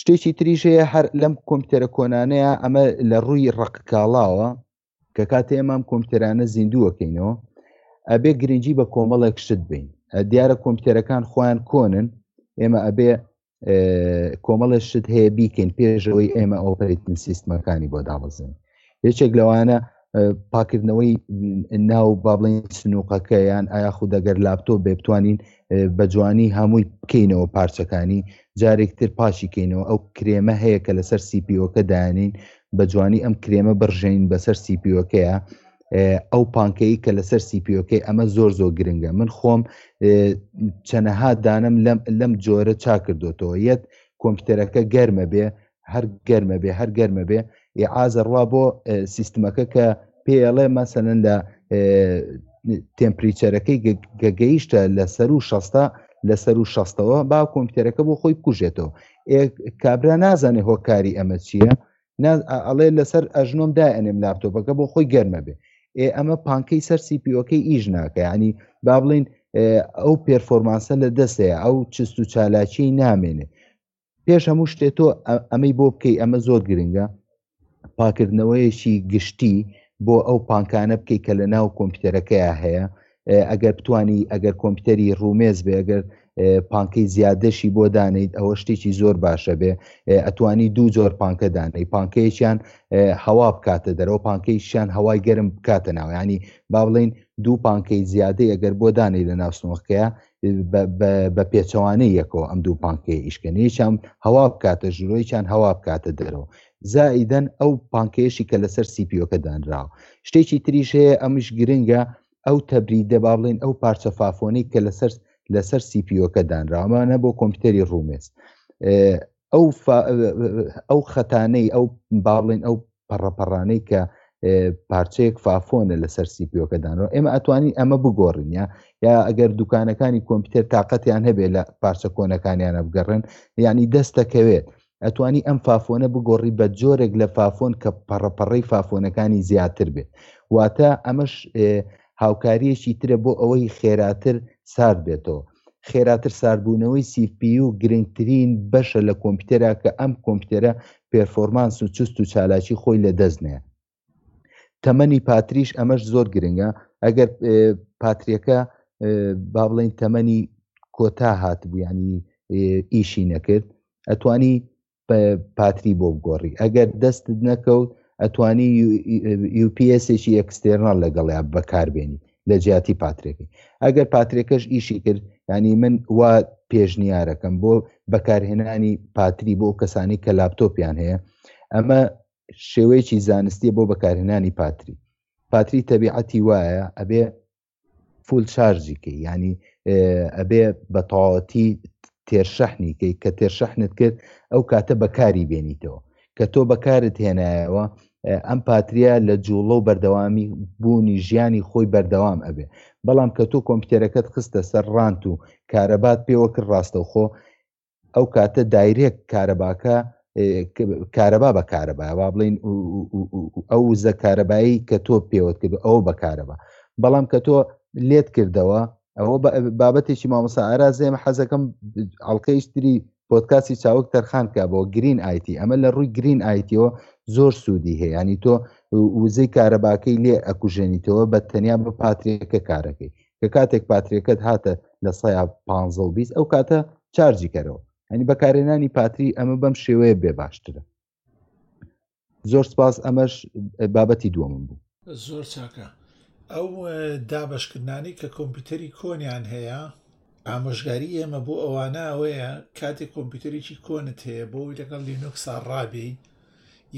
شتێکی تریش هەیە هەر لەم کۆمپیوتەرە کۆنانەیە ئەمە لە ڕووی ڕقکاڵاوە کە کاتێ ئەمام کۆمپیوتەرانە زیندووەکەینەوە ئەبێ گرنگجی بە کۆمەڵێک شت بین دیارە کۆمپیوتەرەکان خۆیان کۆنن ئێمە ئەبێ کۆمەڵێ شت هەیە بیکەین پێشەوەی ئێمە ئۆپەرتن سیستمەکانی بۆ دابزین یەکێک لەوانە پاکردنەوەی ناو با بڵین سنووقەکە یان ئایا خود دەگەر لاپتۆ بێ بتوانین بە جوانی هەمووی بکەینەوە پارچەکانی جارێکتر پاشی کەینەوە ئەو کرێمە هەیە کە لەسەر سیپیۆکە دانین بە جوانی ئەم کرێمە بڕژین بەسەر سیپیۆکەیە ئەو پانکەی کە لەسەر سیپیۆکەی ئەمە زۆر زۆر گرنگە من خۆم چەنەها دانم لەم جۆرە چاکردوێتەوە یەت کۆمپیوتەرەکە گەرمە بێ هەر گەرمە بێ هەر گەرمە بێ ئعازە ڕوا بۆ سیستمەکە کە پێڵێ مەسەن لە تمپریچەرەکەی گەگەیشتە لە سەر و شەستە لە سەر و شەستەوە با کۆمپیوتەرەکە بۆ خۆی بکوژێتەوە کابرا نازانێ هۆکاری ئەمە چییە ئەڵێ لەسەر ئەژنۆم دا ئەنێم لاپتۆپەکە بۆ خۆی گەرمە بێ ئێ ئەمە پانکەی سەر سیپیۆکەی ئیش ناکە ینی با بڵین ئەو پێرفۆرمانسە لە دەستەیە ئەو چست و چالاکی نامێنێ پێش هەموو شتێ تۆ ئەمەی بۆ بکەی ئەمە زۆر گرنگە پاکردنەوەیەکی گشتی بۆ ئەو پانکانە بکەیت کە لە ناو کۆمپیوتەرەکەیە هەیە ئەگەر بتانی ئەگەر کۆمپیوتەری ڕومێز بێ ئەگەر پانکەی زیادەشی بۆ دانیت ئەوە شتێکی زۆر باشە بێ ئەتوانی دوو جۆر پانکە دانەی پانکەیەکیان هەوا بکاتە دەرەوە پانکەیشیان هەوای گەرم بکاتە ناویانی با بڵین دوو پانکەی زیادەی ئەگەر بۆ دانی لە ناسنوەکەیە بە پێچەوانەی یەکەوە ئەم دوو پانکەیە ئیشکەنیچان هەوا بکاتە ژورۆیچان هەوا بکاتە دەرەوە زائیدەن ئەو پانکێشی کە لەسەر سیپیۆکە دانراوە شتێکی تریش هەیە ئەمش گرنگە ئەو تەبریدە با بڵێن ئەو پارچە فافۆنی کە لەسەر لەسەر سیپیۆکە دانراوانە بۆ کۆمپیوتەری ڕومێز ئەو ئەو خەتانەی ئەو با بڵێن ئەو پەڕە پەڕانەی کە پارچەیەک فافۆنە لەسەر سیپیۆکەدانەوە ئێمە ئەتوانین ئەمە بگۆڕین یا یا ئەگەر دوکانەکانی کۆمپیوتەر تااقەتیان هەبێ لە پارچە کۆنەکانیانە بگەڕن یعنی دەست دەکەوێت ئەتوانی ئەم فافۆنە بگۆڕی بە جۆرێک لە فافۆن کە پەڕەپەڕی فافۆنەکانی زیاتر بێت واتە ئەمەش هاوکاریەکی ترە بۆ ئەوەی خێراتر سارد بێتەوە خێراتر ساردبوونەوەی سی پی یو گرنگترین بەشە لە کۆمپیوتەرا کە ئەم کۆمپیوتەرە پێرفۆرمانس و چوست و چالاکی خۆی لە دەست نەیا تەمەنی پاتریش ئەمەش زۆر گرنگە ئەگەر پاتریەکە با بڵین تەمەنی کۆتا هاتبوو ینی ئیشی نەکرد ئەتوانی پاتری بۆ بگۆڕی ئەگەر دەستت نەکەوت ئەتوانی یوپسێکی ئەکسستێرنال لەگەڵیا بەکاربێنی لە جیاتی پاترێکی ئەگەر پاترێکەش ئیشی کرد ینی من وا پێشنیارەکەم بۆ بەکارهێنانی پاتری بۆ کەسانی کە لاپتۆپیان هەیە ئەمە شێوەیەکی زانستی بۆ بەکارهێنانی پاتری پاتری تەبیعەتی وایە ئەبێ فول شارژی کەی ینی ئەبێ بە تەواوەتی تێرشەحنی کەی کە تێرشەحنت کرد ئەو کاتە بەکاری بێنیتەوە کە تۆ بەکارت هێنایەوە ئەم پاتریا لە جوڵە و بەردەوامی بوونی ژیانی خۆی بەردەوام ئەبێ بەڵام کە تۆ کۆمپیوتەرەکەت خستە سەر ڕانت و کارەبات پێوەکرد ڕاستەوخۆ ئەو کاتە دایرێک کارەباکە کارەبا بە کارەبا وا بڵین ئەو وزە کارەبایی کە تۆ پێوەت کرد ئەو بە کارەبا بەڵام کە تۆ لێت کردەوە ئەوە بابەتێکی مامۆسا ئارازێمە حەزەکەم ئەڵلقەیشتری پۆتکاسی چاوک تەرخان کا بۆ گرین ئایتی ئەمە لە ڕووی گرین ئایتیەوە زۆر سوودی هەیە ینی تۆ وزەی کارەباکەی لێ ئەکوژێنیتەوە بە تەنیا بە پاتریەکە کارەکەی کە کاتێک پاتریەکەت هاتە لە سەیا پ و بیست ئەو کاتە چارجی کەرەوە ئەنی بەکارێنانی پاتری ئەمە بەم شێوەیە بێ باشترە زۆر سپاس ئەمەش بابەتی دووەمم بوو زۆر چاکە ئەو دابشکردانی کە کۆمپیوتەری کۆنیان هەیە ئامۆژگاری ئێمە بۆ ئەوانە ئەوەیە کاتی کۆمپیوتەرێکی کۆنت هەیە بۆی لەگەڵ لینوکسا ڕابی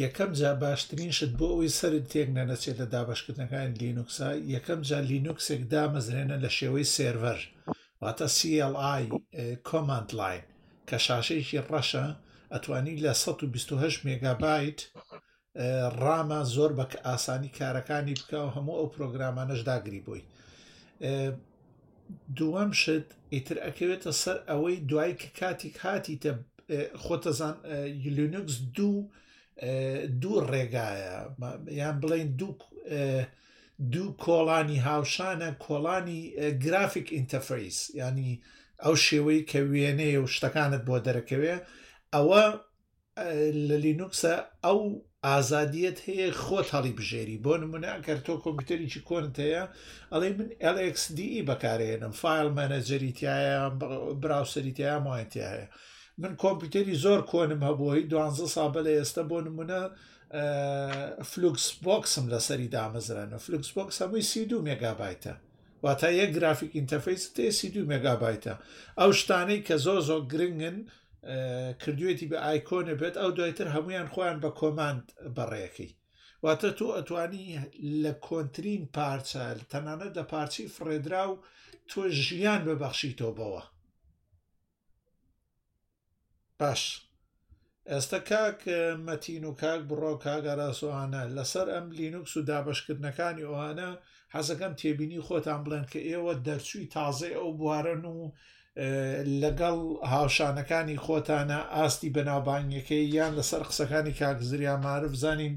یەکەم جار باشترین شت بۆ ئەوەی سەرت تێک نەنەچێت لە دابەشکردنەکانی لینوکسا یەکەم جار لینوکسێک دامەزرێنە لە شێوەی سێرڤەر واتە CLI کۆماند لاین کە شاشەیەکی ڕەشە ئەتوانی لە 1920 مێگابیت ڕامە زۆر بە ئاسانی کارەکانی بکە و هەموو ئەو پرۆگرامانەش داگری بووی دووەم شت ئیتر ئەکەوێتە سەر ئەوەی دوای کە کاتیک هاتیتە خۆتەزان یلینوکس دوو دوو ڕێگایە یان بڵین دوو دوو کۆڵانی هاوشانە کۆڵانی گرافیک ئینتەفەیس ینی ئەو شێوەی کە وێنەیە و شتەکانت بۆ دەرەکەوێ ئەوە لە لینوکسە ئەو ئازادیت هەیە خۆت هەڵی بژێری بۆ نمونە ئەگەر تۆ کۆمپیوتەرێکی کۆنت هەیە ئەڵێ من LXD e بەکارێنم فیل مەنەجەری تایە براوسری تیا ماینتی هەیە من کۆمپیوتەری زۆر کۆنم هەبووی دوانزە سابە لە ئێستا بۆ نمونە فلوکس بۆکسم لەسەری دامەزرانە فلوکس بۆکس هەمووی سی دو مێگابایتە واتا یەک گرافیک ئینتەرفەیس تێ سی دوو مێگابایتە ئەو شتانەی کە زۆر زۆر گرنگن کردوێتی بە ئایکۆنێ بێت ئەو دوای تر هەمویان خۆیان بە کۆماند بەڕێەکەی واتە تۆ ئەتوانی لە کۆنترین پارچە تەنانەت لە پارچی فڕێدرا و تۆ ژیان ببەخشیتەوە بەوە باش ئێستا کاک مەتین و کاک بڕا و کاگەراس و ئانا لەسەر ئەم لینوکس و دابشکردنەکانی ئەوانە حەزەکەم تێبینی خۆتان بڵێن کە ئێوە دەرچووی تازەی ئەو بوارن و لەگەڵ هاوشانەکانی خۆتانە ئاستی بەناوبانگەکەی یان لەسەر قسەکانی کاکزریا مارف زانین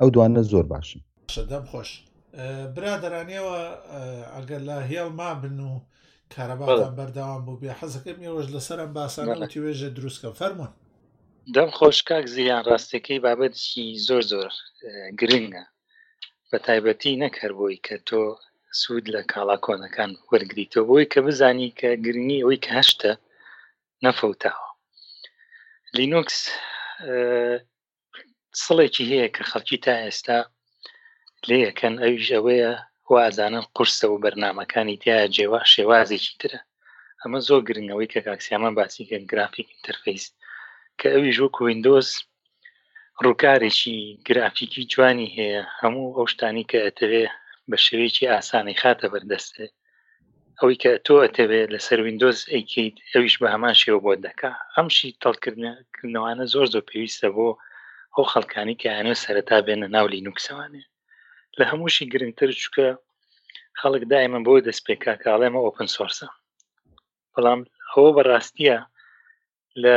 ئەو دوانە زۆر باشن دەم خۆش برادرانیەوە ئەگەر لە هێڵ ما بن و کارەباتان بەرداوام بوو بێ حەزەکەم یەوەش لەسەرم باسانەتی وێژە دروستکە فەرمونون دەم خۆشکاک زیان ڕاستەکەی بابەتکی زۆر زۆر گرنگە بە تایبەتی نەکرد بۆی کە تۆ سوود لە کاڵا کۆنەکان وەرگریتەوە بۆی کە بزانی کە گرنگی ئەوەی کە هەشتە نەفەوتاوە لینوکس سڵێکی هەیە کە خەڵکی تا ئێستا لەکەن ئەویش ئەوەیە وازانن قورسە و بەرنمەکانی تیا جێوا شێوازێکی ترە ئەمە زۆر گرنگەوەی کە کاکسیامان باسی کرد گرافیک ئینتەرفیس کە ئەویش وەک وینندۆز ڕووکارێکی گرافیکی جوانی هەیە هەموو ئەو شتانی کە ئەتەوێ بە شێوەیەکی ئاسانی خاتە بەردەستێ ئەوەی کە تۆ ئەتەوێت لەسەر وینندۆز ئەیکیت ئەویش بە هەمان شێوە بۆت دەکا ئەمشی تەڵکردنەوانە زۆر زۆر پێویستە بۆ ئەو خەڵکانی کە ئەنە سەرەتا بێنە ناو لینوکسەوانێ لە هەمووشی گرنگتر چکە خەڵک دایمە بۆ دەست پێکا کاڵێمە ئۆپن سۆرسە بەڵام ئەوە بەڕاستیە لە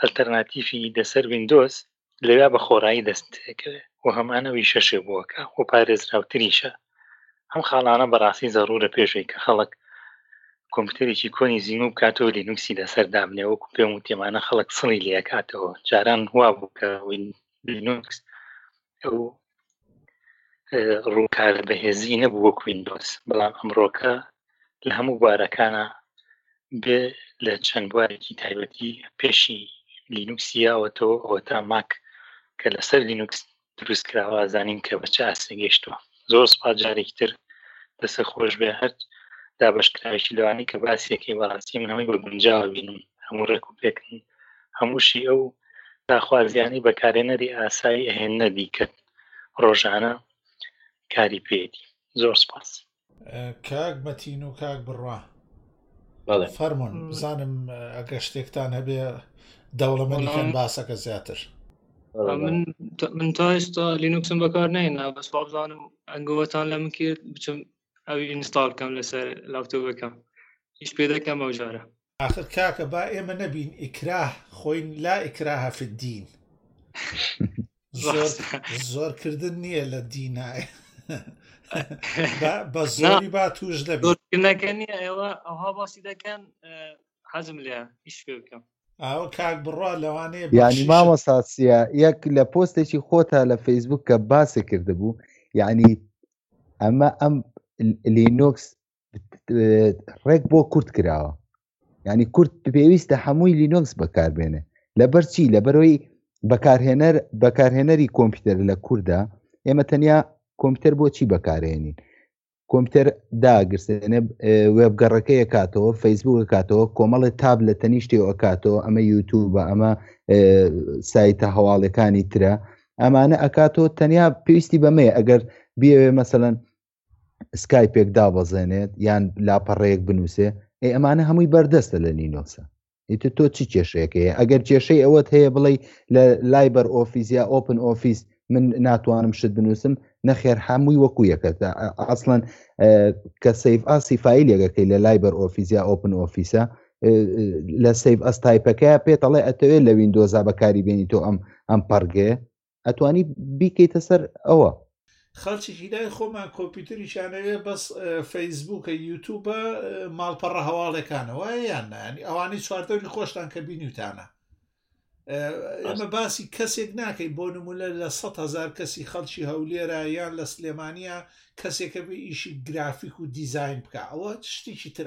ئەلتەرناتیفی دەسەر ویندۆز لەویا بە خۆڕایی دەست تێکەوێ و هەمانە ویشەشێ بووەکە و پارێزراوتریشە ئەم خاڵانە بەڕاستی زەڕورە پێشەوەی کە خەڵک کۆمپیوتەرێکی کۆنی زیینو بکاتەوە لینوکسی لەسەر دابنێ وەکو پێم و تێمانە خەڵک سڵی لەکاتەوە جاران وا بوو کە لینوکس ئەو ڕووکارە بەهێزی نەبوو وەک وینندۆز بەڵام ئەمڕۆکە لە هەموو بوارەکانە بێ لە چەند بوارێکی تایبەتی پێشی لینوکسیاوەتەوە ئەوە تا ماک کە لەسەر لینوکس دروست کراوە زانین کە بەچە ئاستە گەیشتووە زۆر سپا جارێکی تر دەسە خۆش بێ هەر دابشکراوێکی لەوانی کە باسیەکەی بەڕاستی منەوەی بە گونجاوە بینم هەموو ڕێک و پێکن هەمووشی ئەو داخوازیانەی بەکارێنەری ئاسایی ئەهێنە دیکە ڕۆژانە کاری پێدی زۆر سپاس کاک مەتین و کاک بڕوا فەرمونون بزانم ئەگە شتێکتان هەبێ دەوڵەمەنیکەن باسەکە زیاتر من تا ئێستا لینوکسم بەکار نێنا بەس بابزانم ئەنگەوەتان لە من کرد بچم ئەوی ئینستال بکەم لەسەر لاپتۆپەکەم هیچ پێ دەکەم ئەو جارە ئاخر کاکە با ئێمە نەبین ئیکراه خۆین لا ئیکراهە فی الدین زۆر زۆر کردن نییە لە دینایە بە زۆری با توش دەبێتکردنەکە نیە ئێوە ئەوها باسی دەکەن حەزم لێ هیچ پێ بکەم ئەو کاک بڕوا لەوانەیە یعنی مامەساسیە یەک لە پۆستێکی خۆتا لە فەیسبوک کە باسێ کردبوو یعنی ئەمە ئەم لینوکس ڕێک بۆ کورت کراوە ینی کورت پێویستە هەمووی لینۆکس بەکاربێنێ لەبەر چی لەبەرەوەی بەکارهێنەر بەکارهێنەری کۆمپیوتەر لە کووردا ئێمە تەنیا کۆمپیوتەر بۆچی بەکارێنین کۆمپیوتەر داگرسێنێ وێبگەڕەکەی کاتەوە فەیسبوک کاتەوە کۆمەڵی تاب لە تەنیشتی ئەکاتەوە ئەمە یوتوب بە ئەمە سایتە هەواڵەکانی ترە ئەمانە ئەکاتۆ تەنیا پێویستی بەمەیە ئەگەر بێوێ مەسەەن سکایپێک دابەزێنێت یان لاپەڕەیەک بنووسێ ئەی ئەمانە هەمووی بەردەستە لە نینۆسە ئیتر تۆ چی کێشەیەەکەیە ئەگەر کێشەی ئەوەت هەیە بڵێ لە لایبەر ئۆفیزیا ئۆپن ئۆفیس من ناتوانم شت بنووسم نەخێر هەمووی وەکو یەکەت ئاسڵەن کە سیف ئاسی فیل یەکەکەی لە لایبەر ئۆفیزیا ئۆپن ئۆفیسە لە سیف ئەس تایپەکە پێتەڵێ ئەتەوێت لە وین دۆزا بەکاری بێنی تۆ ئەم ئەم پەڕگێ ئەتوانی بیکەیتە سەر ئەوە خەڵکی هیلای خۆمان کۆمپیوتری چانەوێ بەس فەیسبووکە یوتوبە ماڵپەڕە هەواڵەکانەوە یان نانی ئەوانەی چواردەوری خۆشتان کە بینیوتانە ئێمە باسی کەسێک ناکەین بۆ نمونە لە 100هزار کەسی خەڵکی هەولێرە یان لە سلێمانە کەسێکە بێ ئیشی گرافیک و دیزین بکە ئەوە شتێکی تر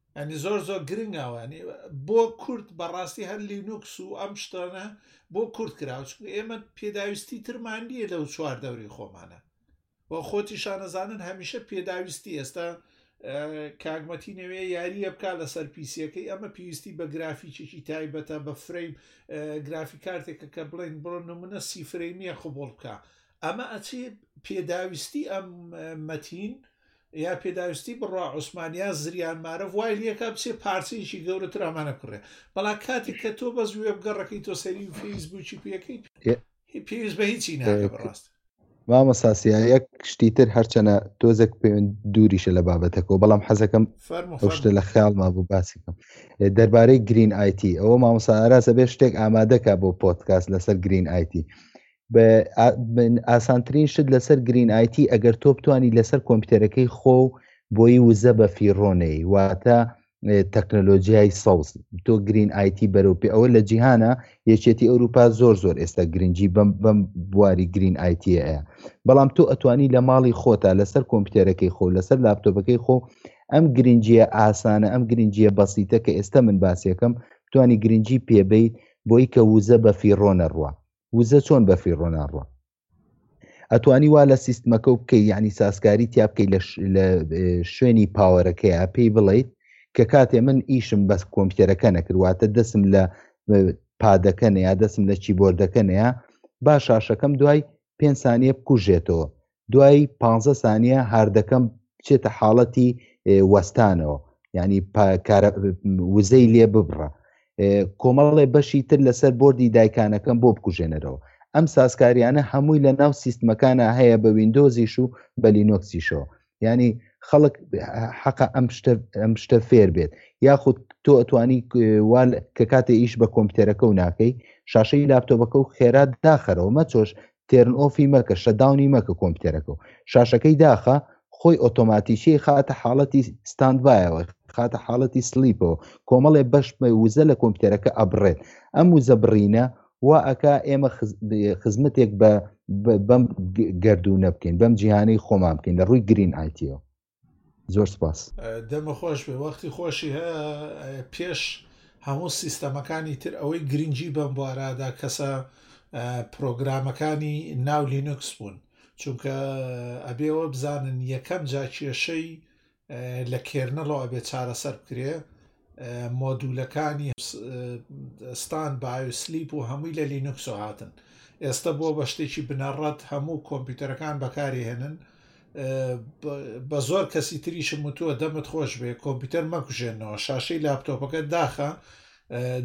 ئەنی زۆر زۆر گرنگ ئەوانی بۆ کورد بەڕاستی هەر لینوکس و ئەم شتانە بۆ کورد کراوە چون ئێمە پێداویستی ترمان نییە لەو چوار دەوری خۆمانە و خۆتی شانەزانن هەمیشە پێداویستی ئێستا کاگمەتی نوێ یاریە بکە لەسەر پیسیەکەی ئەمە پێویستی بە گرافیکێکی تایبەتە بە فرەیم گرافی کارتێکە کە بڵین بڕۆ نمونە سیفرەیمیە قوبڵ بکە ئەمە ئەچێ پێداویستی ئەم مەتین یا پێداویستی بڕا عوسمان یا زریان مارەڤ وای لەکە بچێ پارچەیەکی گەورەتر ئەمانە کوڕێ بەڵا کاتێک کە تۆ بەس وێ بگەڕەکەی تۆ سەری و فیس بووکی پێەکەی پێویست بە هیچی ناکە بەڕاست مامەساسیە یەک شتی تر هەرچەنە تۆزێک پێوێن دووریشە لە بابەتەکەەوە بەڵام حەزەکەم شتە لە خیاڵما بوو باسیکەم دەربارەی گرین آیتی ئەوە مامەساراز ئەبێ شتێک ئامادەکە بۆ پۆتکاس لەسەر گرین آیتی ئاسانترین شت لەسەر گرین ئایتی ئەگەر تۆ بتانی لەسەر کۆمپیوتەرەکەی خۆ و بۆی وزە بە فیڕۆنەی واتە تەکنەلۆژیای سەوز تۆ گرین ئایتی بەرەوپی ئەوە لە جیهانە یەکێتی ئەوروپا زۆر زۆر ئێستا گرنگجی بم بم بواری گرین ئایتیە بەڵام تۆ ئەتوانی لە ماڵی خۆتا لەسەر کۆمپیوتەرەکەی خۆ لەسەر لاپتۆپەکەی خۆ ئەم گرنگجیە ئاسانە ئەم گرنگجیە بەسیتە کە ئێستا من باسیەکەم توانی گرنگجی پێبیت بۆی کە وزە بە فیڕۆنە ڕوە وزە چۆن بەفری ڕۆنان ڕۆن ئەتوانی وا لە سیستمەکە و بکەی یعنی سازکاری تیا بکەی لە شوێنی پاوەرەکەی پێی بڵیت کە کاتێ من ئیشم بەس کۆمپیوتەرەکە نەکرواتە دەسم لە پادەکە نەیە دەسم لە چیبۆردەکە نەیە با شاشەکەم دوای پێ سانیە بکوژێتەوە دوای پ سانیە هاردەکەم بچێتە حاڵەتی وەستانەوە ینی وزەی لێ ببڕە کۆمەڵێ بەشی تر لەسەر بردی دایکانەکەم بۆ بکوژێنەرەوە ئەم سازکاریانە هەمووی لە ناو سیستمەکانە هەیە بە وینندۆزیش و بە لینۆکسیشەوە ینی خەڵک حەقە ئەم ئەم شتە فێر بێت یاخود تۆ ئەتوانی وال کە کاتێ ئیش بە کۆمپیوتەرەکە و ناکەی شاشەی لاپتۆبەکە و خێرا داخەرەوە مەچۆش تێرن ئۆفی مەکە شەداونی مەکە کۆمپیوتەرەکە و شاشەکەی داخە خۆی ئۆتۆماتیکی خاتە حاڵەتی ستاندبایەوە خاتە حاڵەتی سلیپەوە کۆمەڵێ بەش وزە لە کۆمپیوتەرەکە ئەبڕێت ئەم وزە بڕینە وا ئەکا ئێمە خزمەتێک بە بەم گردوونە بکەین بەم جیهانەی خۆمان بکەین لە ڕووی گرین ئایتیەوە زۆر سپاس. دەمە خۆش بێ وەختی خۆشی هە پێش هەموو سیستەمەکانی تر ئەوەی گرنگجی بەم بوارادا کەسە پرۆگرامەکانی ناو لینوکس بوون چونکە ئەبێەوە بزانن یەکەم جا کێشەی لە کێرنەڵەوە ئەبێ چارەسەر بکرێ مۆدولەکانی ستاند بای و سلیپ و هەمووی لە لینوکس و هاتن ئێستا بۆ بە شتێکی بنەڕەت هەموو کۆمپیوتەرەکان بەکاری هێنن بە زۆر کەسی تریشم وتووە دەمت خۆش بێ کۆمپیوتەر مەکوژێنەوە شاشەی لاپتۆپەکە داخە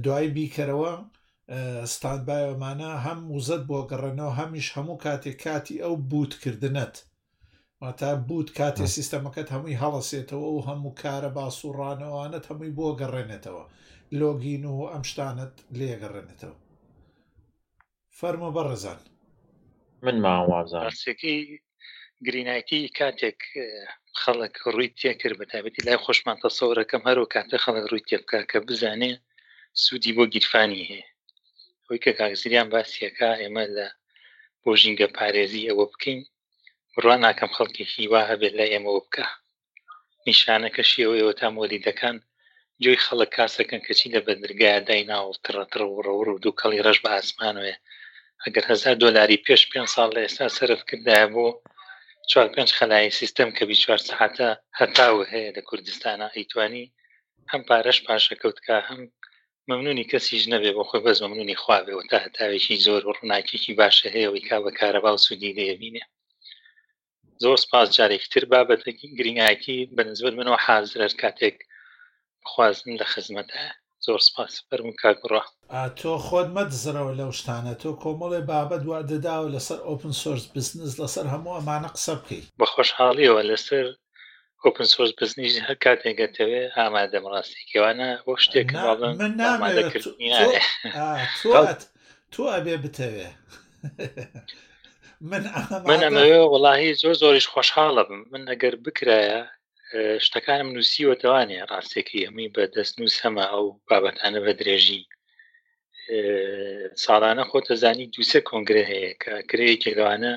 دوای بیکەرەوە ستاندبایەمانە هەم وزت بۆ گەڕێنەوە هەمیش هەموو کاتێک کاتی ئەو بوتکردنەت واتا بوت کاتێ سیستەمەکەت هەمووی هەڵەسێتەوە و هەموو کارە باس و ڕانەوانت هەمووی بۆ گەڕێنێتەوە لۆگین و ئەم شتانت لێگەڕێنێتەوە فەرمە بەڕێزان من ماوازارسێکی گرینایتی کاتێک خەڵک ڕووی تێکرد بە تابەتی لای خۆشمان تەسەورەکەم هەرو کاتە خەڵک ڕووی تێبکە کە بزانێ سوودی بۆ گیرفانی هەیە ئەوی کە کاکزریان باسیەکە ئێمە لە بۆ ژینگە پارێزی ئەوە بکەین بڕوا ناکەم خەڵکێکی وا هەبێت لای ئێمەوە بکە نیشانەکەشی ئەوەی ئەوە تا مۆلیدەکان جۆی خەڵک کاسەکەن کەچی لە بەندرگایە دای ناوڵ تڕەتڕ و ڕەوڕ و دوو کەڵی ڕەش بە ئاسمانوێ ئەگەر هزار دۆلاری پێش پێ ساڵ لە ئێستا سەرف کردایە بۆ چوار پێنج خەلایی سیستەم کە بی چوار سەعاتە هەتاوە هەیە لە کوردستانە ئەیتوانی هەم پارەش پاشەکەوتکە هەم مەمنونی کەسیش نەبێ بۆخۆی بەس مەمنونی خوا بێ و تا هەتاوێکی زۆر و ڕوناکێکی باشە هەیە ئەوی کا بە کارەبا و سودی لێ ئەبینێ زۆر سپاس جارێکی تر بابەتە گرنگایەتی بە نسبەت منەوە حازرە هەر کاتێک بخوازن لە خزمەتە زۆر سپاس فەرموو کاک بڕا ئا تۆ خۆت مەدزڕەوە لەو شتانە تۆ کۆمەڵێ بابەت وەعدداوە لەسەر ئۆپن سۆرس بزنس لەسەر هەموو ئەمانە قسە بکەی. بە خۆشحاڵیەوە لەسەر ئۆپن سۆرس بزنیش هەر کاتێک گەتەوێ ئامادەم ڕاستی کێوانە بۆ شتێک تۆ ئەبێ بتەوێ من ئەمەوێ وڵی زۆر زۆریش خۆشحاڵە بم من ئەگەر بکرایە شتەکانم نووسیوەتەوانێ ڕاستێکی ئەمی بە دەست نووسەمە ئەو بابەتانە بە درێژی ساڵانە خۆتەزانی دووسێ کۆنگرە هەیە کە کرەیەکی لەوانە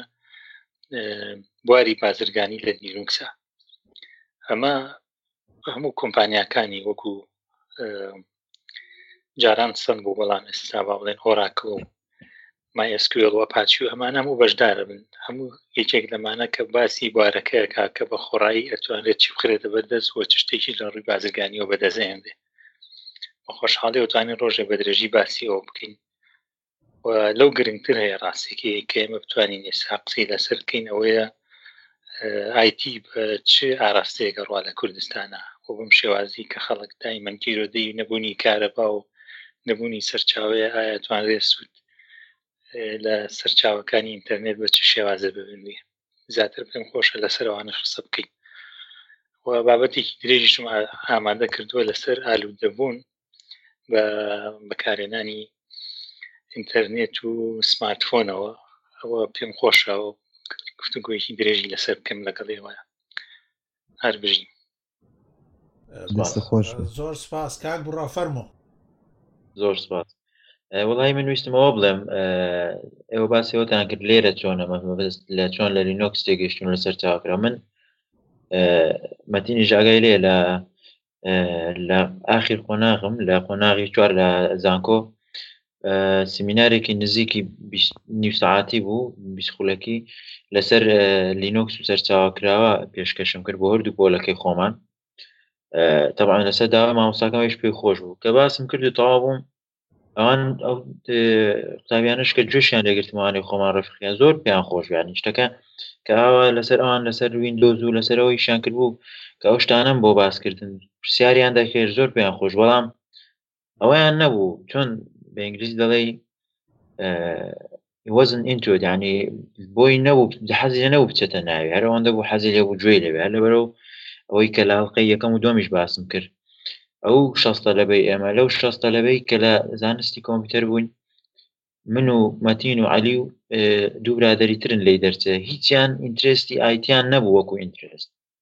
بواری بازرگانی لە دیلوکسە ئەمە هەموو کۆمپانیاکانی وەکو جاران سند بوو بەڵام ئێستا با بڵێن هۆراکڵ MySQL و Apache و ئەمانە هەموو بەشدارە بن هەموو یەکێک لەمانە کە باسی بوارەکەیەکە کە بە خۆڕایی ئەتوانرێت چی بخرێتە بەردەست و چ شتێکی لە ڕووی بازرگانیەوە بەدەستێنێ بە خۆشحاڵی ئەوتوانین ڕۆژێ بە درێژی باسی ئەوە بکەین لەو گرنگتر هەیە ڕاستێکی کە ئێمە بتوانین ئێستا قسەی لەسەر بکەین ئەوەیە ئایتی چ ئاراستەیەکە ڕوا لە کوردستانە و بم شێوازی کە خەڵک دایمەن گیرۆدەی نەبوونی کارەبا و نەبوونی سەرچاوەیە ئایا توانرێ سوود لە سەرچاوەکانی ئینتەرنێت بە چ شێوازە ببنێ زیاتر پێم خۆشە لەسەروانە خسە بکەین و بابەتێکی درێژیشم ئامادە کردووە لەسەر ئالوودەبوون بە بەکارێنانی ئینتەرنێت و سمارتفۆنەوە ئەوە پێم خۆشە و گفتوگویەکی درێژی لەسەر بکەم لەگەڵ ئێوە هەر بژین خۆش زۆر سپاس کاک بڕا فەرمۆ زۆر سپاس وڵی من ویستمەوە بڵێم ئێوە باسیەوەتان کرد لێرە چۆنە مەبست لە چۆن لە لینۆکس تێگەشتون لەسەر چاکرا من مەتینی ژاگای لێ لە لە ئاخیر قۆناغم لە قۆناغی چوار لە زانکۆ سمینارێکی نزیکی نیو سعاتی بوو بیسخولەکی لەسەر لینۆکس و سەرچاوکراوە پێشکەشم کرد بۆ هەردوو پۆلەکەی خۆمان تەبان لەسەر داوا مامۆساکەمەش پێی خۆش بوو کە باسم کرد و تەوا بووم ئەوان ئەو قوتابیانش کە جوشیان لێگرتمانەی خۆمان ڕفقیان زۆر پێیان خۆشبیانی شتەکە کەوا لەسەر ئەوان لەسەر وینندۆز و لەسەرەوەی شان کردبوو کە ئەو شتانم بۆ باسکردن پرسیاریان دەکرد زۆر پێیان خۆش بەڵام ئەویان نەبوو چۆن بە ئینگلیز دەڵێ it wasn't into it یعنی بۆی نەبوو حەزی لێ نەبوو بچێتە ناوی هەر ئەوەندە بوو حەزی لێ بوو گوێی لێ بێ هەر لەبەرەو ئەوەی کە لە هەڵقەی یەکەم و دووەمیش باسم کرد ئەو شەست تەلەبەی ئێمە لەو شەست تەلەبەی کە لە زانستی کۆمپیوتەر بووین من و مەتین و عەلی و دوو برادری ترن لی دەرچێ هیچیان ئینترستی ئایتیان نەبوو وەکو ئینترست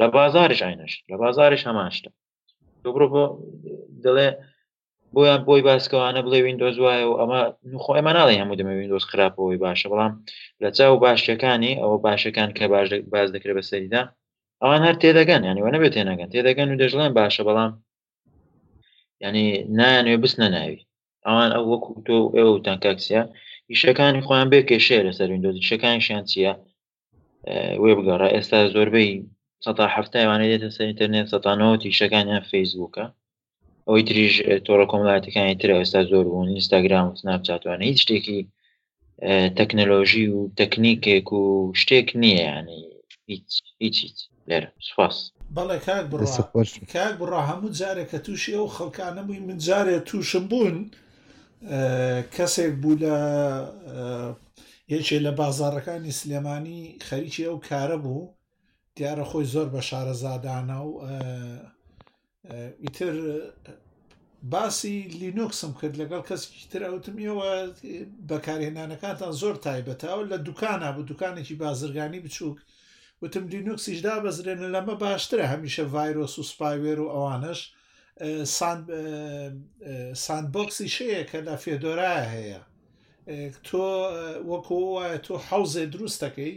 لە بازارش ئاینەش لە بازارش هەمان شتە تۆ بڕۆ بۆ دەڵێ بۆیان بۆی باسکەوانە بڵێ وینندۆز وایە و ئەمە نخۆ ئەمە ناڵی هەموو دەمە وینندۆز خراپەوەی باشە بەڵام لە چاو باشەکانی ئەوە باشەکان کە باش باز دەکرێت بە سەریدا ئەوان هەر تێدەگەن ینی وە نەبێت تێنەگەن تێدەگەن و دەژڵێن باشە بەڵام ینی نایانێ بستە ناوی ئەوان ئەو وەکو تۆ ئێوەتان کاکسە ئیشەکانی خۆیان بێ کێشەیە لەسەر وینندۆز شەکانشیان چییە وێ بگەڕە ئێستا زۆربەی سەتا هەفتای وانە دێتە سەر ئینتەرنێت سەتانەوەتی شەکانیان فەیسبووکە ئەوەی تریژ تۆڕە کۆمەلاتەکانی تر ئێستا زۆر بوون ئینستاگرام و سناپچاتوانە هیچ شتێکی تەکنەلۆژی و تەکنیکێک و شتێک نییە ینی هیچ هیچ لێرە سوپاس بەڵێ کاک بڕوا دەستە خۆش کاک بڕا هەموو جارێک کە تووشی ئەو خەڵکانە بووی من جارێ تووشم بوون اه، کەسێک بوو لە اه، یەکێ لە بازاڕەکانی سلێمانی خەریکی ئەو کارە بوو دیارە خۆی زۆر بە شارەزادانە و اه، ئیتر باسی لینۆکسم کرد لەگەڵ کەسکی تر ئەوتم ئێوە بەکارهێنانەکانتان زۆر تایبەتەوە لە دوکانە بوو دوکانێکی بازرگانی بچووک وتم لینوکسیش دابەزرێن لەمە باشترە هەمیشە ڤایرۆس و سپایوێر و ئەوانش ساندبۆکسی شەیە کە لە فێدۆرا هەیە تۆ وەکۆ وایە تۆ حەوزێ دروستەکەی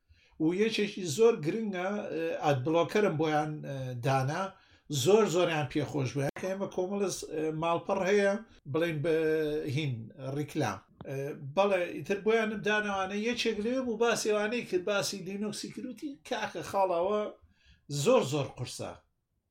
و یەکێکی زۆر گرنگە ئادبڵۆکەرم بۆیان دانا زۆر زۆریان پێخۆش بە ئێمە کۆمەڵە ماڵپەڕ هەیە بڵین بە هین ڕیکلام بەڵێ ئیتر بۆیانم دانەوانە یەکێک لێ بوو باسێوانەی کرد باسی لینوکسی کروتی کاکە خاڵەوە زۆر زۆر قورسە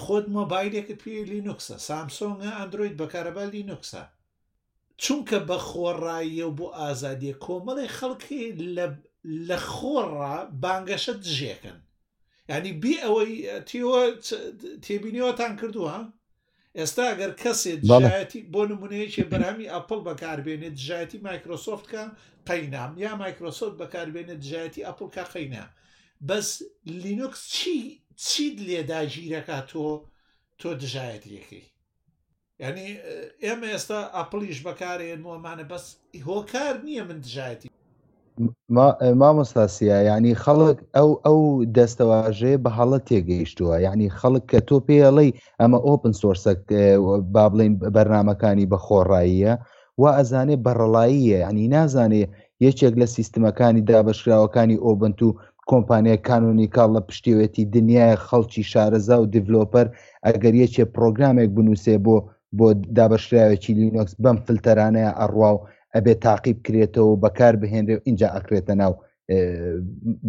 خۆت مۆبایلێکت پێ لینوکسە سامسۆنگە ئەندروید بە کارەبا لینوکسە چونکە بە خۆڕاییە و بۆ ئازادیە کۆمەڵی خەڵکی لە خۆڕا بانگەشە دژێکن ینی بێ ئەوەی تێوە تێبینیەوەتان کردووە ئێستا ئەگەر کەسێ دژایەتی بۆ نمونەیەکێ بەرهەمی ئەپل بەکاربێنێ دژایەتی مایکرۆسۆفتکە قەینام یا مایکرۆسۆفت بەکاربێنێ دژایەتی ئەپل کا قەینا بەس لینوکس چی چیت لێداگیرەکە تۆ تۆ دژایەت لەکەی ینی ئێمە ئێستا ئەپلیش بەکارێنمانە بەس هۆکار نییە من دژایەتی مامۆستاسیە ینی خەڵک ئەو ئەو دەستەواژەیە بە هەڵە تێگەیشتووە ینی خەڵک کە تۆ پێڵی ئەمە ئۆپن سۆرسە با بڵین بەرنمەکانی بە خۆڕاییە و ئەزانێ بەڕەڵاییە ینی نازانێ یەکێک لە سیستمەکانی دابشراوەکانی ئۆبنت و کۆمپانیا کانۆنیکاڵ لە پشتێتی دنیای خەڵکی شارەزا و دیڤلۆپەر ئەگەر یەکێ پرۆگرامێک بنووسێ بۆ بۆ دابشراوێکی لینۆکس بەم فلتەرانەیە ئەڕوا و ئەبێ تاقی بکرێتەوە و بەکار بهێنرێ و ئینجا ئەکرێتە ناو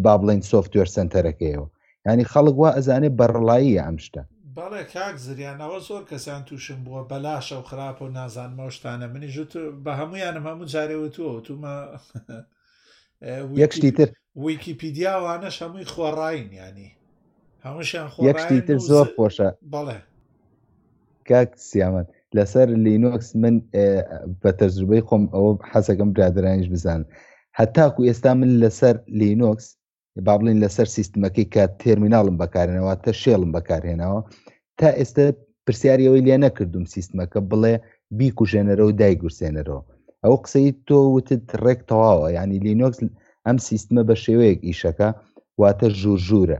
با بڵین سوفتوێر سنتەرەکەیەوە ینی خەڵک وا ئەزانێ بەڕڵاییە ئەم شتە بەڵێ کاک زریان ئەوە زۆر کەسیان تووشم بووە بەلاشە و خراپە و نازانمەوە شتانە منی ژوت بە هەمویانم هەموو جارێوتووە وتومە یەکشتی تر ویکیپیدیاوانەش هەمووی خۆڕین ینی هەمووشیان خۆڕین زۆر خۆشە بەڵێ کاک سیامەند لەسەر لینۆکس من بە تەجروبەی خۆم ئەوە حەزەکەم برادرانیش بزان هەتاکو ئێستا من لەسەر لینۆکس با بڵین لەسەر سیستمەکەی کە تێرمیناڵم بەکارێنەوە تە شێڵم بەکارهێناوە تا ئێستا پرسیاریەوەی لێ نەکردوم سیستمەکە بڵێ بیکوژێنەرە و دایگورسێنەرەوە ئەو قسەی تۆ وتت ڕێک تەواوە ینی لینۆکس ئەم سیستمە بە شێوەیەک ئیشەکە واتە ژوور ژوورە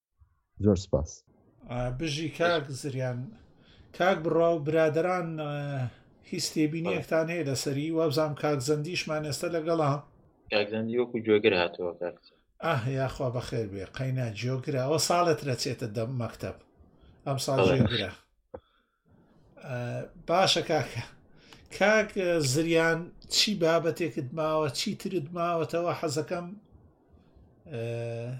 زۆر سپاس بژی کاک زریان کاک بڕا و برادران هیچ تێبینیەکتان هەیە لەسەری وابزانام کاک زەندیشمان ئێستا لەگەڵا کاکزەندی وەکو گوێگر هاتەوە کاک ئاه یاخوا بەخێر بێ قەینا جۆگرا ئەوە ساڵێت رەچێتە دەم مەکتب ئەم ساڵ جێگرە باشە کاکە کاک زریان چی بابەتێکت ماوە چی ترت ماوەتەوە حەزەکەم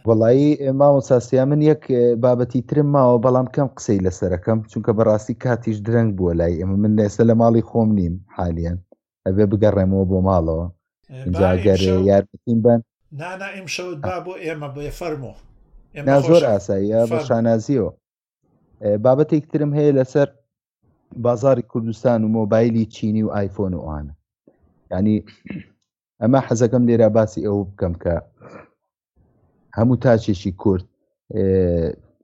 وڵایی ماوەساسیا من یەک بابەتی ترم ماوە بەڵام کەم قسەی لەسەرەکەم چونکە بەڕاستی کاتیش درەنگ بووە لای ئێمە من لێسە لە ماڵی خۆم نیم حالیان ئەبێ بگەڕێمەوە بۆ ماڵەوە جاگەر یارتیم بن نانا ئیمشەوت با بۆ ئێمە بۆ فەرمۆ زۆر ئاساییە بە شانازیەوە بابەتێک ترم هەیە لەسەر بازاری کوردستان و مۆبایلی چینی و ئایفۆن و ئەوانە ینی ئەمە حەزەکەم لێرا باسی ئەو بکەم کە هەموو تاچێکی کورد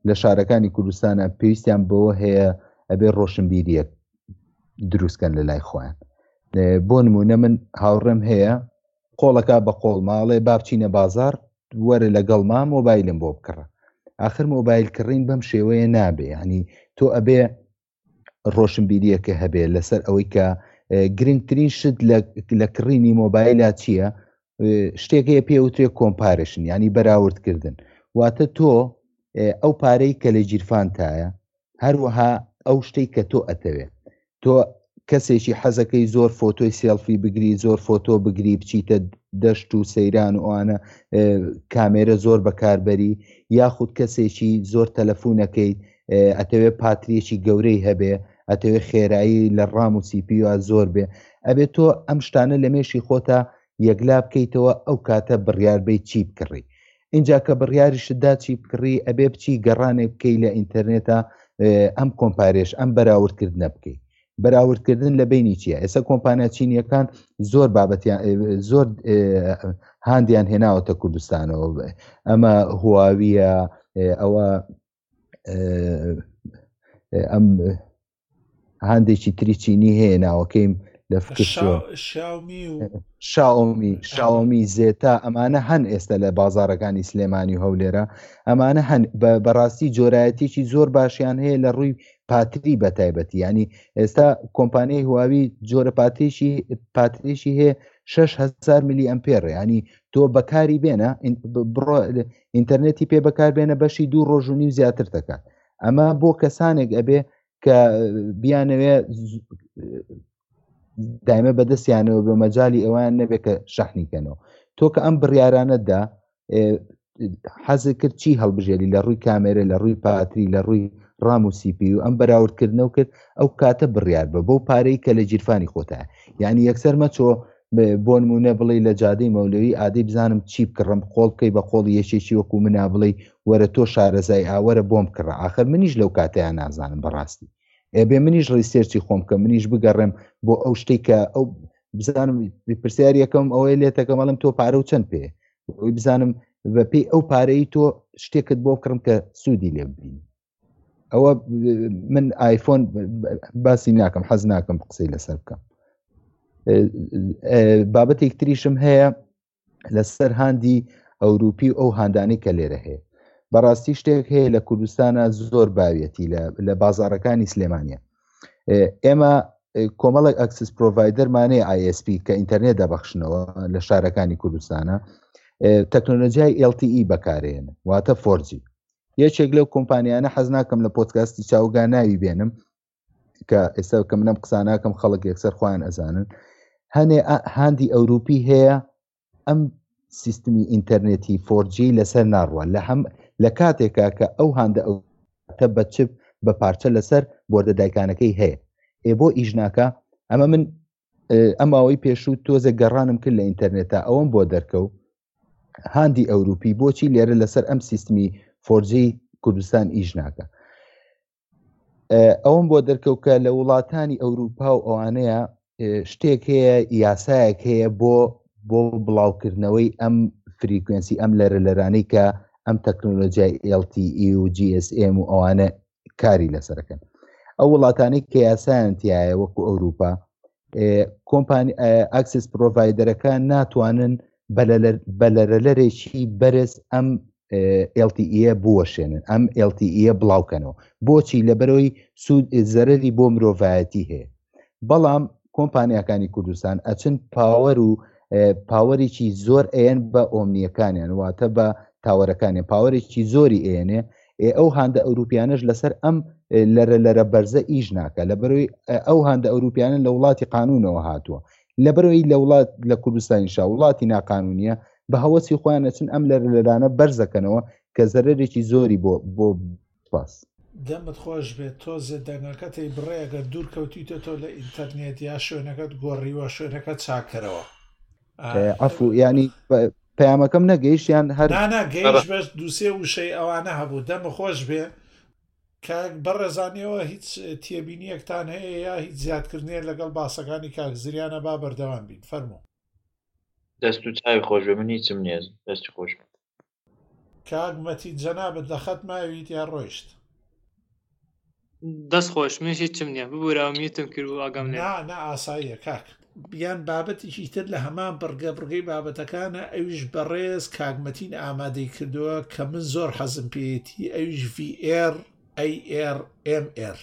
لە شارەکانی کوردستانە پێویستیان بەوە هەیە ئەبێ ڕۆشنبیریەک دروستکەن لە لای خۆیان بۆ نمونە من هاوڕێم هەیە قۆڵەکە بە قۆڵ ماڵێ بابچینە بازار وەرە لەگەڵ ما مۆبایلم بۆ بکڕە آخر مۆبایل کڕین بەم شێوەیە نابێ ینی تۆ ئەبێ ڕۆشنبیریەکە هەبێ لەسەر ئەوەی کە گرنگترین شت لە کڕینی مۆبایلە چییە شتێکەیە پێوترێ کۆمپارشن ینی بەراوردکردن واتە تۆ ئەو پارەی کە لە جیرفانتایە هەروەها ئەو شتەی کە تۆ ئەتەوێ تۆ کەسێکی حەزەکەی زۆر فۆتۆی سێڵفی بگری زۆر فۆتۆ بگری بچیتە دەشت و سەیران و ئەوانە کامێرە زۆر بەکاربەری یاخود کەسێکی زۆر تەلەفونەکەیت ئەتەوێ پاتریەکی گەورەی هەبێ ئەتەوێ خێرایی لە ڕام و سیپیوە زۆر بێ ئەبێت تۆ ئەم شتانە لە مێشی خۆتا یەکلا بکەیتەوە ئەو کاتە بڕیاربەی چی بکڕی ئینجا کە بڕیاریشت دا چی بکڕی ئەبێ بچی گەڕانێ بکەی لە ئینتەرنێتە ئەم کۆمپارێش ئەم بەراوردکردنە بکەی بەراوردکردن لە بینی چیە ئێستا کۆمپانیا چینیەکان زۆر بابەتیان زۆر هاندیان هێناوەتە کوردستانەوە ئەمە هواویە ئەوە ئەم هەندێکی تری چینی هەیە ناوەکەیم لە شاومی شاومی زێتا ئەمانە هەن ئێستا لە بازارەکانی سلێمانی و هەولێرە ئەمانە هەن بەڕاستی جۆرایەتێکی زۆر باشیان هەیە لە ڕووی پاتری بە تایبەتی ینی ئێستا کۆمپانیای هواوی جۆرە پاتێکی پاتریشی هەیە 6هزار ملی ئەمپێر ینی تۆ بەکاری بێنە بڕۆ ئینتەرنێتی پێ بەکاربێنە بەشی دوو ڕۆژونی و زیاتر دەکات ئەمە بۆ کەسانێک ئەبێ کە بیانەوێ دایمە بەدەستیانەوە بۆ مەجای ئەوان نەبێت کە شەحنیکەنەوە تۆ کە ئەم بڕیارانەدا حەزی کرد چی هەڵبژێری لە ڕووی کامێرە لە ڕووی پاتری لە ڕووی ڕام و سیپی و ئەم بەراوردکردنەوە کرد ئەو کاتە بڕیار بە بەو پارەی کە لە جیرفانی خۆتە یعنی یەکسەر مەچۆ بۆ نمونە بڵێ لە جادەی مەولەوی ئادەی بزانم چی بکڕم قۆڵ بکەی بە قۆڵ یەکێکی وەکو منا بڵێ وەرە تۆ شارەزای ئاوەرە بۆم کڕە ئاخر منیش لەو کاتیان نازانم بەڕاستی ئەبێ منیش ڕیسێرچی خۆم کە منیش بگەڕێم بۆ ئەو شتێک کە ئەو بزانم پرسیار یەکەم ئەوەیە لێتەکە مەڵم تۆ پارە و چەند پێ بزانم بەپی ئەو پارەی تۆ شتێکت بۆ کڕم کە سوودی لێ ببین ئەوە من ئایفۆن باسی ناکەم حەز ناکەم قسەی لەسەر بکەم بابەتێک تریشم هەیە لەسەر هاندی ئەوروپی ئەو هاندانی کە لێرە هەیە بەڕاستی شتێک هەیە لە کوردستانە زۆر باویەتی لە بازارەکانی سلێمانە ئێمە کۆمەڵێک ئەکسس پرۆڤایدەرمانەیە ISP کە ئینتەرنێت دەبەخشنەوە لە شارەکانی کوردستانە تەکنۆلۆژیای LTE بەکارێن واتە فۆرجی یەکێک لەو کۆمپانیانە حەز ناکەم لە پۆتکاستی چاوگا ناوی بێنم کە ئێستا کە منم قساناکەم خەڵک یەکسەر خۆیان ئەزانن هەنێ هاندی ئەوروپی هەیە ئەم سیستمی ئینتەرنێتی فۆرجی لەسەر ناڕوە لە هەم لە کاتێکا کە ئەو هاندە ئەو تە بە چپ بە پارچە لەسەر بۆردە دایکانەکەی هەیە ئێ بۆ ئیشناکە ئەمە من ئەم ئەوەی پێشوو تۆزە گەڕانم کرد لە ئینتەرنێتە ئەوەم بۆ دەرکەوت هاندی ئەوروپی بۆچی لێرە لەسەر ئەم سیستمی فۆرجی کوردستان ئیش ناکە ئەوم بۆ دەرکەوکە لە وڵاتانی ئەوروپا و ئەوانەیە شتێک هەیە یاسایەک هەیە بۆ بۆ بڵاوکردنەوەی ئەم فریکوێنسی ئەم لەرە لەرانەی کە ئەم تەکنۆلۆژیای LTE و GSM و ئەوانە کاری لەسەرەکەن ئەو وڵاتانی کە یاسایان تایە وەکو ئەوروپا کۆمپانی ئاکسس پرۆڤایدەرەکە ناتوانن بەلەرەلەرێکی بەرز ئەم LTE بوەشێنن ئەم LTE بڵاوکەنەوە بۆچی لەبەرەوەی سود زەرری بۆ مرۆڤایەتی هەیە بەڵام کۆمپانیەکانی کوردستان ئەچن پاوەەر و پاوەێکی زۆر ئەەن بە ئۆمنیەکانیان واتە بە تاوەرەکانی پاوەێکی زۆری ئێنێ ئەو هاندە ئەوروپیانش لەسەر ئەم لەرە لەرە بەرزە ئیش ناکە لە بەرەوەی ئەو هاندە ئەوروپیانە لە وڵاتی قانونەوە هاتووە لە بەرەوەی لە وڵات لە کوردستانی شا وڵاتی ناقانونیە بە هەوەسی خۆیان نەچن ئەم لەرە لەرانە بەرزەکەنەوە کە زەرێکی زۆری بۆ بۆ سپاس. دەمت خۆش بێت تۆزێ دەنگەکەت ی بڕێ ئەگەر دوور کەوتیتەوە لە ئینتەرنێت یا شوێنەکەت گۆڕیوە شوێنەکە چاکەرەوە عفو ینی پەیامەکەم نەگەیشیان هەر ناناگەیش بەس دووسێ وشەی ئەوانە هەبوو دەمە خۆش بێ کاک بەڕێزانیەوە هیچ تێبینیەکتان هەیە یا هیچ زیادکردنیە لەگەڵ باسەکانی کاک زریانە با بەردەوام بین فەرمو دەست و چاوی خۆش بێ منی چم نێز دەستی خۆش کاک مەتین جەنابت لە خەت ماویت یا ڕۆیشت دەست خۆش منش هیچم نییە ببوورەوە میتم کرد و ئەگەم لێ نا نا ئاساییە کاک بیان بابەتێکی تر لە هەمان بڕگە بڕگەی بابەتەکانە ئەویش بەڕێز کاگمەتین ئامادەی کردووە کە من زۆر حەزم پێێتی ئەویش VR ARMR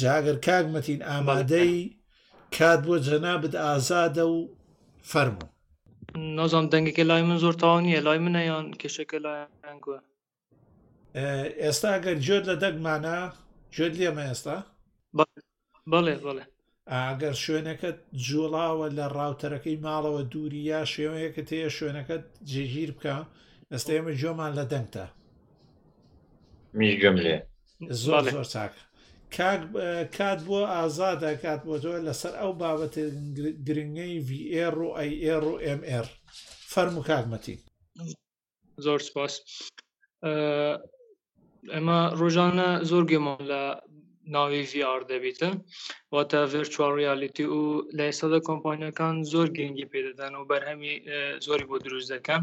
جاگەر کاگمەتین ئامادەی کات بۆ جەنابت ئازادە و فەرموو نازانم دەنگەکە لای من زۆر تاو نییە لای منە یان کێشەکە لایەنگوە ئێستا ئەگەر جۆت لە دەگمانە جۆت لێمە ئێستا بڵێ بڵێ ئاگەر شوێنەکەت جوڵاوە لە ڕاوتەرەکەی ماڵەوە دووری یا شێوەیەکە تەیە شوێنەکەت جێگیر بکە ئەستێمە جۆمان لە دەنگتە میش گەم لێ زۆر زۆر چاک کاک کات بۆ ئازادە کات بۆ تۆ لەسەر ئەو بابەتە گرنگەی VAR و IR و MR فەرمو کاک مەتین زۆر سپاس ئەمە ڕۆژانە زۆر گوێمان لە ناوی VR دەبیتن واتە ڤرچوال ریالیتی و لە ئێستادا کۆمپانیەکان زۆر گرنگی پێدەدەن و بەرهەمی زۆری بۆ دروست دەکەن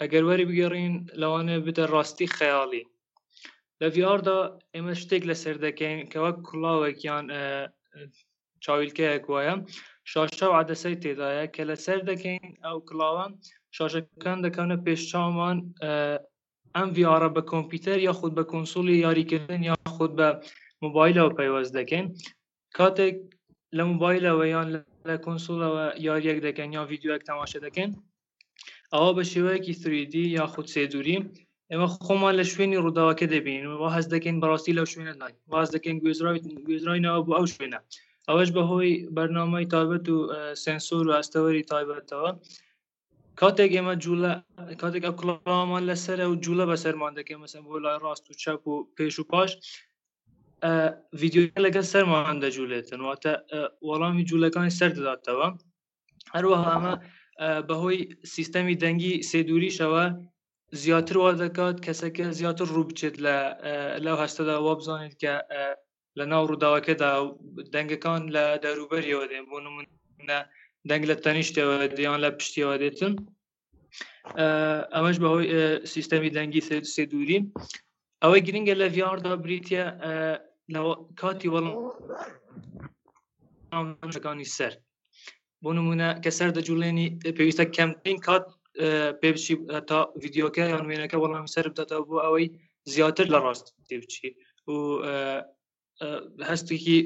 ئەگەر وەریبگەڕین لەوانەیە بدە ڕاستی خەیاڵی لە ڤاردا ئێمە شتێک لەسەر دەکەین کە وەک کوڵاوێک یان چاویلکەیەک وایە شاشە و عادەسەی تێدایە کە لەسەر دەکەین ئەو کڵاوە شاشەکان دەکەونە پێش چاومان ئەم ڤارە بە کۆمپیوتەر یاخود بە کۆنسولی یاریکردن یاخود بە موبایلەوە پەیوەست دەکەین کاتێک لە موبایلەوە یان لە کۆنسۆڵەوە یاریەک دەکەن یا ڤیددیوەک تەماشە دەکەن ئەوە بە شێوەیەکی سریدی یاخود سێدووری ئێمە خۆمان لە شوێنی ڕووداوەکە دەبین و هەز دەکەین بەڕاستی لەو شوێنە ناین واز دەکەین گوێزراینەوە بۆ ئەو شوێنە ئەوەش بەهۆی بەرنامەی تایبەت و سنسۆر و ئەستەوەری تایبەتەوە کاتێک ئێمە جوولە کاتێک ئەو کڵامان لەسرە و جوولە بەسەرمان دەکەن مەسەن بۆ لای ڕاست و چەپ و پێش و پاش ڤیددیو لەگەل سەرمان دەجوولێتن واتە وەڵامی جوولەکانی سەر دەداتەوە هەروەها ئەمە بەهۆی سیستەمی دەنگی سێدوریشەوە زیاتر وا دەکات کەسەکە زیاتر ڕوو بچێت لە لەو هەستەدا وا بزانێت کە لە ناو ڕووداوەکەدا دەنگەکان لە دەروبەریەوە دێن بۆ نمون دەنگ لە تەنیشتەوە دیان لە پشتیەوە دێتن ئەمەش بەهۆی سیستەمی دەنگی سێ دووری ئەوەی گرنگە لە ڤاردا بریتە کاتی وەڵام شەکانی سەر بۆ نمونە کە سەر دەجوڵێنی پێویستە کەمترین کات پێبچی تا ڤیددیوکە یان وێنەکە وەڵامی سەر بداتەوە بۆ ئەوەی زیاتر لە ڕاست تێبچی و هەستێکی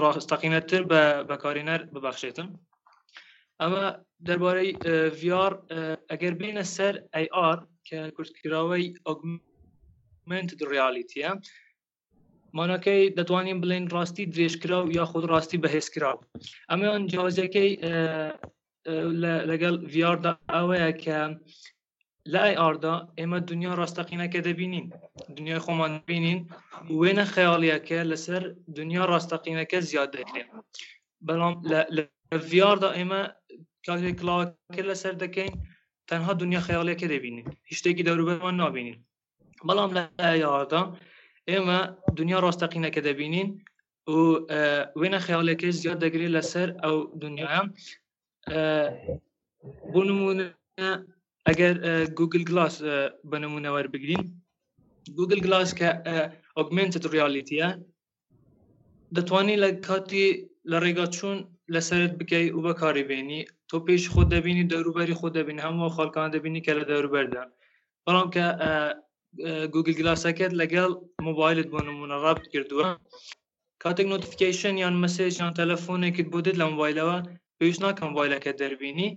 ڕاستەقینەتر بە بەکارێنەر ببەخشێتم ئەمە دەربارەی VR ئەگەر بینە سەر AR کە کورتکراوەی ئۆگمنت ڕالیتە مانەکەی دەتوانین بڵێن ڕاستی درێژکرا و یاخود ڕاستی بەهێزکرا و ئەمەیان جیازەکەی لەگەڵ ڤاردا ئەوەیە کە لای ئاردا ئێمە دنیا ڕاستەقینەکە دەبینین دنیای خۆمان بینین وێنە خەیاڵیەکە لەسەر دنیا ڕاستەقینەکە زیاد دەکرێت بەڵام لە ڤاردا ئێمە کاتێک کلااوەکە لەسەر دەکەین تەنها دنیا خەیاڵەکە دەبینین هیشتێکی دەوروبەرمان نابینین بەڵام لە یادا ئێمە دنیا ڕاستەقینەکە دەبینین و وێنە خەیاڵەکەی زیاد دەگرێت لەسەر ئەو دنیا بۆ نمونە ئەگەر گوگل گلاس بە نمونەوەەر بگرین گوگل گلاس کە ئۆگمنتت ریالیتە دەتوانی لە کاتی لە ڕێگا چوون لە سەرت بکەی و بەکاری بێنی تۆ پێش خۆ دەبینی دەوروبەری خۆ دەبین هەموو خەڵکان دەبینی کە لە دەوروبەردان بەڵام کە گوگل گلاسەکەت لەگەڵ مۆبایلت بۆ نمونە ڕابت کردووە کاتێک نۆتیفیکیشن یان مەسێژ یان تەلەفۆنێکت بۆ دێت لە مۆبایلەوە پێویست ناکە مۆبایلەکە دەربینی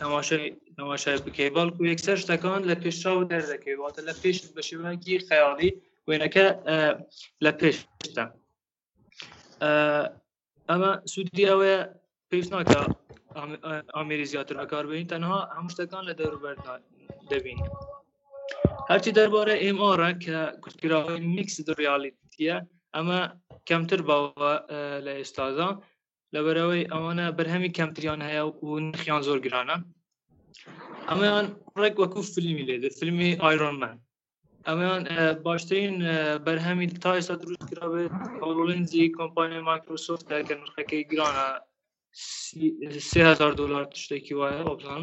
تەماشای تەماشای بکەی بەڵکو یەکسەر شتەکان لە پێش چاو دەردەکەی واتە لە پێش بە شێوەیەکی خەیاڵی وێنەکە لە پێشتە ئەمە سوودی ئەوەیە پێویست ناکە ئامێری زیاتر بەکار بین تەنها هەموو شتەکان لە دەوروبەر دەبین هەرچی دەربارە ئێم ئۆرە کە کورتکراوەی میکس ڕالیتە ئەمە کەمتر باوە لە ئێستادا لەبەرەوەی ئەوانە بەرهەمی کەمتریان هەیە و نرخیان زۆر گرانە ئەمەیان ڕێک وەکو فیلمی لێ فیلمی ئایرۆنمان ئەمەیان باشترین بەرهەمی تا ئێستا دروست کرابێت هەڵۆلنجی کۆمپانیای مایکرۆسۆفت کە نرخەکەی گرانە 3000 دلار شتێکی وایە ئۆبزان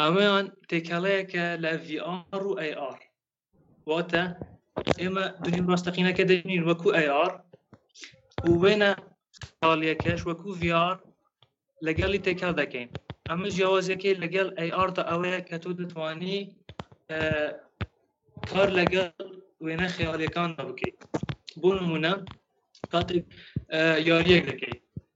ئەمەیان تێکەڵەیە کە لە VR و AR واتە ئێمە دونیم ڕاستەقینەکە دەبین وەکو ئەیار وێنە خاڵیەکەش وەکو VR لەگەڵی تێکا دەکەین ئەمە جیاوازەکەی لەگەڵ AR تا ئەوەیە کە تۆ دەتوانی کار لەگەڵ وێنە خێڵەکان بکەیت بۆ نمونە کاتێک یاریەک دەکەیت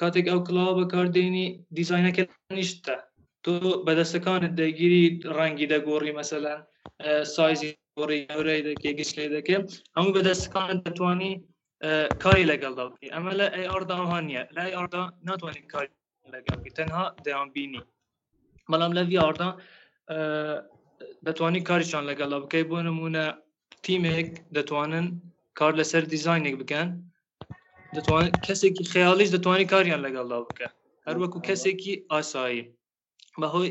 کاتێک ئەو کڵاوە بەکاردێنی دیزینەکە نیشتە تۆ بەدەستەکانت دەگیری ڕەنگی دەگۆڕی مەسەلەن سایزی گۆڕی گەورەی دەکەی گشت لێ دەکەی هەموو بەدەستەکانت دەتوانی کاری لەگەڵ دەڵکی ئەمە لە ئەی ئەڕدا هەانە لای ئەڕدا ناتوانین کاری لەگەڵ تەنها دەیان بینی بەڵام لە ڤیاڕدا دەتوانانی کاریشان لەگەڵا بکەیت بۆ نمونە تیمێک دەتوانن کار لەسەر دیزینێک بکەن دەتوان کەسێکی خەیاڵیش دەتوانانی کاریان لەگەڵدا بکە هەروەکو کەسێکی ئاسایی بەهۆی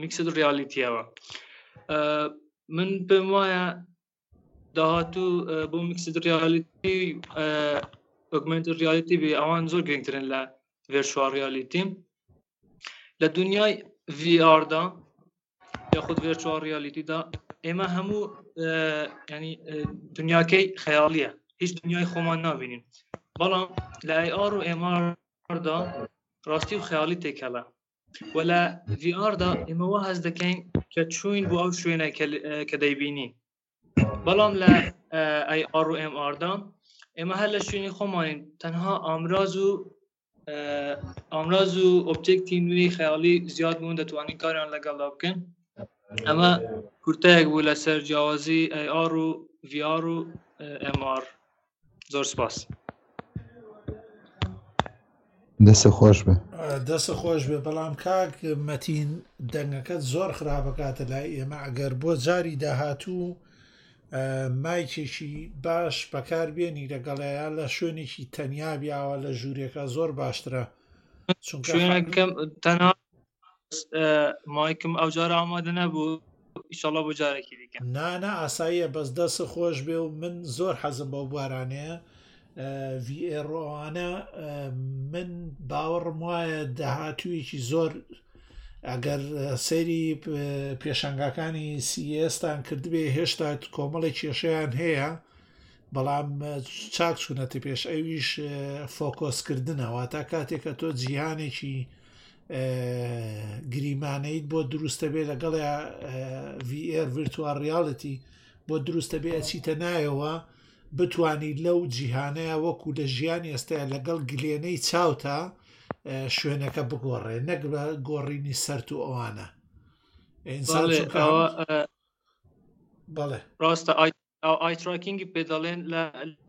میکسد ریالیتیەوە من پێم وایە داهاتوو بۆ میکسد ریالیتی ئۆگمنت ریالیتی بێ ئەوان زۆر گرنگترن لە ڤێرچوال ریالیتی لە دنیای VRدا یاخود ڤێرچوال ریالیتیدا ئێمە هەموو ینی دنیاکەی خەیاڵیە هیچ دنیای خۆمان نبینین بەڵام لە ئای ئار و ئێماردا ڕاستی و خیاڵی تێکەڵە و لە ڤیئاردا ئێمەوە هەز دەکەین کە چوین بۆ ئەو شوێنە کە دەیبینین بەڵام لە ئەی ئاڕ و ئێم ئاردا ئێمە هەر لە شوێنی خۆمانین تەنها ئامراز و ئامراز و ئۆبجێکتی نوێی خەیاڵی زیاد بوون دەتوانین کاریان لەگەڵدا بکەن ئەمە کورتەیەک بوو لەسەر جیاوازی ئەی ئاڕ و VR و MR زۆر سپاس دەسە خۆش بێ دەسە خۆش بێ بەڵام کاک مەتین دەنگەکەت زۆر خراپەکاتە لای ئێمە ئەگەر بۆ جاری داهاتوو مایکێکی باش بەکار بێنی لەگەڵەیە لە شوێنێکی تەنیا بیاوە لە ژوورێکە زۆر باشترە چونکەکەم تەنها مایکم ئەو جار ئامادە نەبوو ئیشەڵا بۆ جارێکی دیکە نانا ئاساییە بەس دەست خۆش بێ و من زۆر حەزم بەو بوارانەیە ڤێڕۆوانە من باوەڕم وایە داهاتوویەکی زۆر ئەگەر سەیری پێشنگاکانی سیستان کردبێ هێشتا کۆمەڵی کێشیان هەیە بەڵام چاک چوونەتی پێش ئەویش فۆکۆسکردنەوە تا کاتێکە تۆ جیهانێکی گریمانەیت بۆ دروستە بێ لەگەڵ VR ڤرتوار ریاڵەتی بۆ دروستە بێ ئەچیتە نایەوە بتانی لەو جیهانەیە وەکو لە ژیانی ئێستاە لەگەڵ گلێنەی چاوتە شوێنەکە بگۆڕێ نەک بە گۆڕینی سەرت و ئەوانە بەڵێ ڕاستە ئای ئەو ئای تراکینگ پێ دەڵێن لە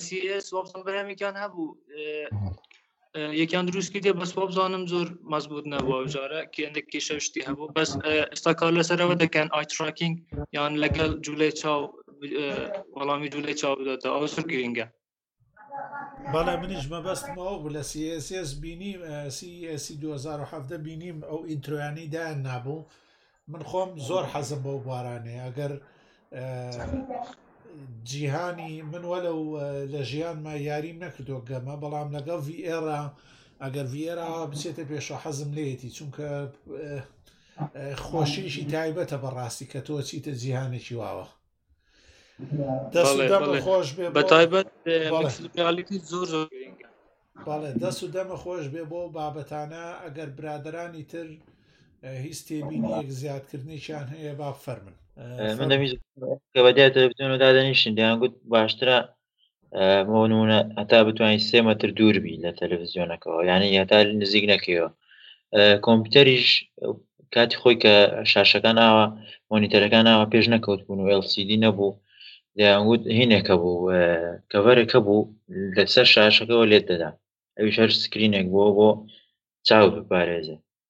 سیسوابزان بەرهەمێکیان هەبوو یەکیان دروست کردێ بەس وابزانم زۆر مەزبوط نەبووە جارە کێندە کێشە شتی هەبوو بەس ئێستا کار لەسەرەوە دەکەن ئای تراکینگ یان لەگەڵ جوولەی چاو وەڵامی جوولەی چاو بداتە ئەو زۆر گرنگە بەڵێ منیش مەبەستمەوە بوو لە سیSS بینیم سیسی 2017 بینیم ئەو ئینترۆیانی دایان نابوو من خۆم زۆر حەزم بەو بوارانێ ئەگەر جیهانی من وەلە و لە ژیانمە یاریم نەکردو گەمە بەڵام لەگەڵ ڤی ئێرا ئەگەر ڤێرا بچێتە پێشە حەزم لێتی چونکە خۆشیشی تایبەتە بەڕاستی کە تۆ چیتە جیهانێکی واوە بەڵێ دەست و دەمە خۆش بێ بۆ بابەتانە ئەگەر برادرانی تر هیچ تێبینیەک زیادکردنیان هەیە با فەرمن من دەمیش کە بەدیای تەلەڤزیۆن و دادەنیشتن دەیان گوت باشترە بۆ نمونە هەتا بتوانین سێ مەتر دوور بی لە تەلەڤزیۆنەکەەوە یانە هەتا نزیک نەکەیەوە کۆمپیوتەریش کاتی خۆی کە شاشەکان ئاوە مۆنیتەرەکان ئاوە پێش نەکەوت بوون و LCD نەبوو دەیانگووت هینێکە بوو کەڤەرێکە بوو لەسەر شاشەکەەوە لێت دەدا ئەوی شەر سکرینێک بۆ بۆ چاوت بپارێزێ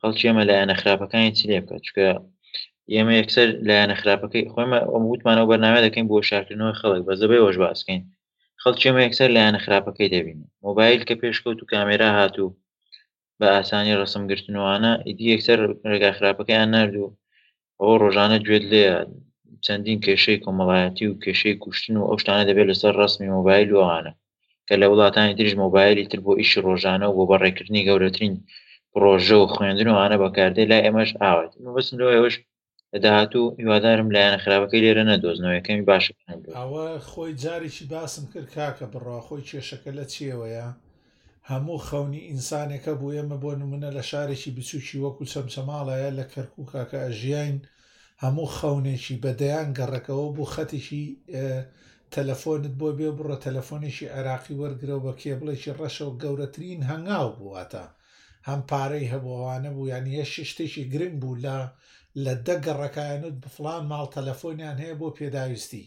خەڵکی ئەمە لایەنە خراپەکانی چ لێ بکە چکە ئێمە یەکسەر لایەنە خراپەکەی خۆمە ئەم وتمانەوە بەرنامە دەکەین بۆ شارکردنەوە خەڵک بە زەبەی وەش باسکەین خەڵکی ئەمە یەکسەر لایەنە خراپەکەی دەبین مۆبایل کە پێشکەوت و کامێرا هاتوو بە ئاسانی ڕسمگرتنوانە ئیدی یەکسەر ڕێگا خراپەکەیان نردوو ئەوە ڕۆژانە گوێت لێیە چەندین کێشەی کۆمەڵایەتی و کێشەی کوشتن و ئەو شتانە دەبێت لەسەر ڕەسمی مۆبایل و ئەوانە کە لە وڵاتانی تریش مۆبایلی تر بۆ ئیشی ڕۆژانە و بۆ بەڕێکردنی گەورەترین پڕۆژە و خوێندن و ئەوانە بەکاردێ لای ئێمەش ئاوات مەبەستم لەوەی ئەوەش لە داهاتوو هیوادارم لایەنە خراپەکەی لێرە نەدۆزنەوە یەکەمی باشەکان بێت. ئەوە خۆی جارێکی باسم کرد کاکە بڕا خۆی کێشەکە لە چێوەیە هەموو خەونی ئینسانێک هەبوو، ئێمە بۆ نموونە لە شارێکی بچووکی وەکوو چەمچەماڵایە لە کەرکووکا کە ئەژیاین، هەموو خەونێکی بە دەیان گەڕەکەوە بوو خەتێکی تەلەفۆنت بۆ بێ و بڕۆ تەلەفۆنێکی عێراقی وەرگرەوە بە کێبڵێکی ڕەشەوە گەورەترین هەنگاو بوو واتە هەم پارەی هەبوو ئەوانە بوو یانی یەش شتێکی گرنگ بوو لە لە دە گەڕەکایەنوت بە فڵان ماڵ تەلەفۆنیان هەیە بۆ پێداویستی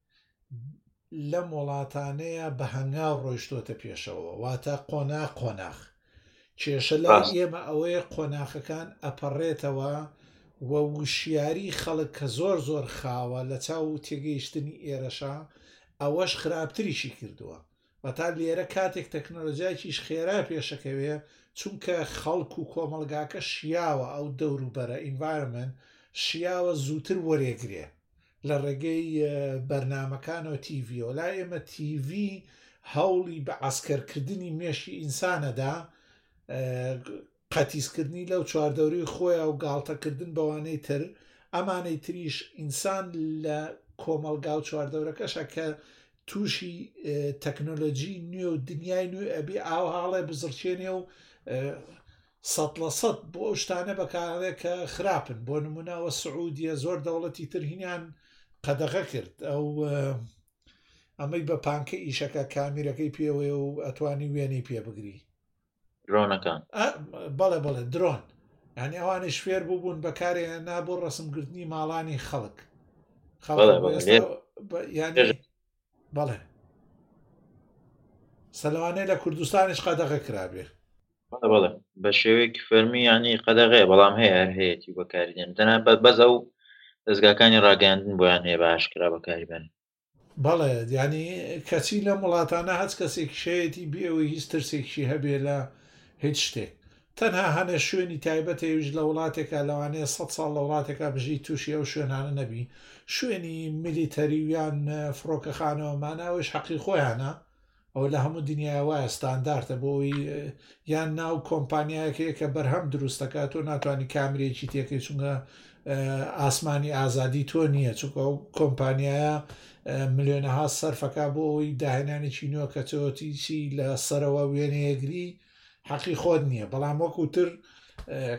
لەم وڵاتانەیە بە هەنگاو ڕۆیشتۆتە پێشەوە واتە قۆنا قۆناخ کێشە لە ئێمە ئەوەیە قۆناخەکان ئەپەڕێتەوە و وشیاری خەڵک کە زۆر زۆر خاوە لە چاو و تێگەیشتنی ئێرەشا ئەوەش خراپتریشی کردووە وەتا لێرە کاتێک تەکنۆلۆژیایکیش خێرا پێشەکەوێ چونکە خەڵک و کۆمەلگاکە شیاوە ئەو دەوروبەرە ئینڤایرمنت شیاوە زووتر وەرێگرێ لە ڕێگەی بەرنامەکانەوە تیڤیەوە لا ئێمە تیڤی هەوڵی بە عسکەرکردنی مێشی ئینسانەدا قەتیسکردنی لەو چواردەوری خۆیان و گاڵتەکردن بەوانەی تر ئەمانەی تریش ئینسان لە کۆمەلگا و چواردەورەکەشە کە تووشی تەکنۆلۆژی نوێ و دنیای نوێ ئەبی ئاوهاڵێ بزڕچێنێ و سەد لە سەد بۆ ئەو شتانە بەکارئەنرێت کە خراپن بۆ نمونە ئەوە سعودیە زۆر دەوڵەتی تر هینیان قەدەغە کرد ئەو ئەمەی بە پانکە ئیشەکە کامیرەکەی پێوەیە و ئەتوانی وێنەی پێ بگری درۆنەکان بەڵێ بەڵێ درۆن ینی ئەوانش فێر بوو بوون بەکارێ نابوو ڕسمگرتنی ماڵانی خەڵک خەڵک ینی بەڵێ سەلەوانێ لە کوردستانیش قەدەغە کرابێ بەڵێ بە شێوەیەکی فەرمی ینی قەدەغەیە بەڵام هەیە هەر هەیەی بەکاری دێن دەنا بەز ئەو دەستگاکانی ڕاگەاندن بۆیان هەیە باش کرا بەکاری بن بەڵێ ینی کەچی لە وڵاتانە هەچ کەسێک شەیەتی بێەوەی هیچ ترسێکی هەبێ لە هیچ شتێک تەنها هەنێ شوێنی تایبەتە یەویش لە وڵاتێکا لەوانەیە سەد ساڵ لە وڵاتێکا بژی تووشی ئەو شوێنانە نەبی شوێنی میلیتەری و یان فڕۆکەخانەوە مانا ئەوش حەقی خۆیانە ئەوە لە هەموو دنیای وایە ستاندارتە بۆ ئەوی یان ناو کۆمپانیایەکەیە کە بەرهەم دروستەکە تۆ ناتوانانی کامرێکی تێکەی چونگە ئاسمانی ئازادی تۆ نییە چونکە ئەو کۆمپانیایە ملیۆنەها سەرفەکە بۆ ئەوی داهێنانێکی نوێ کە چۆتیی لە سەرەوە وێنەیەگری حەقی خۆت نییە بەڵام وەکو تر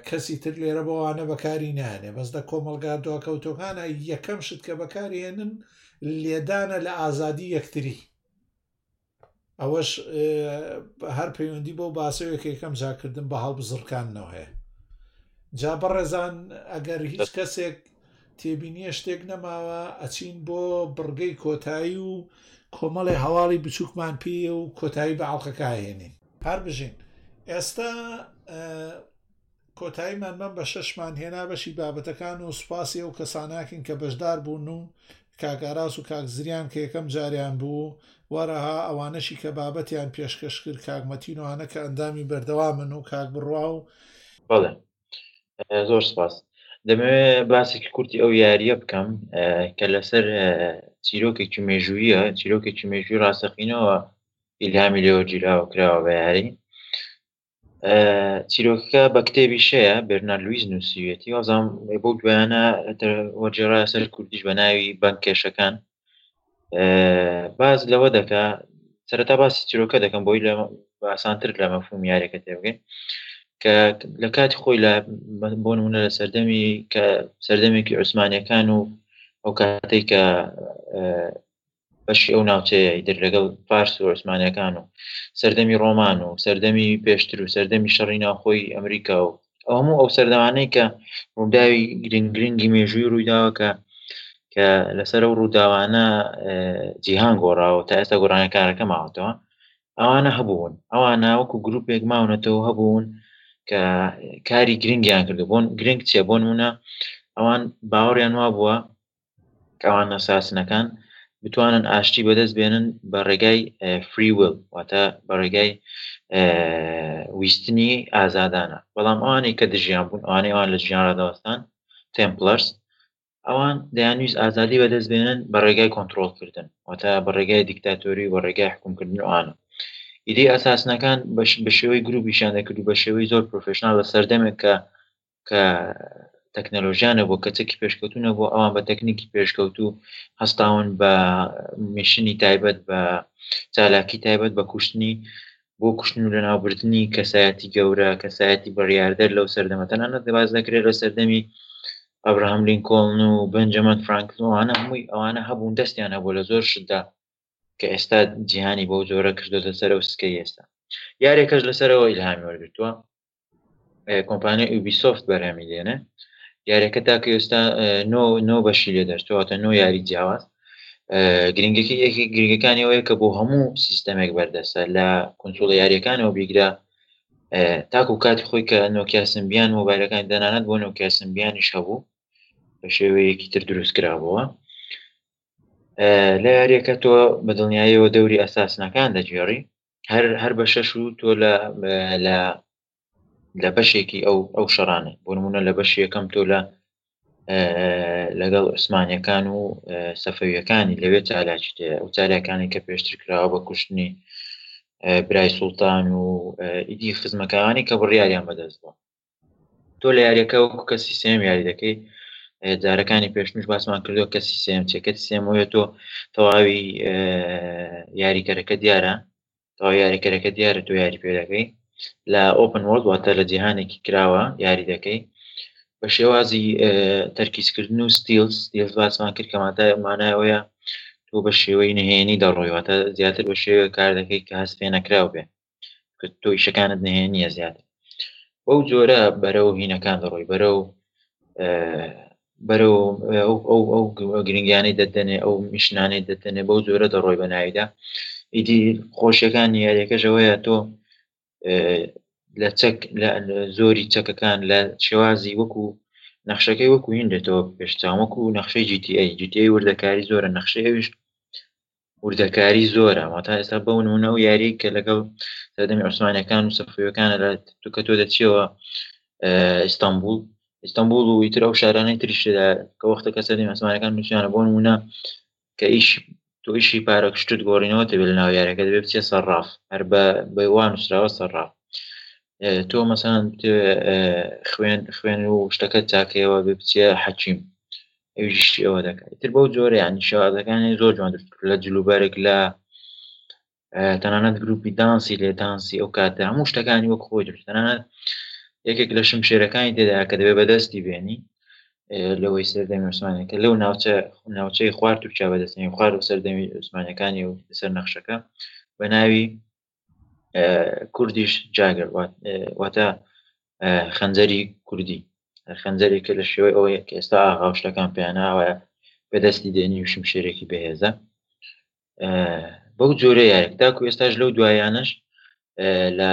کەسی تر لێرە بەوانە بەکاری نانێ بەس دە کۆمەلگا دواکەوتۆکانە یەکەم شت کە بەکارهێنن لێدانە لە ئازادی یەکتری ئەوەش هەر پەیوەندی بۆ باسەوەکە یەکەم جاکردن بە هەڵبزڕکانەوە هەیە جا بەڕێزان ئەگەر هیچ کەسێک تێبینیە شتێک نەماوە ئەچین بۆ بڕگەی کۆتایی و کۆمەڵێ هەواڵی بچووکمان پێ و کۆتایی بە ئاڵلقەکەهێنین هەر بژین ئێستا کۆتاییمان بەم بە شەشمان هێنا بەشی بابەتەکان و سوپاسی ئەو کەساناکین کە بەشدار بوون و کاگاراس و کاکزریان کە یەکەم جاریان بوو وەرەها ئەوانەشی کە بابەتیان پێشکەش کرد کاکمەتینوانە کە ئەندامی بەردەوامن و کاک بڕوا و بەڵێ زۆر سپاس دەمەوێ باسێکی کورتی ئەو یارییە بکەم کە لەسەر چیرۆکێکی مێژوویە چیرۆکێکی مێژووی ڕاستەقینەوە ئیلهامی لێوە گیراوە کراوە بە یاری چیرۆکەکە بە کتێبی شەیە بێرنار لویز نووسیوێتی وازام بۆ گویانە وەجێڕا سەر کوردیش بە ناوی بەنکێشەکان باز لەوە دەکا سەرەتا باسی چیرۆکە دەکەم بۆی لە ئاسانتر لە مەفهوم یارەکە تێبگەین کە لە کاتی خۆی لە بۆ نمونە لە سەردەمی کە سەردەمێکی عوسمانەکان و ئەو کاتێک کە بەشی ئەو ناوچەیە ئیدر لەگەڵ فارس و عوسمانەکان و سەردەمی ڕۆمان و سەردەمی پێشتر و سەردەمی شەڕی ناوخۆی ئەمریکا و ئەو هەموو ئەو سەردەمانەی کە ڕووداوی گرنگ گرنگی مێژووی ڕوویداوە کە کە لەسەر ئەو ڕووداوانە جیهان گۆڕاوە تا ئێستا گۆڕانەکارەکە ماوەتەوە ئەوانە هەبوون ئەوانە وەکو گرروپێک ماونەتەوە هەبوون کە کاری گرنگیان کردو بۆن گرنگ چێ بۆن منە ئەوان باوەڕیان وا بووە ئەوان ناساسنەکان بتوانن ئاشتی بەدەست بێنن بە ڕێگای فریول واتە بە ڕێگای ویستنی ئازادانە بەڵام ئەوانەی کە دژیان بوون ئەوانەی ئەوان لە ژیان ڕداوەستان تمپلەرس ئەوان دەیانویست ئازادی بەدەست بێنن بە ڕێگای کۆنتترۆلکردن واتە بە ڕێگای دیکتاتۆری و ڕێگای حکومکردن ئەوانە ئیدی ئەساسنەکان بەش بە شێوەی گروپیشان دەکرد و بە شێوەی زۆر پرۆفشنال لە سەردەمێک کە کە تەکنەلۆژیا نەبوو کە چەکی پێشکەوتوو نەبوو ئەوان بە تەکنیکی پێشکەوتوو هەستاون بە میشنی تایبەت بە چالاکی تایبەت بە کوشتنی بۆ کوشتن و لەناوبردنی کەسایەتی گەورە کەسایەتی بڕیاردەر لەو سەردەمە تەنانەت دەباز دەکرێت لە سەردەمی ئەبراهام لینکۆڵن و بنجەمەند فرانکلوانە هەمووی ئەوانە هەبوون دەستیان هەبوو لە زۆر شتدا کە ئێستا جیهانی بەو جۆرە کردۆتە سەرە و سکە ئێستا یارێکەش لەسەرەوە ئیلهامی وەرگتووە کۆمپانیا ئوبیسۆفت بەرهەمی دێنێ یاریەکە تاکە ئێستا نۆ بەشی لێ دەرچواتە نۆ یاری جیاواز گرنگەکە یەکی گرنگەکانی ئەوەیە کە بۆ هەموو سیستەمێک بەردەسە لە کونسوڵە یاریەکانەوە بیگرە تاکو کاتی خۆی کە نۆکیاسم بیان مۆبایلەکانی دەنانەت بۆ نۆکیاسم بیانیش هەبوو بە شێوەیەکی تر دروست کرابەوە لە یاریەکە تۆ بەدڵنیایەوە دەوری ئەساسنەکان دەگێڕی هەر هەر بە شەش و تۆ لە لە لە بەشێکی ئەو ئەو شەڕانە بۆ نمونە لە بەش یەکەم تۆ لە لەگەڵ عوسمانەکان و سەفەویەکانی لەوێ چالاکی تێ ئەو چالاکانی کە پێشتر کراوە بە کوشتنی برای سوڵتان و ئیدی خزمەکانی کە بڕیاریان بەدەست بووە تۆ لە یاریەکە وەکو کەسی سێم یاری دەکەی جارەکانی پێشنش باسمان کردو کەسی سێم چێکەت سێمەوە تۆ تەواوی یاریکەرەکە دیارە تەوا یاریکەرەکە دیارە تۆ یاری پێ دەکەی لە ئۆپن وڵد واتە لە جیهانێکی کراوە یاری دەکەی بە شێوازی تەرکیزکردن و ستیلز ستیلز باسمان کرد کەماتە مانایەوەیە تۆ بە شێوەی نهێنی دەڕۆیواتە زیاتر بە شێوە کار دەکەی کە هەست پێ نەکراو بێ کە تۆ ئیشەکانت نهێ نییە زیاتر بەو جۆرە بەرە و هینەکان دەڕۆی بەرە و بەرە ئەو گرنگیانەی دەدەنێ ئەو میشنانەی دەدەنێ بەو جۆرە دەڕۆی بە ناویدا ئیدی خۆشیەکان یاریەکەشەوەیە تۆ لە چەک لە زۆری چەکەکان لە شێوازی وەکو نەخشەکەی وەکو هین دێتەوە پێشتاوەکو نەخشەی GTA GTA وردەکاری زۆرە نەخشەویش وردەکاری زۆرە واتە ئێستا بەو نمونە و یاری کە لەگەڵ سەردەمی عوسمانەکان و سەفەویەکانە لە تو کە تۆ دەچیەوە ئیستانبول ئیستانبول و ئیتر ئەو شارانەی تریشدا کە وەختە کە سەردەمی عوسمانەکان نووسیانە بۆ نمونە کە ئیش تۆ ئیشی پارە شتت گۆڕینەوە دەبێت لە ناو یارەکە دەبێت بچێ سەرڕاف هەر بە بەوان نووسراوە سەرڕاف تۆ مەسەن خوێن خوێن و شتەکە چاکەوە بێ بچێ حەچیم ئەویش شتی ئەوە دەکات ئیتر بەو جۆرە یعنی شێوازەکانی زۆر جوان دروست لە جلوبەرگ لە تەنانەت گروپی دانسی لێ دانسی ئەو کاتە هەموو شتەکانی وەک خۆی دروست تەنانەت یەکێک لە شمشێرەکانی تێدا کە دەبێ بەدەستی بێنی لەوەی سەردەمی عوسمانەکە لەو ناوچە ناوچەی خوار تورکیا بەدەستنی خوار و سەردەمی عوسمانەکانی و سەر نەخشەکە بە ناوی کوردیش جاگەر واتە خەنجەری کوردی خەنجەرێکە لە شێوەی ئەوەیە کە ئێستا ئاغاوشتەکان پێیانناوە بەدەستی دێنی و شمشێرێکی بەهێزە بەو جۆرەیە تاکو ئێستاش لەو دوایانش لە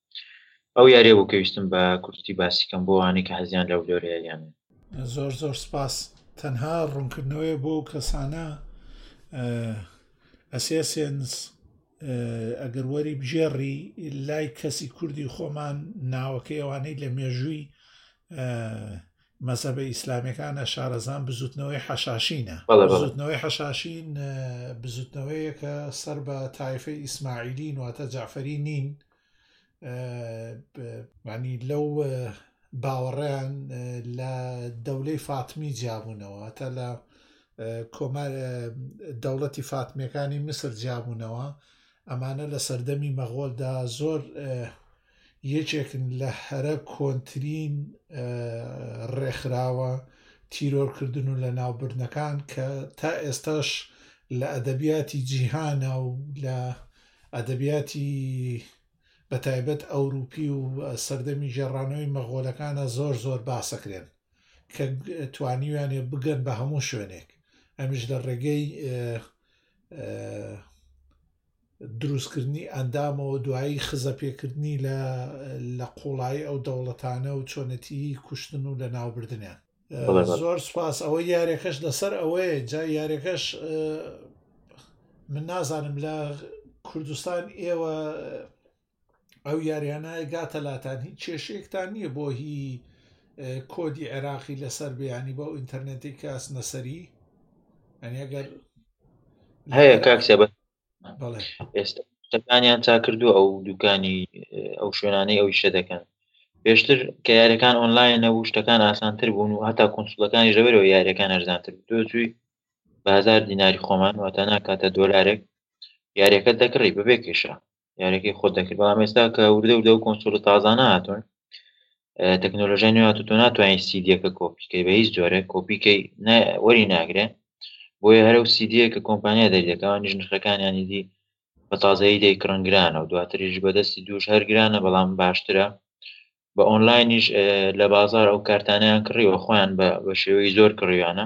ئەو یاریە بوو کە ویستم بە کورتی باسی کەم بۆ ئەوانەی کە حەزیان لەو جۆرەیە یان زۆر زۆر سپاس تەنها ڕوونکردنەوەی بۆ و کەسانە ئەسێسێنس ئەگەر وەری بژێڕی لای کەسی کوردی خۆمان ناوەکەی ئەوانەی لە مێژووی مەزەبە ئیسلامیەکانە شارەزان بزوتنەوەی حەشاشینە بزوتنەوەی حەشاشین بزوتنەوەیە کە سەر بە تایفی ئیسماعیلی نواتە جعفری نین معنی لەو باوەڕیان لە دەولەی فاتمی جیابوونەوە تا لە کۆمار دەوڵەتی فاتمیەکانی میسر جیابوونەوە ئەمانە لە سەردەمی مەغۆلدا زۆر یەکێکن لە هەرە کۆنترین ڕێکخراوە تیرۆرکردن و لەناوبردنەکان کە تا ئێستاش لە ئەدەبیاتی جیهانە و لە ئەدەبیاتی بە تایبەت ئەوروپی و سەردەمی ژێڕانەوەی مەغۆلەکانە زۆر زۆر باسەکرێن کە توانیویانێ بگەن بە هەموو شوێنێک ئەمیش لە ڕێگەی دروستکردنی ئەندامەوە دوایی خزەپێکردنی لە لە قوڵایی ئەو دەوڵەتانە و چۆنەتیی کوشتن و لە ناوبردنیان زۆر سپاس ئەوە یارەکەش لەسەر ئەوەیە جا یارەکەش من نازانم لە کوردستان ئێوە ئەو یاریانای گاتەلاتان هیچ کێشەیەکتان نییە بۆ هی کۆدی عێراقی لەسەر بیانی بەو ئینتەرنێتی کاس نەسەری ئەنیگەر هەیە کاکسە بە ئێستا شتەکانیان تا کردو ئەو دوکانی ئەو شوێنانەی ئەو شە دەکەن پێشتر کە یاریەکان ئۆنلاین نەبوو شتەکان ئاسانتر بوون و هەتا کونسولەکانی لەبەرەوە یاریەکان ئەرزانتر تۆچووی بازار دیناری خۆمان واتە ناکاتە دۆلارێک یاریەکە دەکڕی بەبێ کێشە یاریەکەی خۆت دەکرد بەڵام ئێستا کە وردە وردە و کۆنسۆلی تازانە هاتوون تەکنۆلۆژای نوێات تۆ ناتوانین سیدیەکە کۆپیکەی بە هیچ جۆرە کۆپیکەی وەری ناگرێ بۆیە هەرو سیدیە کە کۆمپانیا دەریەکەوان نیژ نرخەکانیانی دی بە تازایی دەی کڕنگرانە و دواتریش بەدەستی دوش هەرگرانە بەڵام باشترە بە ئۆنلاینیش لە بازار ئەو کارتانیان کڕیوە خۆیان بە شێوەی زۆر کڕیوانە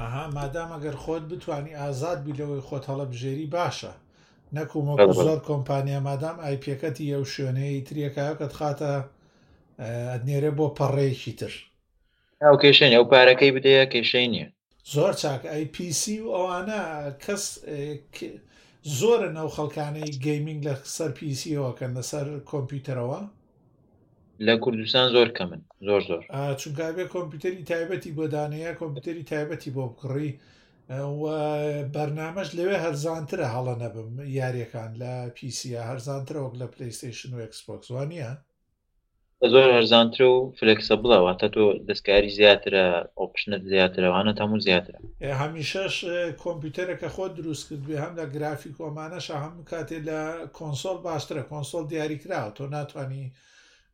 ئەها مادام ئەگەر خۆت بتانی ئازاد بی لەوەی خۆت هەڵەبژێری باشە نەکوم وەکو زۆر کۆمپانیا مادام ئایپەکەتی یە و شوێنەیە تریەکەکەت خاتە ئەدنێرە بۆ پەڕەیەکی تر ئەو کێشێنە ئەو پارەکەی بدەیە کێشەی نییە زۆر چاک ئایPC و ئەوانە کەس زۆرە نەو خەڵکانەی گەیمنگ لە سەر پیسیەوەکەن لەسەر کۆمپیوتەرەوە لە کوردستان زۆر کەمن زۆر زۆر چونکبێ کۆمپیوتەری تایبەتی بۆ دانەیە کۆمپیوتەری تایبەتی بۆ بکڕی بەرنمەش لەوێ هەرزانترە هەڵە نەبم یاریەکان لە پیسیە هەرزانترە وەک لە پلیستیشن و ئەکسپۆکسوانە زۆر هەرزانتر و فلکسە بڵەوە تا تۆ دەستکاری زیاترە ئۆپشنت زیاترەوانە هەموو زیاترە هەمیشەش کۆمپیوتەرەکە خۆ دروست کردێ هەم لە گرافی کۆمانەش هەم کاتێ لە کۆنسۆل باشترە کۆنسۆل دیاری کراوە تۆ ناتانی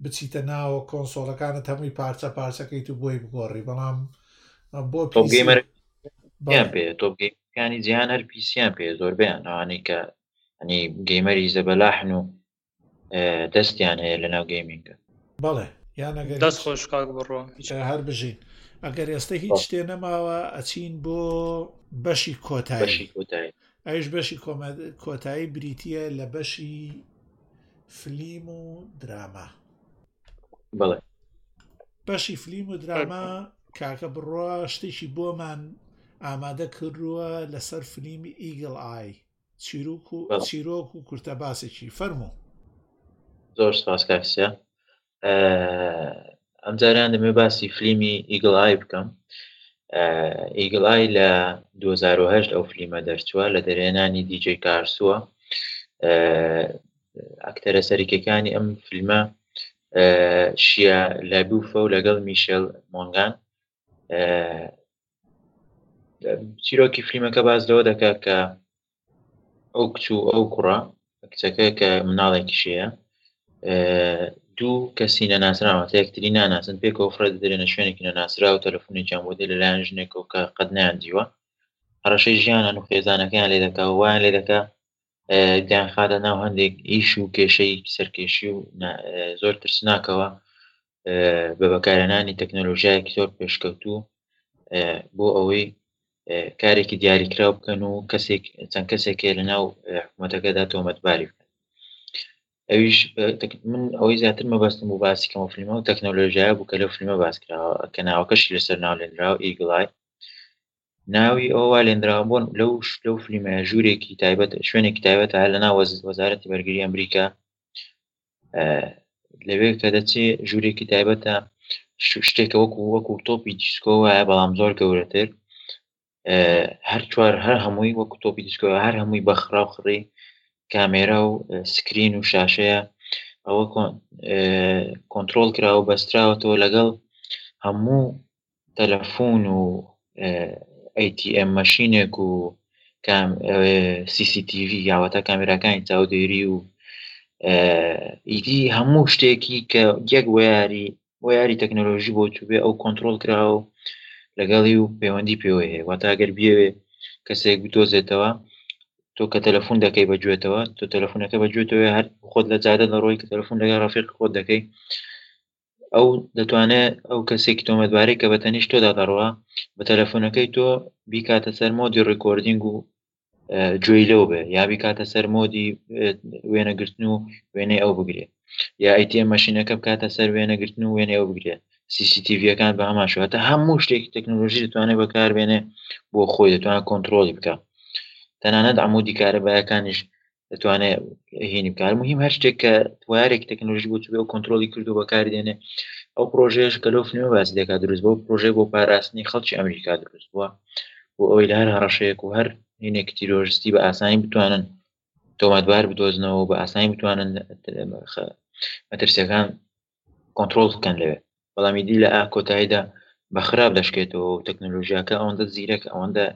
بچیتە ناوە کۆنسۆلەکانە تەمووی پارچە پارچەکەیت و بۆی بگۆڕی بەڵام بۆ پێمەر پێ تۆپگەیمەکانی جیان هەر پیسیان پێ زۆربیان ئەوانەی کە ئەنی گەیمەری زەبەلاحن و دەستیان هەیە لە ناو گەیمینگە بەڵێ یانەگە دەست خۆش کاک بڕۆ هەر بژین ئەگەر ئێستا هیچ شتێ نەماوە ئەچین بۆ بەشی کۆتایی ئەویش بەشی کۆتایی بریتە لە بەشی فلیم و دراما بەڵێ بەشی فلیم و دراما کاکە بڕە شتێکی بۆمان ئامادە کردووە لەسەر فلیمی ئیگڵ ئای چیرۆک و چیرۆک و کورتە باسێکی فەرموو زۆر سپاس کاکسە ئەم جاریان دەمێ باسی فلیمی ئیگڵ ئای بکەم ئیگڵ ئای لە 2010 ئەو فلیمە دەرچووە لە دەرێنانی دیجی کارسووە ئەکتەرە سەرکەکانی ئەم فیلمە شیە لەبووفە و لەگەڵ میشل مۆنگان چیرۆکی فیلمەکە باز لەوە دەکات کە ئەو کچ و ئەو کوڕە کچەکە کە مناڵێکیشەیە دوو کەسی نەناسراوە تەکتری ناناسن پێکەوە فرە دەدرێنە شوێنێکی نەناسرا و تەلەفۆنێکیان بۆ دێ لەلایەن ژنێکەوە کە قەدنیان دیوە هەڕەشەی ژیانان و خێزانەکەیان لێ دەکا وایان لێ دەکا دەیانخاتە ناو هەندێک ئیش و کێشەی سەرکێشی و زۆر ترسناکەوە بە بەکارێنانی تەکنەلۆژیایەکی زۆر پێشکەوتوو بۆ ئەوەی کارێکی دیاریکراو بکەن و کەسێک چەند کەسێکێ لە ناو حکوومەتەکەدا تۆمەتباری بکەن ئەویش من ئەوەی زیاتر مەبەستم و باسی کەمە فیلمە و تەکنەلۆژیای بوو کە لەو فیلمە باسکراوە کە ناوەکەشی لەسەر ناولێنراو ئیگڵای ناوی ئەو وا لێندراوبوون لەو لەو فلیمە ژوورێکی تایبەت شوێنێکی تایبەت هەیە لە ناو وەزارەتی بەرگری ئەمریکا لەوێ کە دەچێ ژوورێکی تایبەتە شتێکە وەکو وەکو تۆپی دیسکۆ وایە بەڵام زۆر گەورەتر هەر چوار هەر هەمووی وەکو تۆپی دیسکۆ هەر هەمووی بەخرا و خڕی کامێرا و سکرین و شاشەیە ئەوە کۆنتترۆل کراوە بەستراوەتەوە لەگەڵ هەموو تەلەفون و ئەی تی ئێم مەشینێک و سی سی تی ڤی یاوەتا کامێراکانی چاودێری و ئیدی هەموو شتێکی کە یەک وەیاری وەیاری تەکنەلۆژی بۆ چوبێ ئەو کۆنتترۆل کراوە و لەگەڵی و پەیوەندی پێوە هەیە واتە ئەگەر بێوێ کەسێک بدۆزێتەوە تۆ کە تەلەفۆن دەکەی بە گوێتەوە تۆ تەلەفۆنەکە بە گوێتەوە هەر خۆت لە جادە دەڕۆی کە تەلەفۆن لەگە ڕافێق خۆت دەکەی ئەو دەتوانێ ئەو کەسێکی تۆمەتبارەی کە بە تەنیشت تۆدا دەڕوا بە تەلەفۆنەکەی تۆ بیکاتە سەر مۆدی ڕیکۆردینگ و گوێی لەو بێ یا بیکاتە سەر مۆدی وێنەگرتن و وێنەی ئەو بگرێ یا ئەیتیە مەشینەکە بکاتە سەر وێنەگرتن و وێنەی ئەو بگرێ سیسیتیڤەکان بە هەماشواتە هەموو شتێکی تەکنۆلۆژی دەتوانێت بەکاربێنێ بۆ خۆی دەتوانێت کۆنتترۆلی بکە تەنانەت ئەمودی کارەبایەکانیش دەتوانێت هینی بکار مهم هەر شتێک کە وارێک تەکنۆلژی بۆ بێ و کۆنتترۆلی کردو بەکاری دێنێ ئەو پرۆژێش کە لەو فنێ باز دەکات دروست بۆ پرۆژێک بۆ پاراستنی خەڵکی ئەمریکا دروست بووە بۆ ئەوی لە هەر هەڕەشەیەک و هەر هینێک تیرۆرستی بە ئاسانی بتوانن تۆمەتبار بدۆزنەوە بە ئاسانی بتوانن مەترسیەکان کۆنترۆڵ بکەن لەوێ بەڵام ئیدی لە کۆتاییدا بە خراپ دەشکێتەوە و تەکنەلۆژیاکە ئەوەندە زیرەک ئەوەندە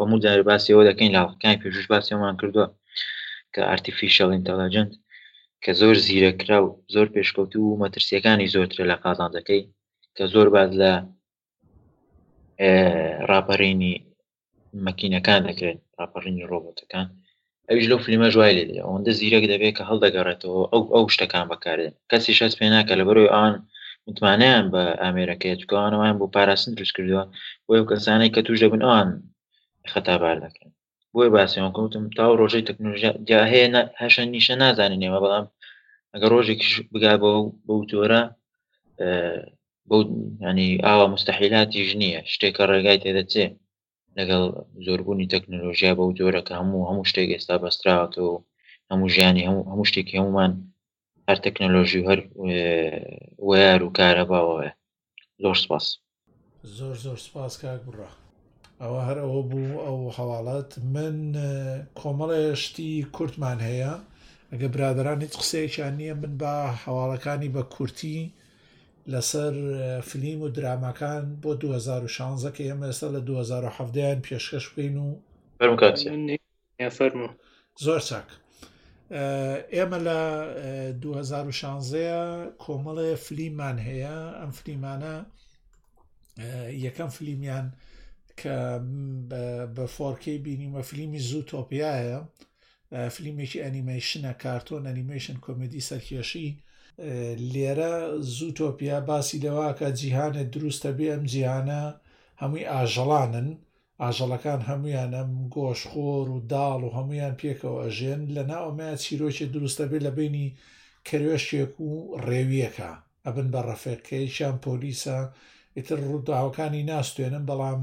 هەموو جار باسیەوە دەکەین لاڵەکانی پێشوش باسیەوەمان کردووە کە ئارتیفیشەڵ ئینتەلەجنت کە زۆر زیرەکرا و زۆر پێشکەوتو و مەترسیەکانی زۆرترە لە قازانجەکەی کە زۆر باز لە ڕاپەرینی مەکینەکان دەکرێت ڕاپەڕینی ڕۆبۆتەکان ئەویش لەو فلیمە جوای لێ ئەوەندە زیرەک دەبێت کە هەڵدەگەڕێتەوە ئەو ئەو شتەکان بەکارێن کەسی شەست پێ ناکە لە بەرەوەی ئەوان متمانەیان بە ئامێرەکەی چکانەوەیان بۆ پاراستن دروست کردووە بۆ ئەو کەسانەی کە توش دەبن ئەوان خەتابار دەکەن بۆی باسیەوە کەوتم تا و ڕۆژەی تەکنۆژیا هەیە هەشە نیشە نازانین نێوە بەڵام ئەگە ڕۆژێکیش بگا بۆ بەو جۆرە بەو ینی ئاوا مستەحیلاتیش نییە شتێکە ڕێگای تێدەچێ لەگەڵ زۆربوونی تەکنۆلۆژیا بەو جۆرەکە هەموو هەموو شتێک ئێستا بەستراوەکە و هەموو ژیانی هەموو هەموو شتێکی هەمومان هەر تەکنۆلۆژی و هەر وەیار و کارە باوەوە زۆر سپاس زۆر زۆر سپاس کاک بڕە ئەوە هەر ئەوە بوو ئەو هەواڵەت من کۆمەڵێ شتی کورتمان هەیە ئەگە برادران هیچ قسەیەکیان نییە من با هەواڵەکانی بە کورتی لەسەر فلیم و دراماکان بۆ 2016 کە ئێمە ئێستا لە 2017یان پێشکەش بکەین و فەرمو زۆر چاک ئێمە لە 2016 کۆمەڵێ فلیمان هەیە ئەم فلیمانە یەکەم فلیمیان کە بە فۆرکی بینیمە فلیمی زوو تۆپیایە فلیمێکی ئەنیمەیشنە کارتۆن ئەنیمەیشن کۆمێدی سەرکێشی لێرە زووتۆپیا باسی لەواکە جیهانە دروستە بێ ئەم جیهانە هەمووی ئاژەڵانن ئاژەڵەکان هەمویان ئەم گۆشخۆر و داڵ و هەمویان پێکەوە ئەژێن لە ناوەمە چیرۆکی دروستە بێ لە بینی کەروێشکێک و ڕێویەکە ئەبن بە ڕەفێکەیشیان پۆلیسە ئیتر ڕووداوەکانی ناستێنم بەڵام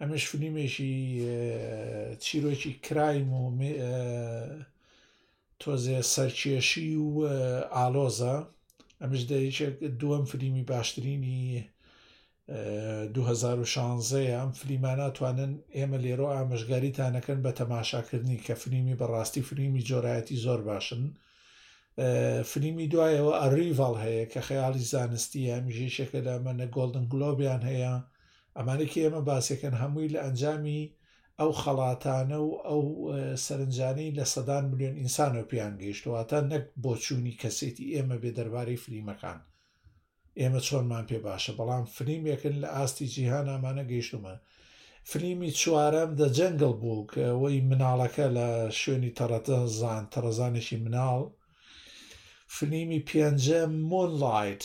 ئەمەش فلیمێکی چیرۆکی کرایم و تۆزێ سەرکێشی و ئالۆزە ئەمش دەیچێک دووەم فلیمی باشترینی 2016 ئەم فلیمانە توانن ئێمە لێرۆ ئامژگاری تانەکەن بە تەماشاکردنی کە فلیمی بەڕاستی فلیمی جۆرایەتی زۆر باشن فلیمی دوایەوە ئەڕیڤڵ هەیە کە خەیاڵی زانستیە میژێکە لە ئەمە نە گۆڵدن گلۆبیان هەیە ئەمانەی کە ئێمە باسیەکەن هەمووی لە ئەنجامی ئەو خەڵاتانە و ئەو سەرنجانەی لە سەدان ملیۆن ئینسانەوە پێیان گەیشتواتە نەک بۆچوونی کەسێتی ئێمە بێ دەربارەی فلیمەکان ئێمە چۆنمان پێ باشە بەڵام فلیمێکن لە ئاستی جیهان ئامانە گەیشتومە فلیمی چوارەم دە جەنگل بوو کە ئەوەی مناڵەکە لە شوێنی تەڕەتە زان تەڕەزانێکی مناڵ فلیمی پێنجە مۆن لایت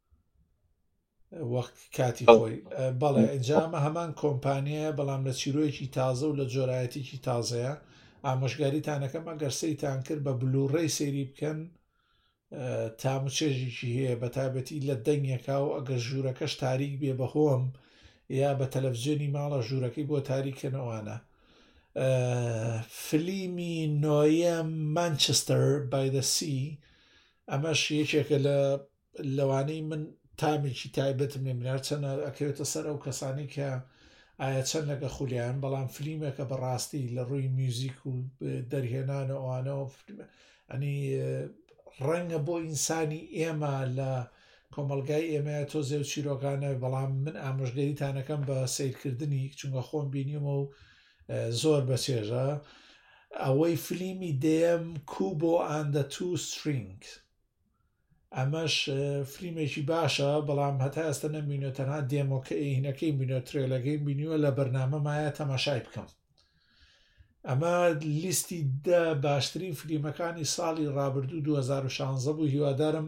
وەک کاتی خۆی بەڵێ جامە هەمان کۆمپانیایە بەڵام لە چیرۆیەکی تازە و لە جۆرایەتیکی تازەیە ئامۆژگاریتانەکەم ئەگەر سەیتان کرد بە بلوڕێی سەیری بکەن تام و چێژێکی هەیە بە تابەتی لە دەنگێکا و ئەگەر ژوورەکەش تاریک بێ بە هۆم یا بە تەلەڤزیۆنی ماڵە ژوورەکەی بۆ تاریکەنەوانە فلیمی نۆیە مانچستەر بایدەسی ئەمەش یەکێکە لە لەوانەی من تامێکی تایبەتم لێ منار چەند ئەکەوێتە سەر ئەو کەسانی کە ئایا چەند لەگە خولیان بەڵام فلیمێکە بەڕاستی لە ڕووی میوزیک و دەرهێنان و ئەوانەوە ئەنی ڕەنگە بۆ ئینسانی ئێمە لە کۆمەلگای ئێمە تۆزێ و چیرۆکانە بەڵام من ئامۆژگەریتانەکەم بە سیرکردنی چونگە خۆم بینیمە و زۆر بە چێژە ئەوەی فلیمی دێم کو بۆ ئاندە تو سترینگ ئەمەش فلیمێکی باشە بەڵام هەتا ئێستا نەمبینوە تەنها دێمۆکە ئینەکەی بینۆ ترێلەکەی بینیوە لە بەرنامە مایە تەماشای بکەم ئەمە لیستی دە باشترین فلیمەکانی ساڵی ڕابردوو 2016 بوو هیوادارم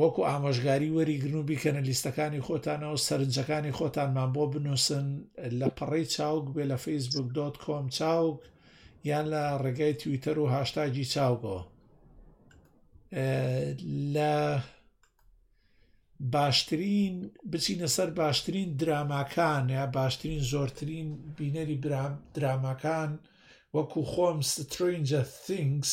وەکو ئامۆژگاری وەریگرن و بیکەنە لیستەکانی خۆتانەوە سەرنجەکانی خۆتانمان بۆ بنووسن لە پەڕی چاوک بێ لە فەیسبوک دۆت کۆم چاوک یان لە ڕێگای تویتەر و هاشتاگی چاوگۆ لە باشترین بچینە سەر باشترین دراماکان یا باشترین زۆرترین بینەری دراماکان وەکو خۆم سترینجە ثینگس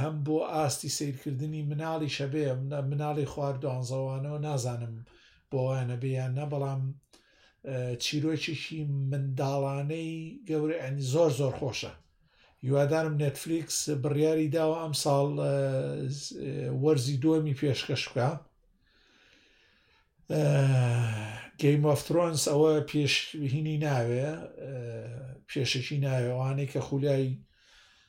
هەم بۆ ئاستی سەیرکردنی مناڵیش هەبێ مناڵی خوار دوانزەوانەوە نازانم بۆوانەبێ یان نە بەڵام چیرۆکێکی منداڵانەی گەورە ئەنی زۆر زۆر خۆشە هیوادارم نێتفلیکس بڕیاری داوە ئەم ساڵ وەرزی دووەمی پێشکەش بکە گەیمۆفترۆنس ئەوە پێشهینی ناوێ پێشەکی ناوێوانەی کە خولای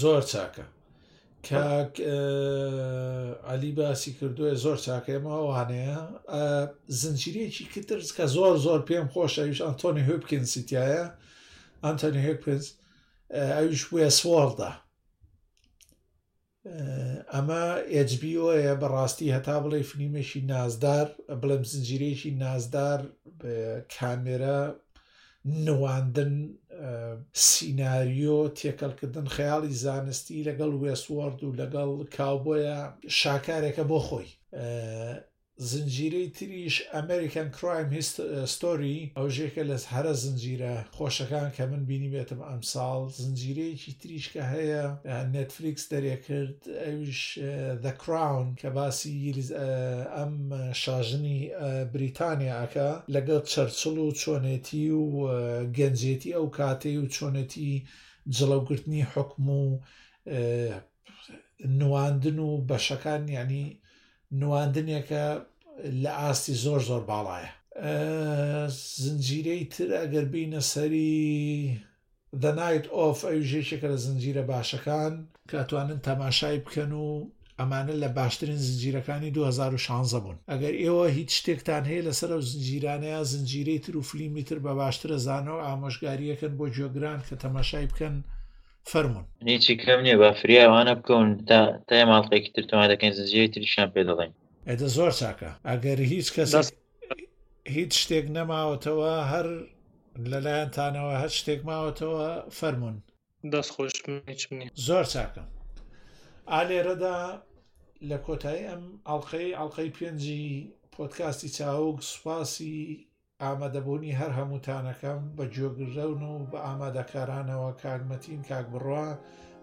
زۆر چاکە کاک علی باسی کردوێ زۆر چاکەێمە وانەیە زنجیرێکی کتر کە زۆر زۆر پێم خۆش ئەوش ئەنتۆنی هوبکنسیتایە ئەنتۆنی هوبکنس ئەوش وێسوەڵدا ئەمە ئەجبیۆە بەڕاستی هەتا بڵێ فلیمێکی نازدار بڵێم زنجیرێکی نازدار کامێرە نواندن، سیناریۆ، تێکەڵکردن خەیاڵی زانستی لەگەڵ وێستوۆرد و لەگەڵ کاوبۆیە شاکارێکە بۆ خۆی. زنجیرەی تریش ئەمریکان کرایم ستۆری ئەوژێکە لە هەرە زنجیرە خۆشەکان کە من بینی بێتم ئەمساڵ زنجیرەیەکی تریشکە هەیە نێتفلیکس دەرێ کرد ئەویش The Crown کە باسی یلیز ئەم شاژنی بریتانیا ئەکا لەگەڵ چەرچڵ و چۆنێتی و گەنجێتی ئەو کاتەی و چۆنێتی جڵەوگرتنی حکم و نواندن و بەشەکان یعنی نواندنێکە لە ئاستی زۆر زۆر باڵایە زنجیرەی تر ئەگەر بینە سەری The Night Of ئەویش یەکێکە لە زنجیرە باشەکان کە ئەتوانن تەماشای بکەن و ئەمانە لە باشترین زنجیرەکانی 2016 بوون ئەگەر ئێوە هیچ شتێکتان هەیە لەسەر ئەو زنجیرانەیە زنجیرەی تر و فلیمی تر بە باشترە زانە و ئامۆژگاریەکەن بۆ گوێگران کە تەماشای بکەن فەرمونون هیچی کەم نییە با فریا ئەوانە بکەون تا تای ماڵقێکی ترتوان دەکەین زنجیری تریشان پێ دەڵێن ئەدە زۆر چاکە ئەگەر هیچ کەس هیچ شتێک نەماوەتەوە هەر لەلایەنتانەوە هەر شتێک ماوەتەوە فەرمونون دەست خۆش زۆر چاکە ئالێرەدا لە کۆتایی ئەم ئەڵلقەی ئەڵلقەی پێنجی پۆتکاستی چاوگ سوپاسی ئامادەبوونی هەر هەمووتانەکەم بە گوێگررەون و بە ئامادەکارانەوە کاگمەتین کاک بڕە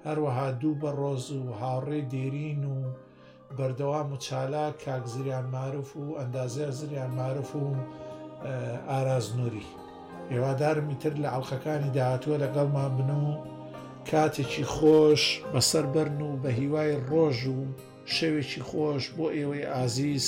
هەروەها دوو بە ڕۆز و هاوڕێی دێرین و بەردەوام و چالاک کاک زریان مارف و ئەندازیار زریان مارف و ئاراز نوری هێوادارم ئیتر لە ئەڵلقەکانی داهاتووە لەگەڵمان بن و کاتێکی خۆش بەسەر بەرن و بە هیوای ڕۆژ و شەوێکی خۆش بۆ ئێوەی ئازیز